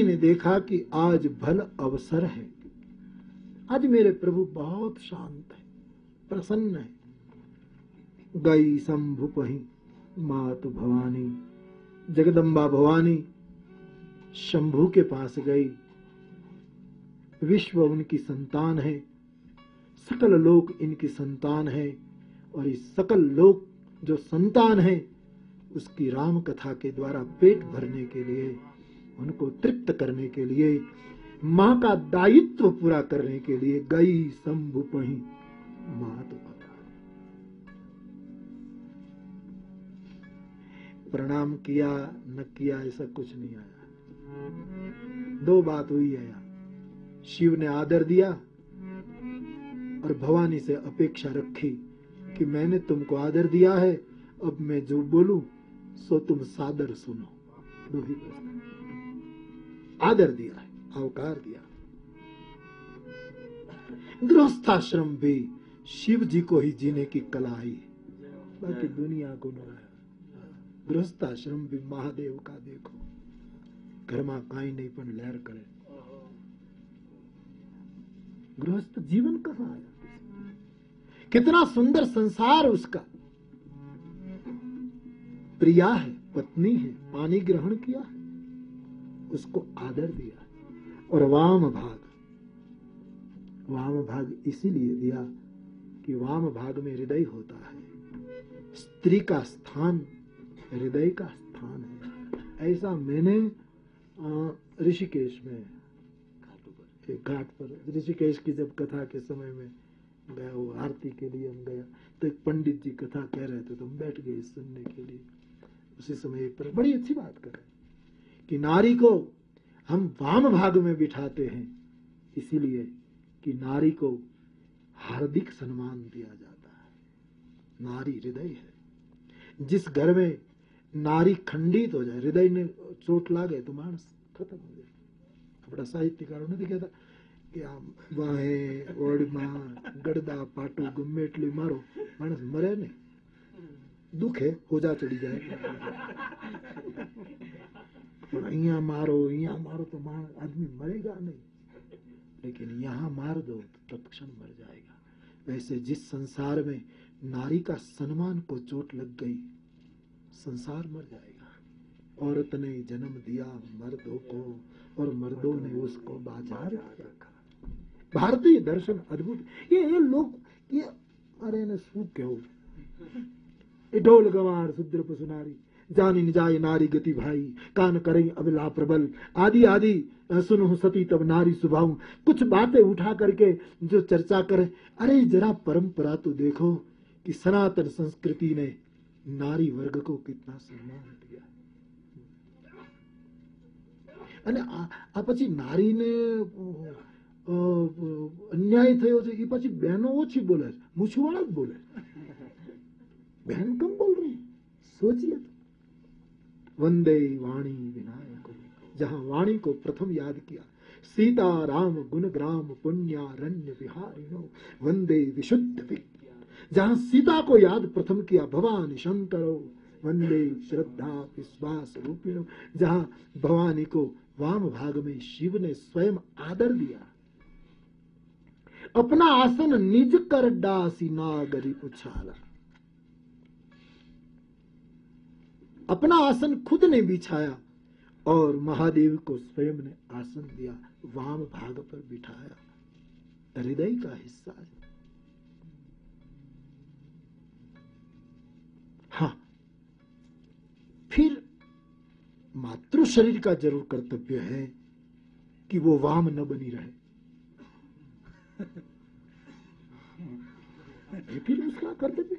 भवानी ने देखा कि आज भल अवसर है। आज मेरे प्रभु बहुत शांत है, प्रसन्न है। गई शंभु पही, मात भवानी, जगदम्बा भवानी, शंभु के पास गई। विश्व उनकी संतान है, सकल लोक इनकी संतान है, और इस सकल लोक जो संतान है, उसकी राम कथा के द्वारा पेट भरने के लिए उनको तृप्त करने के लिए, माँ का दायित्व पूरा करने के लिए गई शंभु पही मात प्रणाम किया, न किया, ऐसा कुछ नहीं आया। दो बात हुई है यहाँ। शिव ने आदर दिया और भवानी से अपेक्षा रखी कि मैंने तुमको आदर दिया है, अब मैं जो बोलूँ, सो तुम सादर सुनो। दो ही बात। आदर दिया है अवकार दिया गृहस्थाश्रम भी शिव जी को ही जीने की कला आई बाकी दुनिया को न आया ગૃહસ્થાશ્રમ બી મહાદેવ કા દેખો ઘરમાં કાંઈ નહીં પણ લહેર કરે गृहस्थ जीवन कहाँ आया कितना सुंदर संसार उसका प्रिया है पत्नी है पानी ग्रहण किया है उसको आदर दिया। और वाम भाग। वाम भाग इसीलिए दिया कि वाम भाग में हृदय होता है। स्त्री का स्थान हृदय का स्थान है। ऐसा मैंने ऋषिकेश में घाट पर, ऋषिकेश की जब कथा के समय में गया, वो आरती के लिए हम गया तो एक पंडित जी कथा कह रहे थे तो हम बैठ गए सुनने के लिए। उसी समय एक पर बड़ी अच्छी बात कर रहे कि नारी को हम वाम भाग में बिठाते हैं, इसीलिए कि नारी को हार्दिक सम्मान दिया जाता है। नारी हृदय है। जिस घर में नारी खंडित हो जाए, हृदय ने चोट लागे तो मानस खत्म हो जाए। अपना साहित्यकारों ने दिखा था कि आम वाहे ओडमा, गड़दा, पाटू, गुम्मेटली मारो मानस मरे नहीं। दुख है, हो जा चढ़ी जाए। यहाँ मारो यहाँ मारो तो मार आदमी मरेगा नहीं। लेकिन यहाँ मार दो तो तत्क्षण मर जाएगा। वैसे जिस संसार में नारी का सम्मान को चोट लग गई संसार मर जाएगा। औरत ने जन्म दिया मर्दों को और मर्दों ने उसको बाज़ार रखा। भारतीय दर्शन अद्भुत। ये ये लोग ये अरे ने सूख क्यों ढोल गवार शुद्र पसुनारी जानी न जाए नारी गति भाई कान करें अबला प्रबल आदि आदि सुनो सती तब नारी सुभाऊ कुछ बातें उठा करके जो चर्चा करे अरे जरा परंपरा तो देखो कि सनातन संस्कृति ने नारी वर्ग को कितना सम्मान दिया અને આ આ પછી નારીને અ, અ, અન્યાય થયો છે એ પછી બહેનો ઓછી બોલે છે મૂછવાળા જ બોલે છે. [LAUGHS] बहन कम बोल रही है? सोचिए तो वंदे वाणी विनायक। जहाँ वाणी को प्रथम याद किया सीता राम गुण ग्राम पुण्यारण्य विहारिणो, वंदे विशुद्ध विज्ञान। जहाँ सीता को याद प्रथम किया, भवानी शंकरो, वंदे श्रद्धा विश्वास रूपिणो। जहाँ भवानी को वाम भाग में शिव ने स्वयं आदर दिया। अपना आसन निज कर डासी नागरी उछाला। अपना आसन खुद ने बिछाया और महादेव को स्वयं ने आसन दिया, वाम भाग पर बिठाया। हृदय का हिस्सा है। हाँ फिर मातृ शरीर का ज़रूर कर्तव्य है कि वो वाम न बनी रहे। फिर उसका कर्तव्य?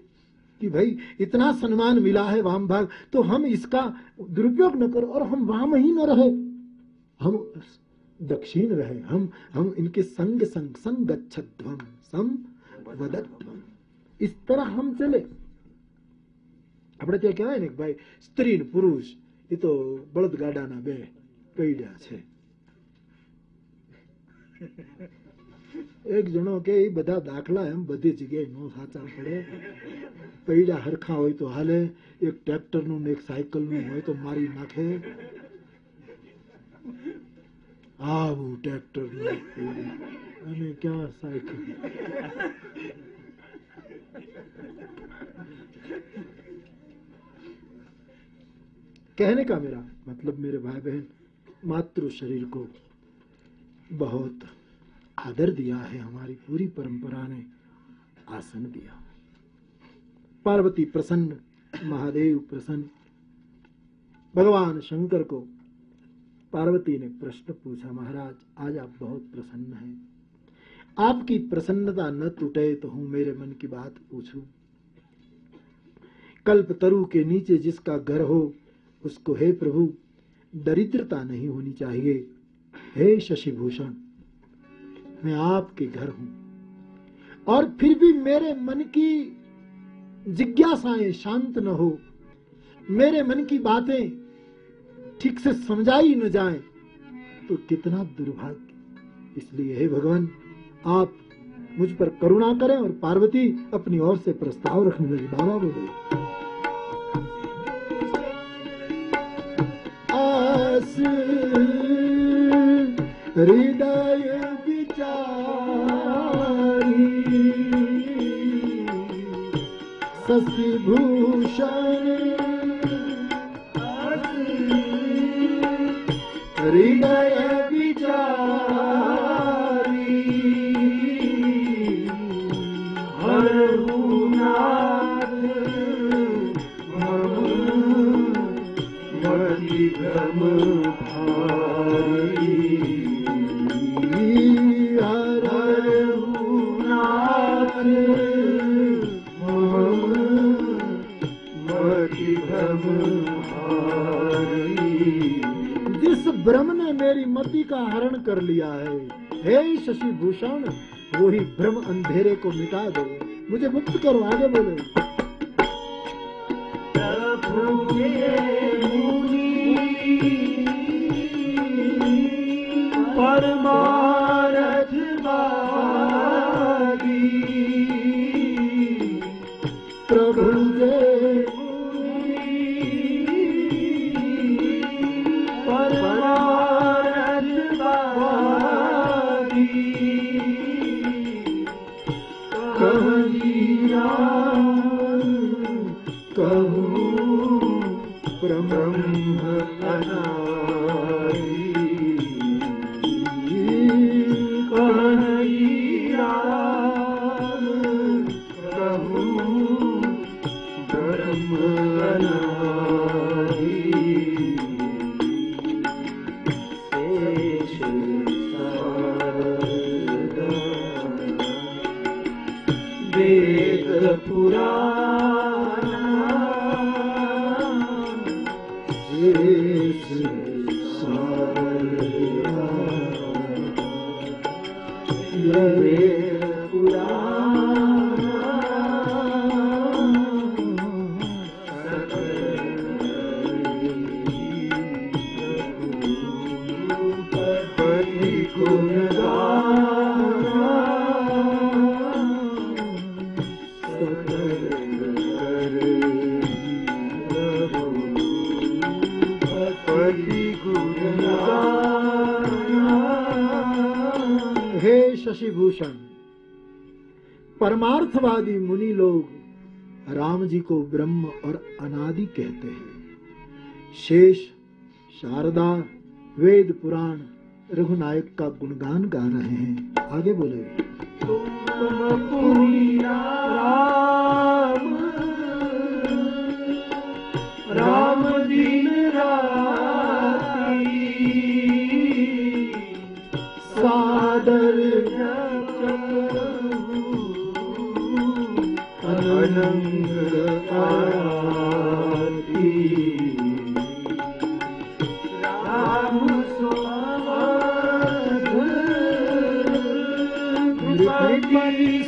कि भाई इतना सम्मान मिला है वाम भाग तो हम इसका दुरुपयोग न करो और हम वाम ही न रहे हम दक्षिण रहे हम हम इनके संग संग संगच्छध्वम सम वदध्वम इस तरह हम चले આપણે ત્યાં કહેવાય ને કે ભાઈ સ્ત્રી ને પુરુષ એ તો બળદગાડાના બે પૈડ્યા છે એક જણો કે એ બધા દાખલા એમ બધી જગ્યાએ નો સાચા પડે પૈડા હરખા હોય તો હાલે એક ટ્રેક્ટર નું ને એક સાયકલ નું હોય તો મારી નાખે આવું ટ્રેક્ટર નું પૈડું. અને ક્યાં સાયકલ कहने का मेरा मतलब मेरे भाई बहन मातृ शरीर को बहुत आदर दिया है, हमारी पूरी परंपरा ने आसन दिया। पार्वती प्रसन्न, महादेव प्रसन्न, भगवान शंकर को पार्वती ने प्रश्न पूछा, महाराज, आज आप बहुत प्रसन्न हैं। आपकी प्रसन्नता न टूटे तो हूँ मेरे मन की बात पूछूँ। कल्प तरु के नीचे जिसका घर हो, उसको हे प्रभु, दरिद्रता नहीं होनी चाहिए। हे शशिभूषण मैं आपके घर हूँ। और फिर भी मेरे मन की जिज्ञासाएँ शांत न हो, मेरे मन की बातें ठीक से समझाई न जाए तो कितना दुर्भाग्य। इसलिए हे भगवान, आप मुझ पर करुणा करें और पार्वती अपनी ओर से प्रस्ताव रखने लगी। बाबा बोले हृदय भूष हृदय कर लिया है। हे शशि भूषण वो ही भ्रम अंधेरे को मिटा दो। मुझे मुक्त करो आगे बोले परमारथ कहो प्रब्रह्म परमार्थवादी मुनि लोग राम जी को ब्रह्म और अनादि कहते हैं। शेष, शारदा, वेद पुराण, रघुनायक का गुणगान गा रहे हैं। आगे बोले। राम राम दिन सादर अनंग आरती। राम सुपति सुत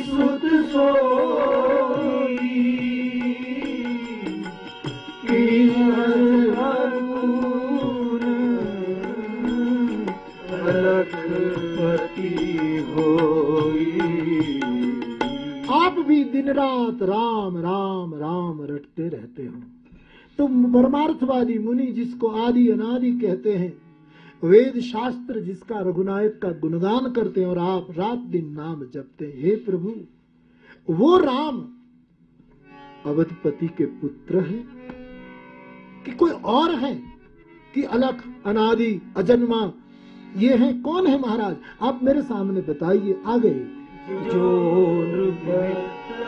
भी दिन रात राम राम राम रटते रहते हो। तुम परमार्थवादी मुनि जिसको आदि अनादि कहते हैं वेद शास्त्र जिसका रघुनायक का गुणगान करते हैं और आप रात दिन नाम जपते हैं, हे प्रभु, वो राम अवधपति के पुत्र है, कि कोई और है, कि अलख, अनादि, अजन्मा, ये है, कौन है महाराज? आप मेरे सामने बताइए, आगे। जोर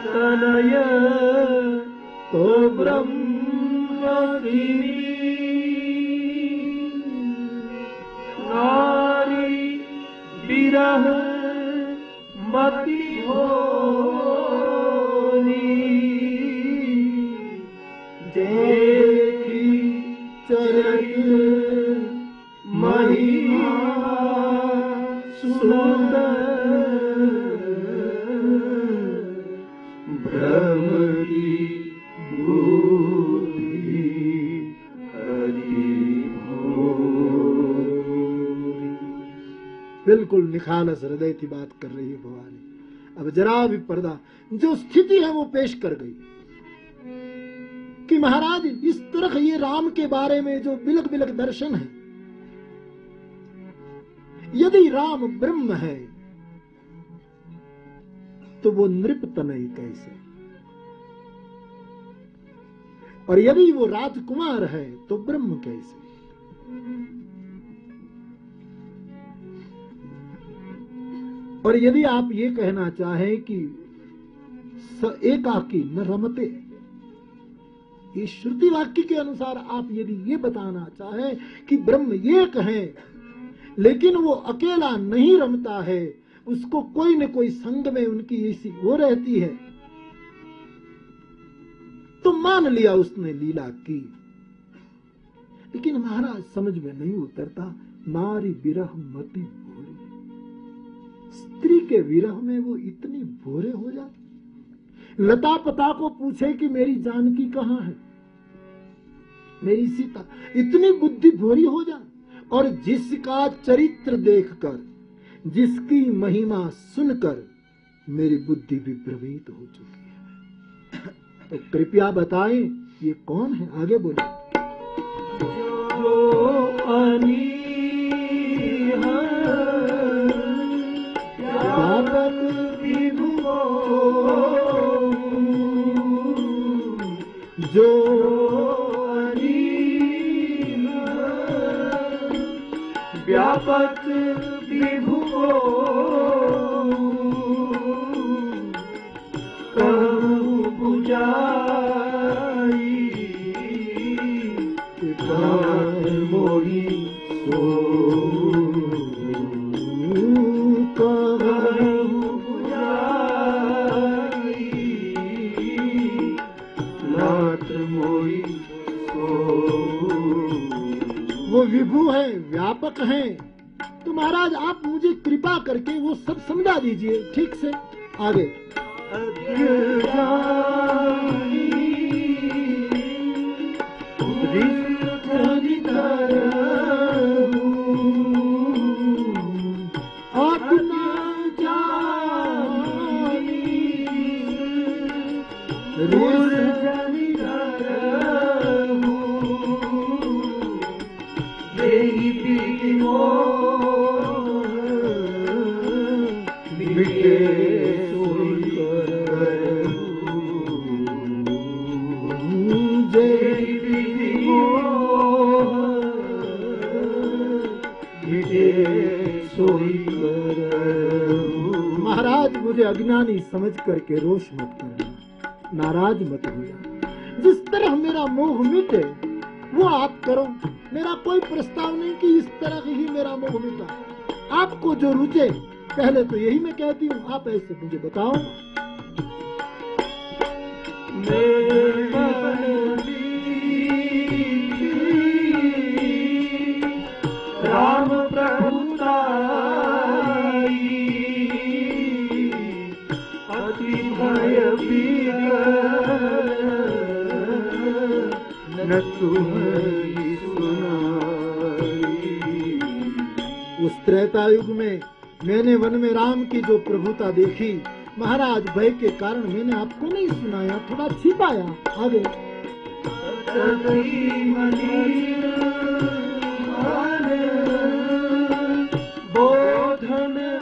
तनय तो ब्रह्म नारी विरह मति देखी चरित महिमा सुंदर बिल्कुल निखालस हृदय की बात कर रही है भवानी। अब जरा भी पर्दा, जो स्थिति है वो पेश कर गई। कि महाराज, इस तरह ये राम के बारे में जो बिलक बिलक दर्शन है, यदि राम ब्रह्म है तो वो नृप तनय कैसे? और यदि वो राजकुमार है तो ब्रह्म कैसे? और यदि आप ये कहना चाहें कि स एकाकी न रमते श्रुति वाक्य के अनुसार आप यदि ये बताना चाहें कि ब्रह्म एक है लेकिन वो अकेला नहीं रमता है, उसको कोई न कोई संग में उनकी ऐसी वो रहती है। तो मान लिया उसने लीला की। लेकिन महाराज समझ में नहीं उतरता, नारी विरह मति। स्त्री के विरह में वो इतनी भोरे हो जाती। लता पता को पूछे कि मेरी जानकी कहाँ है? मेरी सीता इतनी बुद्धि भोरी हो जाए और जिसका चरित्र देखकर, जिसकी महिमा सुनकर मेरी बुद्धि भी भ्रमित हो चुकी है। तो कृपया बताएँ, ये कौन है? आगे बोले जो अनी जो व्यापक विभु व्यापक हैं। तो महाराज, आप मुझे कृपा करके वो सब समझा दीजिए, ठीक से? आगे। रुचे पहले तो यही मैं कहती हूँ, आप ऐसे मुझे बताओ। राम अति भय न तुम्हारी त्रेता युग में मैंने वन में राम की जो प्रभुता देखी, महाराज भय के कारण मैंने आपको नहीं सुनाया, थोड़ा छिपाया। आगे। बोधन।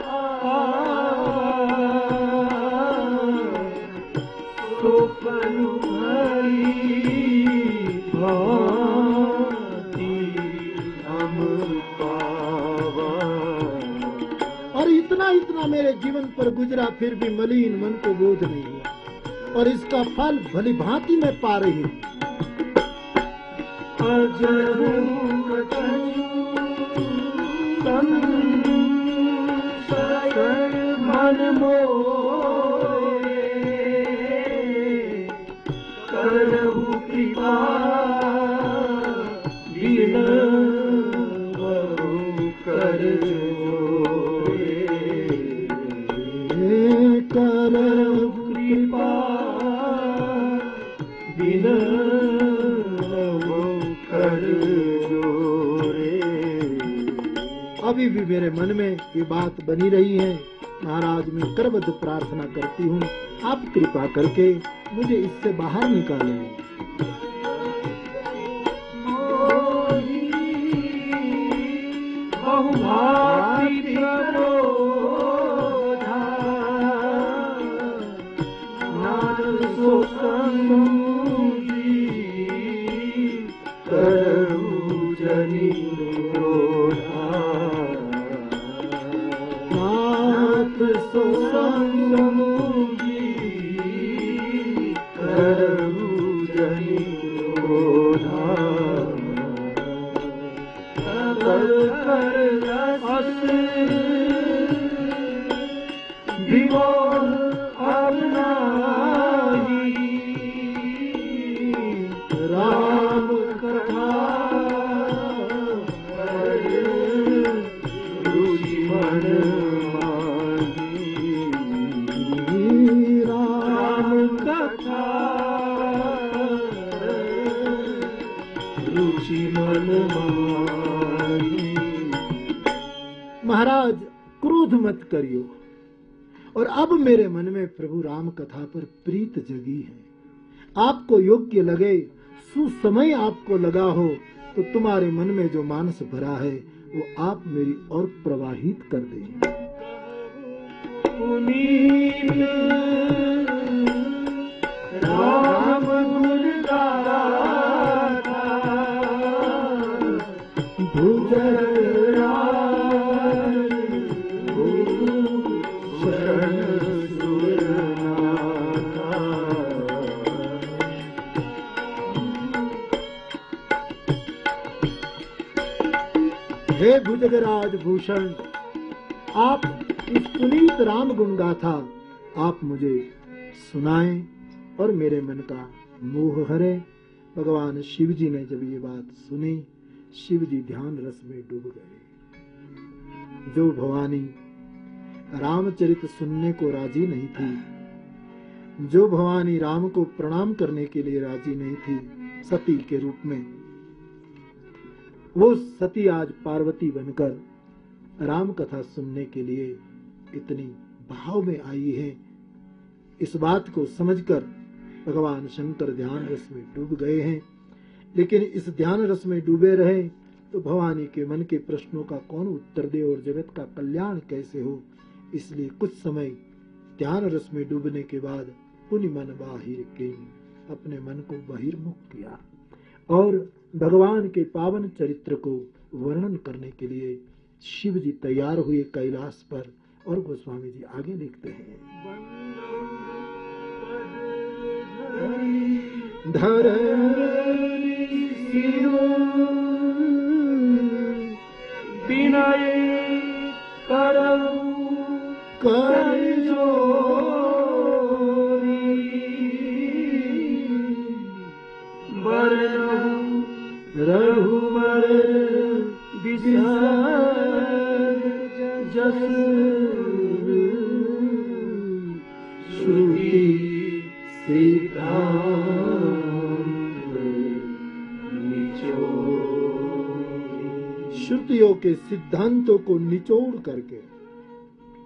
मेरे जीवन पर गुजरा, फिर भी मलिन मन को बोध नहीं हुआ। और इसका फल भली भांति में पा रही हूँ। मन मोए मेरे मन में ये बात बनी रही है। महाराज, मैं करबद्ध प्रार्थना करती हूँ। आप कृपा करके मुझे इससे बाहर निकालें। बहुभाति अब मेरे मन में प्रभु राम कथा पर प्रीत जगी है। आपको योग्य लगे, सुसमय आपको लगा हो तो तुम्हारे मन में जो मानस भरा है, वो आप मेरी और प्रवाहित कर दें राम गुण भुजगराज भूषण। आप इस पुनीत राम गुण गाथा आप मुझे सुनाएँ और मेरे मन का मोह हरे। भगवान शिव जी ने जब ये बात सुनी शिव जी ध्यान रस में डूब गए। जो भवानी रामचरित सुनने को राज़ी नहीं थी, जो भवानी राम को प्रणाम करने के लिए राज़ी नहीं थी, सती के रूप में वो सती आज पार्वती बनकर राम कथा सुनने के लिए इतनी भाव में आई है। इस बात को समझकर भगवान शंकर ध्यान रस में डूब गए हैं। लेकिन इस ध्यान रस में डूबे रहे तो भवानी के मन के प्रश्नों का कौन उत्तर दे और जगत का कल्याण कैसे हो? इसलिए कुछ समय ध्यान रस में डूबने के बाद पुण्य मन बाहिर के अपने मन को बहिर्मुख किया और भगवान के पावन चरित्र को वर्णन करने के लिए शिव जी तैयार हुए कैलाश पर और गोस्वामी जी आगे लिखते हैं। धर करऊ कर जस श्रुति श्रुतियों के सिद्धांतों को निचोड़ करके,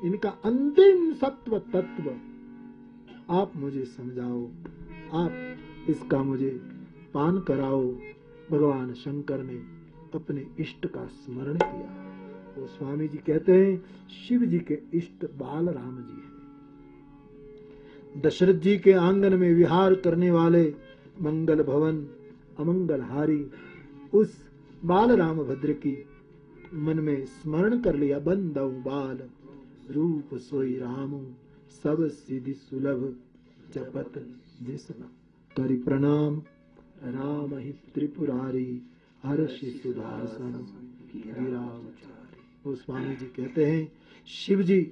इनका अंतिम सत्व तत्व, आप मुझे समझाओ, आप इसका मुझे पान कराओ। भगवान शंकर ने अपने इष्ट का स्मरण किया। वो स्वामी जी कहते हैं, शिव जी के इष्ट बाल राम जी हैं। दशरथ जी के आँगन में विहार करने वाले मंगल भवन, अमंगल हारी, उस बाल राम भद्र की मन में स्मरण कर लिया बंदौ बाल, रूप सोई राम, सब सिद्धि सुलभ, जपत जिसन करि प्रणाम। राम ही त्रिपुरारी हर्षि सुदासन वो स्वामी जी कहते हैं शिव जी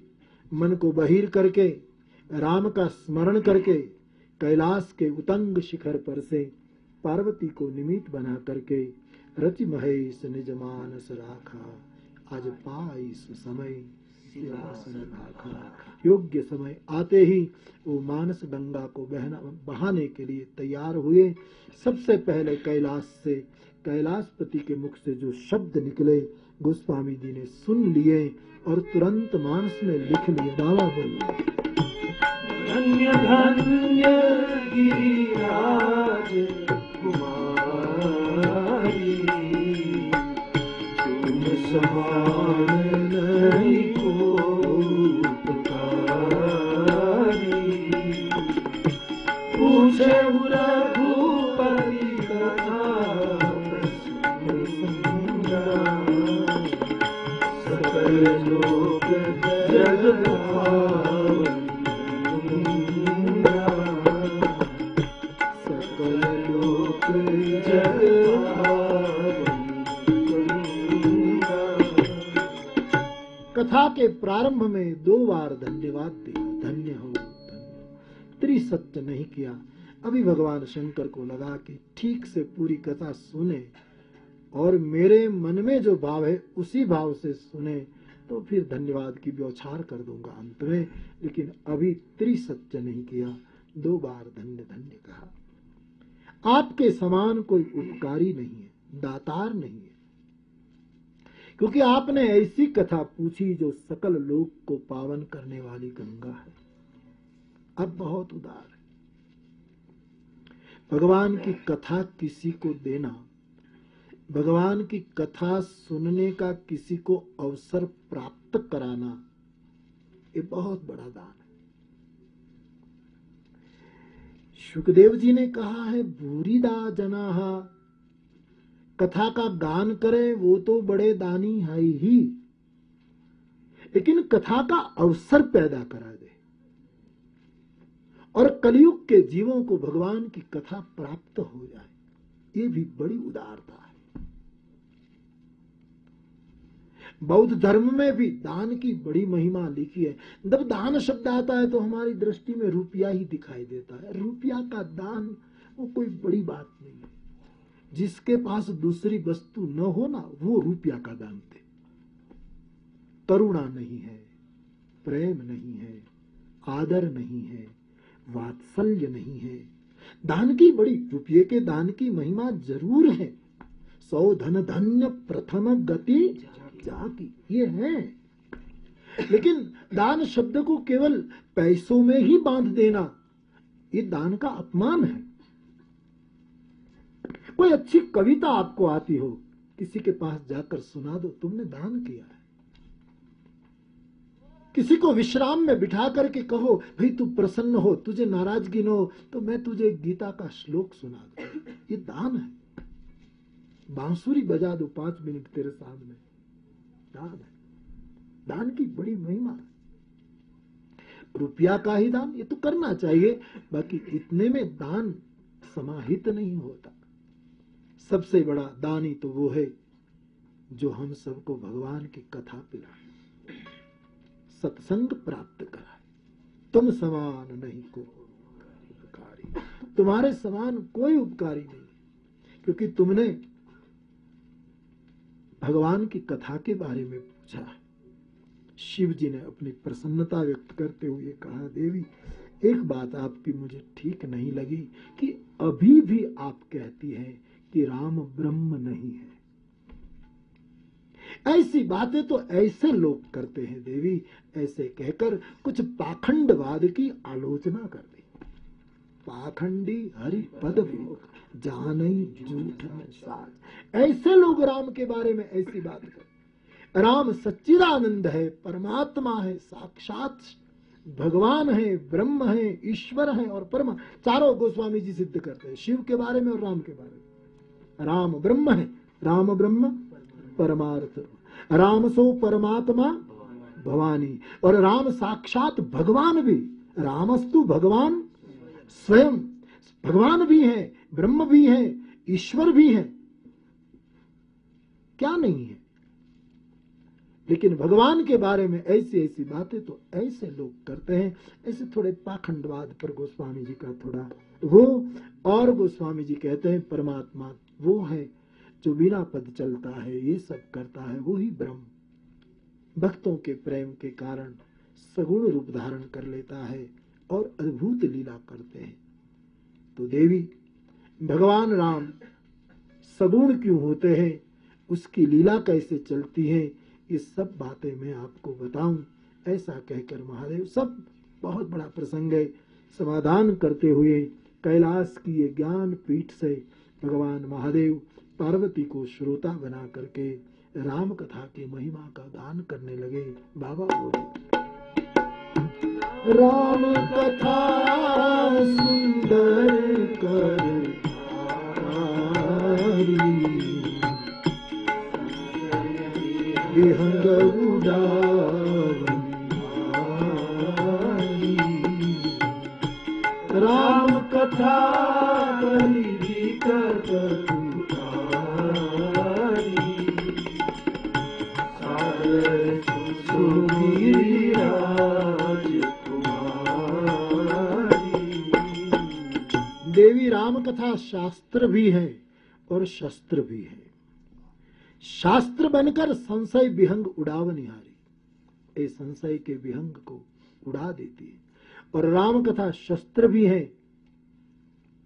मन को बहिर करके, राम का स्मरण करके, कैलाश के उतंग शिखर पर से पार्वती को निमित बना करके रचि महेश निज मानस राखा। आज पाई सुसमय। योग्य समय आते ही वो मानस गंगा को बहना, बहाने के लिए तैयार हुए। सबसे पहले कैलाश से, कैलाशपति के मुख से जो शब्द निकले, गोस्वामी जी ने सुन लिए और तुरंत मानस में लिख लिए, बाबा बोलिए धन्य धन्य गिरिराज कुमारी, तुम समान कथा के प्रारंभ में दो बार धन्यवाद दिया। धन्य हो, धन्य त्रिसत्य नहीं किया। अभी भगवान शंकर को लगा कि ठीक से पूरी कथा सुने और मेरे मन में जो भाव है, उसी भाव से सुने तो फिर धन्यवाद की व्यौछार कर दूँगा अंत में। लेकिन अभी त्रिसत्य नहीं किया। दो बार धन्य धन्य कहा। आपके समान कोई उपकारी नहीं है, दातार नहीं है। क्योंकि आपने ऐसी कथा पूछी जो सकल लोक को पावन करने वाली गंगा है। अब बहुत उदार है। भगवान की कथा किसी को देना, भगवान की कथा सुनने का किसी को अवसर प्राप्त कराना, ये बहुत बड़ा दान है। सुखदेव जी ने कहा है भूरीदा जनाहा कथा का गान करे, वो तो बड़े दानी है ही। लेकिन कथा का अवसर पैदा करा दे। और कलयुग के जीवों को भगवान की कथा प्राप्त हो जाए, ये भी बड़ी उदारता है। बौद्ध धर्म में भी दान की बड़ी महिमा लिखी है। जब दान शब्द आता है तो हमारी दृष्टि में रुपया ही दिखाई देता है। रुपया का दान, वो कोई बड़ी बात जिसके पास दूसरी वस्तु न हो ना, वो रुपया का दान दे। करुणा नहीं है, प्रेम नहीं है, आदर नहीं है, वात्सल्य नहीं है। दान की बड़ी, रुपये के दान की महिमा ज़रूर है। सौ धन धन्य प्रथम गति जाकी ये है। लेकिन दान शब्द को केवल पैसों में ही बाँध देना, ये दान का अपमान है। कोई अच्छी कविता आपको आती हो, किसी के पास जाकर सुना दो, तुमने दान किया है। किसी को विश्राम में बिठा करके कहो, भाई तू प्रसन्न हो, तुझे नाराज़गी न हो तो मैं तुझे गीता का श्लोक सुना दू। ये दान है। बांसुरी बजा दो पाँच मिनट तेरे सामने। दान है। दान की बड़ी महिमा है। रुपया का ही दान, ये तो करना चाहिए, बाकी इतने में दान समाहित नहीं होता। सबसे बड़ा दानी तो वो है जो हम सबको भगवान की कथा पिलाए। सत्संग प्राप्त कराए। तुम समान नहीं को उपकारी। तुम्हारे समान कोई उपकारी नहीं। क्योंकि तुमने भगवान की कथा के बारे में पूछा शिव जी ने अपनी प्रसन्नता व्यक्त करते हुए कहा, देवी, एक बात आपकी मुझे ठीक नहीं लगी कि अभी भी आप कहती हैं कि राम ब्रह्म नहीं है। ऐसी बातें तो ऐसे लोग करते हैं देवी, ऐसे कहकर कुछ पाखंडवाद की आलोचना कर दी पाखंडी हरि पद जान झूठ ऐसे लोग राम के बारे में ऐसी बात कर राम सच्चिदानंद है, परमात्मा है, साक्षात भगवान है, ब्रह्म है, ईश्वर है और परमा चारों गोस्वामी जी सिद्ध करते हैं, शिव के बारे में और राम के बारे में। राम ब्रह्म है। राम ब्रह्म, परमार्थ। राम सो परमात्मा, भवानी। और राम साक्षात भगवान भी। रामस्तु भगवान स्वयं। भगवान भी है, ब्रह्म भी है, ईश्वर भी है। क्या नहीं है? लेकिन भगवान के बारे में ऐसी ऐसी बातें तो ऐसे लोग करते हैं। ऐसे थोड़े पाखंडवाद पर गोस्वामी जी का थोड़ा वो। और गोस्वामी जी कहते हैं, परमात्मा वो है जो बिना पद चलता है, ये सब करता है, वो ही ब्रह्म। भक्तों के प्रेम के कारण सगुण रूप धारण कर लेता है और अद्भुत लीला करते हैं। तो देवी, भगवान राम सगुण क्यों होते हैं, उसकी लीला कैसे चलती है, ये सब बातें मैं आपको बताऊँ, ऐसा कहकर महादेव सब बहुत बड़ा प्रसंग है। समाधान करते हुए कैलाश की ये ज्ञान पीठ से भगवान महादेव पार्वती को श्रोता बना करके राम कथा की महिमा का गान करने लगे। बाबा बोले, राम कथा सुंदर कर विहंग राम कथा कथा शास्त्र भी है और शस्त्र भी है। शास्त्र बनकर संशय विहंग उड़ावनिहारी ए संशय के विहंग को उड़ा देती है। और राम कथा शस्त्र भी है।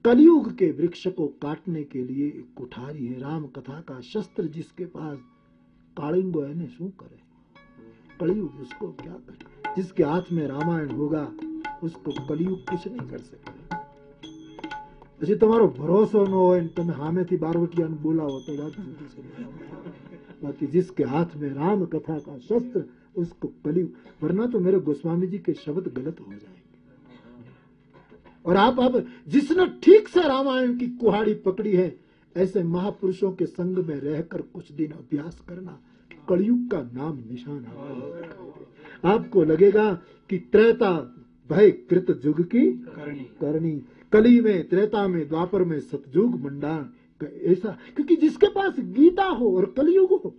कलयुग के वृक्ष को काटने के लिए एक कुठारी है। राम कथा का शस्त्र जिसके पास कालिंगो शू करे। कलयुग उसको क्या करे? जिसके हाथ में रामायण होगा, उसको कलयुग कुछ नहीं कर सकते। પછી તમારો ભરોસો ન હોય ને તમે સામેથી બારવટિયાને બોલાવો તો વાત જુદી છે बाकी जिसके हाथ में राम कथा का शस्त्र उसको कली वरना तो मेरे गोस्वामी जी के शब्द गलत हो जाएंगे और आप अब जिसने ठीक से रामायण की कुहाड़ी पकड़ी है ऐसे महापुरुषों के संग में रहकर कुछ दिन अभ्यास करना कलयुग का नाम निशान आपको लगेगा कि त्रेता भय कृत युग की करनी करनी कली में, त्रेता में, द्वापर में सतयुग मंडान ऐसा। क्योंकि जिसके पास गीता हो और कलयुग हो,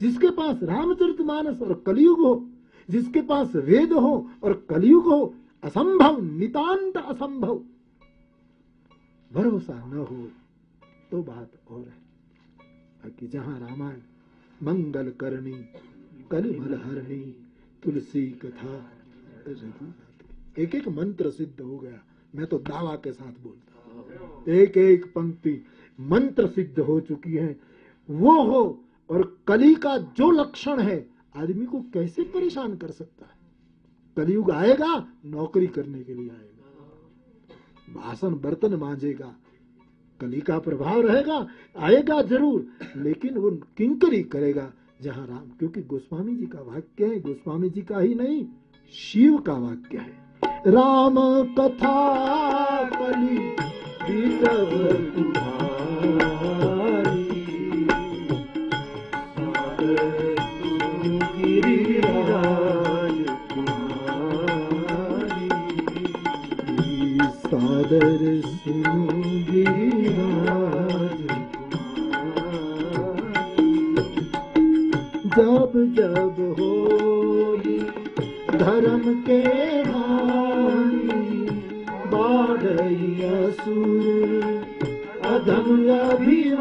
जिसके पास रामचरित मानस और कलयुग हो, जिसके पास वेद हो और कलयुग हो, असंभव, नितांत असंभव, भरोसा न हो तो बात और है। बाकी जहाँ रामायण, मंगल करनी कलिमल हरणी, तुलसी कथा एक एक मंत्र सिद्ध हो गया। मैं तो दावा के साथ बोलता हूँ। एक एक पंक्ति मंत्र सिद्ध हो चुकी है। वो हो और कली का जो लक्षण है, आदमी को कैसे परेशान कर सकता है? कलयुग आएगा, नौकरी करने के लिए आएगा। भाषण बर्तन मांझेगा, कली का प्रभाव रहेगा, आएगा ज़रूर, लेकिन वो किंकरी करेगा, जहाँ राम, क्योंकि गोस्वामी जी का वाक्य है, गोस्वामी जी का ही नहीं, शिव का वाक्य है। राम कथा कली बीतब तुम्हारी। गिरिराज सादर सुनो गिरिराज जब जब होई धर्म के अधनया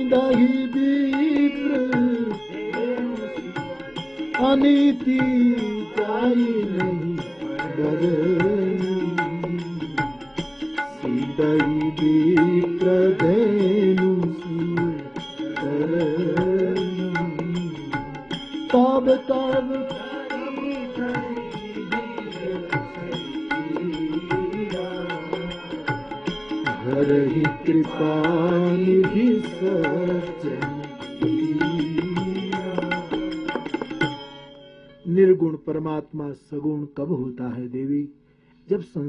न अनति बदल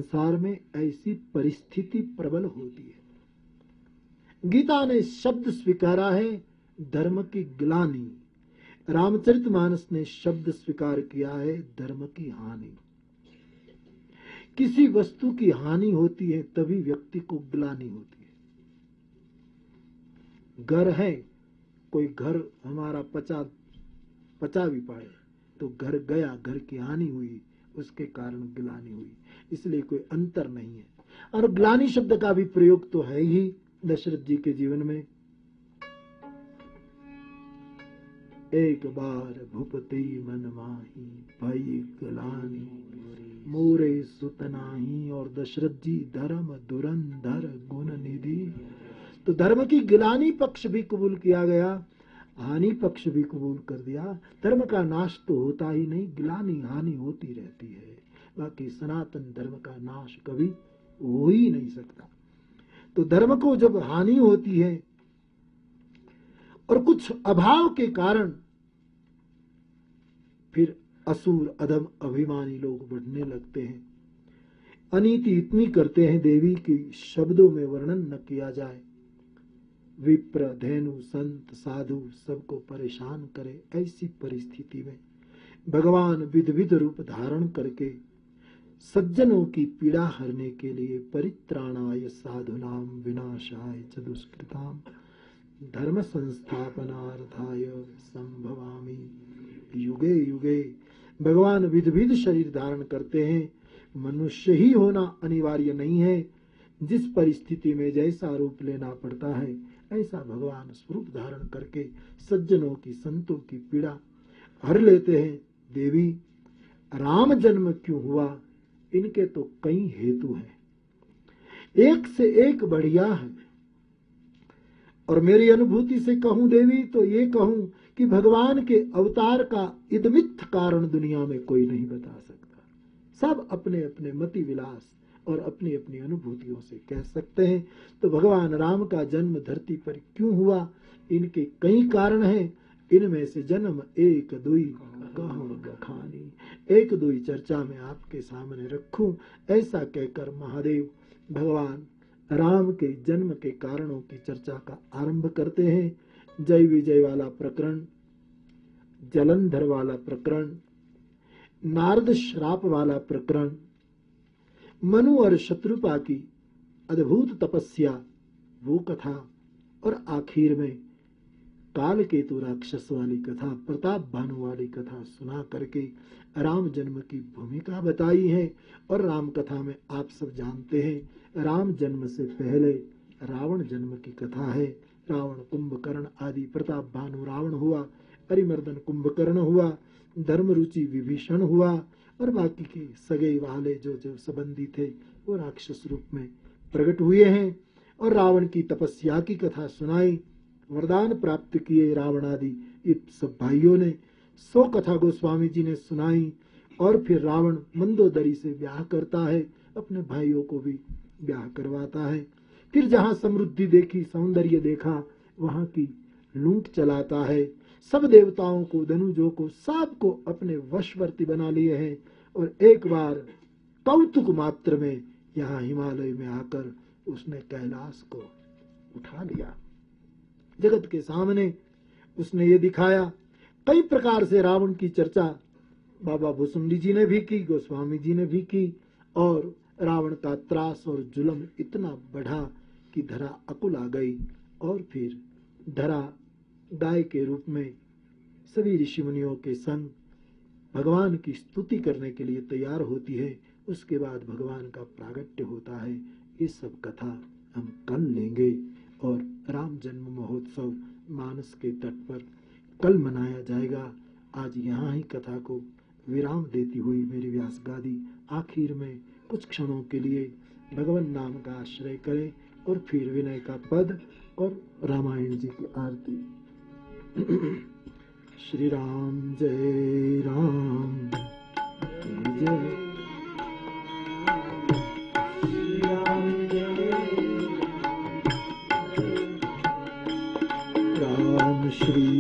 संसार में ऐसी परिस्थिति प्रबल होती है। गीता ने शब्द स्वीकारा है, धर्म की ग्लानी। रामचरितमानस ने शब्द स्वीकार किया है, धर्म की हानि। किसी वस्तु की हानि होती है, तभी व्यक्ति को ग्लानी होती है। घर है, कोई घर हमारा पचा पचा भी पाए तो घर गया, घर की हानि हुई उसके कारण ग्लानी हुई। इसलिए कोई अंतर नहीं है। और ग्लानी शब्द का भी प्रयोग तो है ही दशरथ जी के जीवन में। एक बार भूपति मन माही, भई गलानी, मोरे सुतनाही, और दशरथ जी धर्म दुरंधर गुण निधि। तो धर्म की गिलानी पक्ष भी कबूल किया गया। हानि पक्ष भी कबूल कर दिया। धर्म का नाश तो होता ही नहीं, गिलानी हानि होती रहती है। बाकी सनातन धर्म का नाश कभी हो ही नहीं सकता। तो धर्म को जब हानि होती है, और कुछ अभाव के कारण फिर असुर, अधम, अभिमानी लोग बढ़ने लगते हैं। अनीति इतनी करते हैं देवी की शब्दों में वर्णन न किया जाए। विप्र धेनु संत साधु सबको परेशान करे ऐसी परिस्थिति में भगवान विध विध रूप धारण करके सज्जनों की पीड़ा हरने के लिए परित्राणाय साधुनाम विनाशाय च धर्म संस्थापनार्थाय संभवामी। युगे युगे भगवान विध विध शरीर धारण करते हैं। मनुष्य ही होना अनिवार्य नहीं है। जिस परिस्थिति में जैसा रूप लेना पड़ता है ऐसा भगवान स्वरूप धारण करके सज्जनों की, संतों की पीड़ा हर लेते हैं। देवी, राम जन्म क्यों हुआ? इनके तो कई हेतु हैं। एक से एक बढ़िया है। और मेरी अनुभूति से कहूँ देवी तो ये कहूँ कि भगवान के अवतार का इदमित कारण दुनिया में कोई नहीं बता सकता। सब अपने अपने मति विलास और अपनी अपनी अनुभूतियों से कह सकते हैं। तो भगवान राम का जन्म धरती पर क्यों हुआ? इनके कई कारण हैं। इनमें से जन्म एक दुई बखानी। एक दुई चर्चा में आपके सामने रखूँ, ऐसा कहकर महादेव भगवान राम के जन्म के कारणों की चर्चा का आरंभ करते हैं। जय विजय वाला प्रकरण, जलंधर वाला प्रकरण, नारद श्राप वाला प्रकरण मनु और शत्रुपा की अद्भुत तपस्या, वो कथा और आखिर में काल केतु राक्षस वाली कथा, प्रताप भानु वाली कथा सुना करके राम जन्म की भूमिका बताई है और राम कथा में आप सब जानते हैं, राम जन्म से पहले रावण जन्म की कथा है। रावण कुंभकर्ण आदि, प्रताप भानु रावण हुआ, अरिमर्दन कुंभकर्ण हुआ धर्म रुचि विभीषण हुआ और बाकी के सगे वाले जो जो संबंधी थे, वो राक्षस रूप में प्रकट हुए हैं और रावण की तपस्या की कथा सुनाई, वरदान प्राप्त किए रावण आदि सब भाइयों ने। सो कथा गोस्वामी जी ने सुनाई और फिर रावण मंदोदरी से ब्याह करता है, अपने भाइयों को भी ब्याह करवाता है। फिर जहाँ समृद्धि देखी, सौंदर्य देखा, वहाँ की लूट चलाता है। सब देवताओं को, धनुजों को सबको अपने वशवर्ती बना लिए हैं और एक बार कौतुक मात्र में यहाँ हिमालय में आकर उसने कैलाश को उठा लिया। जगत के सामने उसने ये दिखाया। कई प्रकार से रावण की चर्चा बाबा भुसुंडी जी ने भी की, गोस्वामी जी ने भी की और रावण का त्रास और जुलम इतना बढ़ा कि धरा अकुल आ गई और फिर धरा गाय के रूप में सभी ऋषि मुनियों के संग भगवान की स्तुति करने के लिए तैयार होती है। उसके बाद भगवान का प्रागट्य होता है। ये सब कथा हम कल लेंगे और राम जन्म महोत्सव मानस के तट पर कल मनाया जाएगा। आज यहाँ ही कथा को विराम देती हुई मेरी व्यास गादी आखिर में कुछ क्षणों के लिए भगवान नाम का आश्रय करें और फिर विनय का पद और रामायण जी की आरती श्री राम जय राम जय जय Ram Shri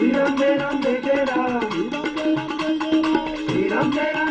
Ram de Ram de Ram, Ram de Ram de Ram, Ram de Ram.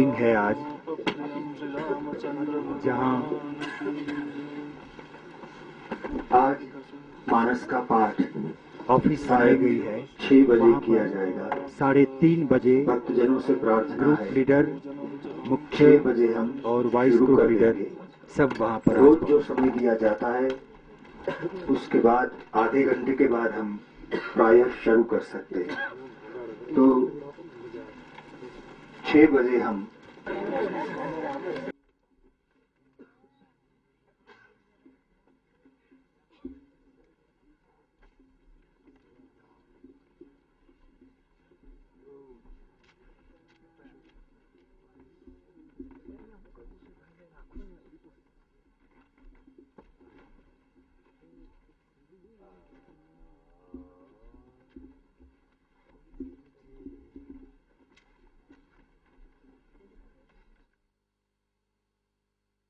Meeting है आज जहाँ आज मानस का पाठ ऑफ़िस आई गई है। छह बजे किया जाएगा। साढ़े तीन बजे भक्तजनों से प्रार्थना ग्रुप लीडर छह मुख्य बजे हम और वाइस ग्रुप लीडर सब वहाँ पर रोज जो समय दिया जाता है उसके बाद आधे घंटे के बाद हम प्रायः शुरू कर सकते हैं। तो छह बजे हम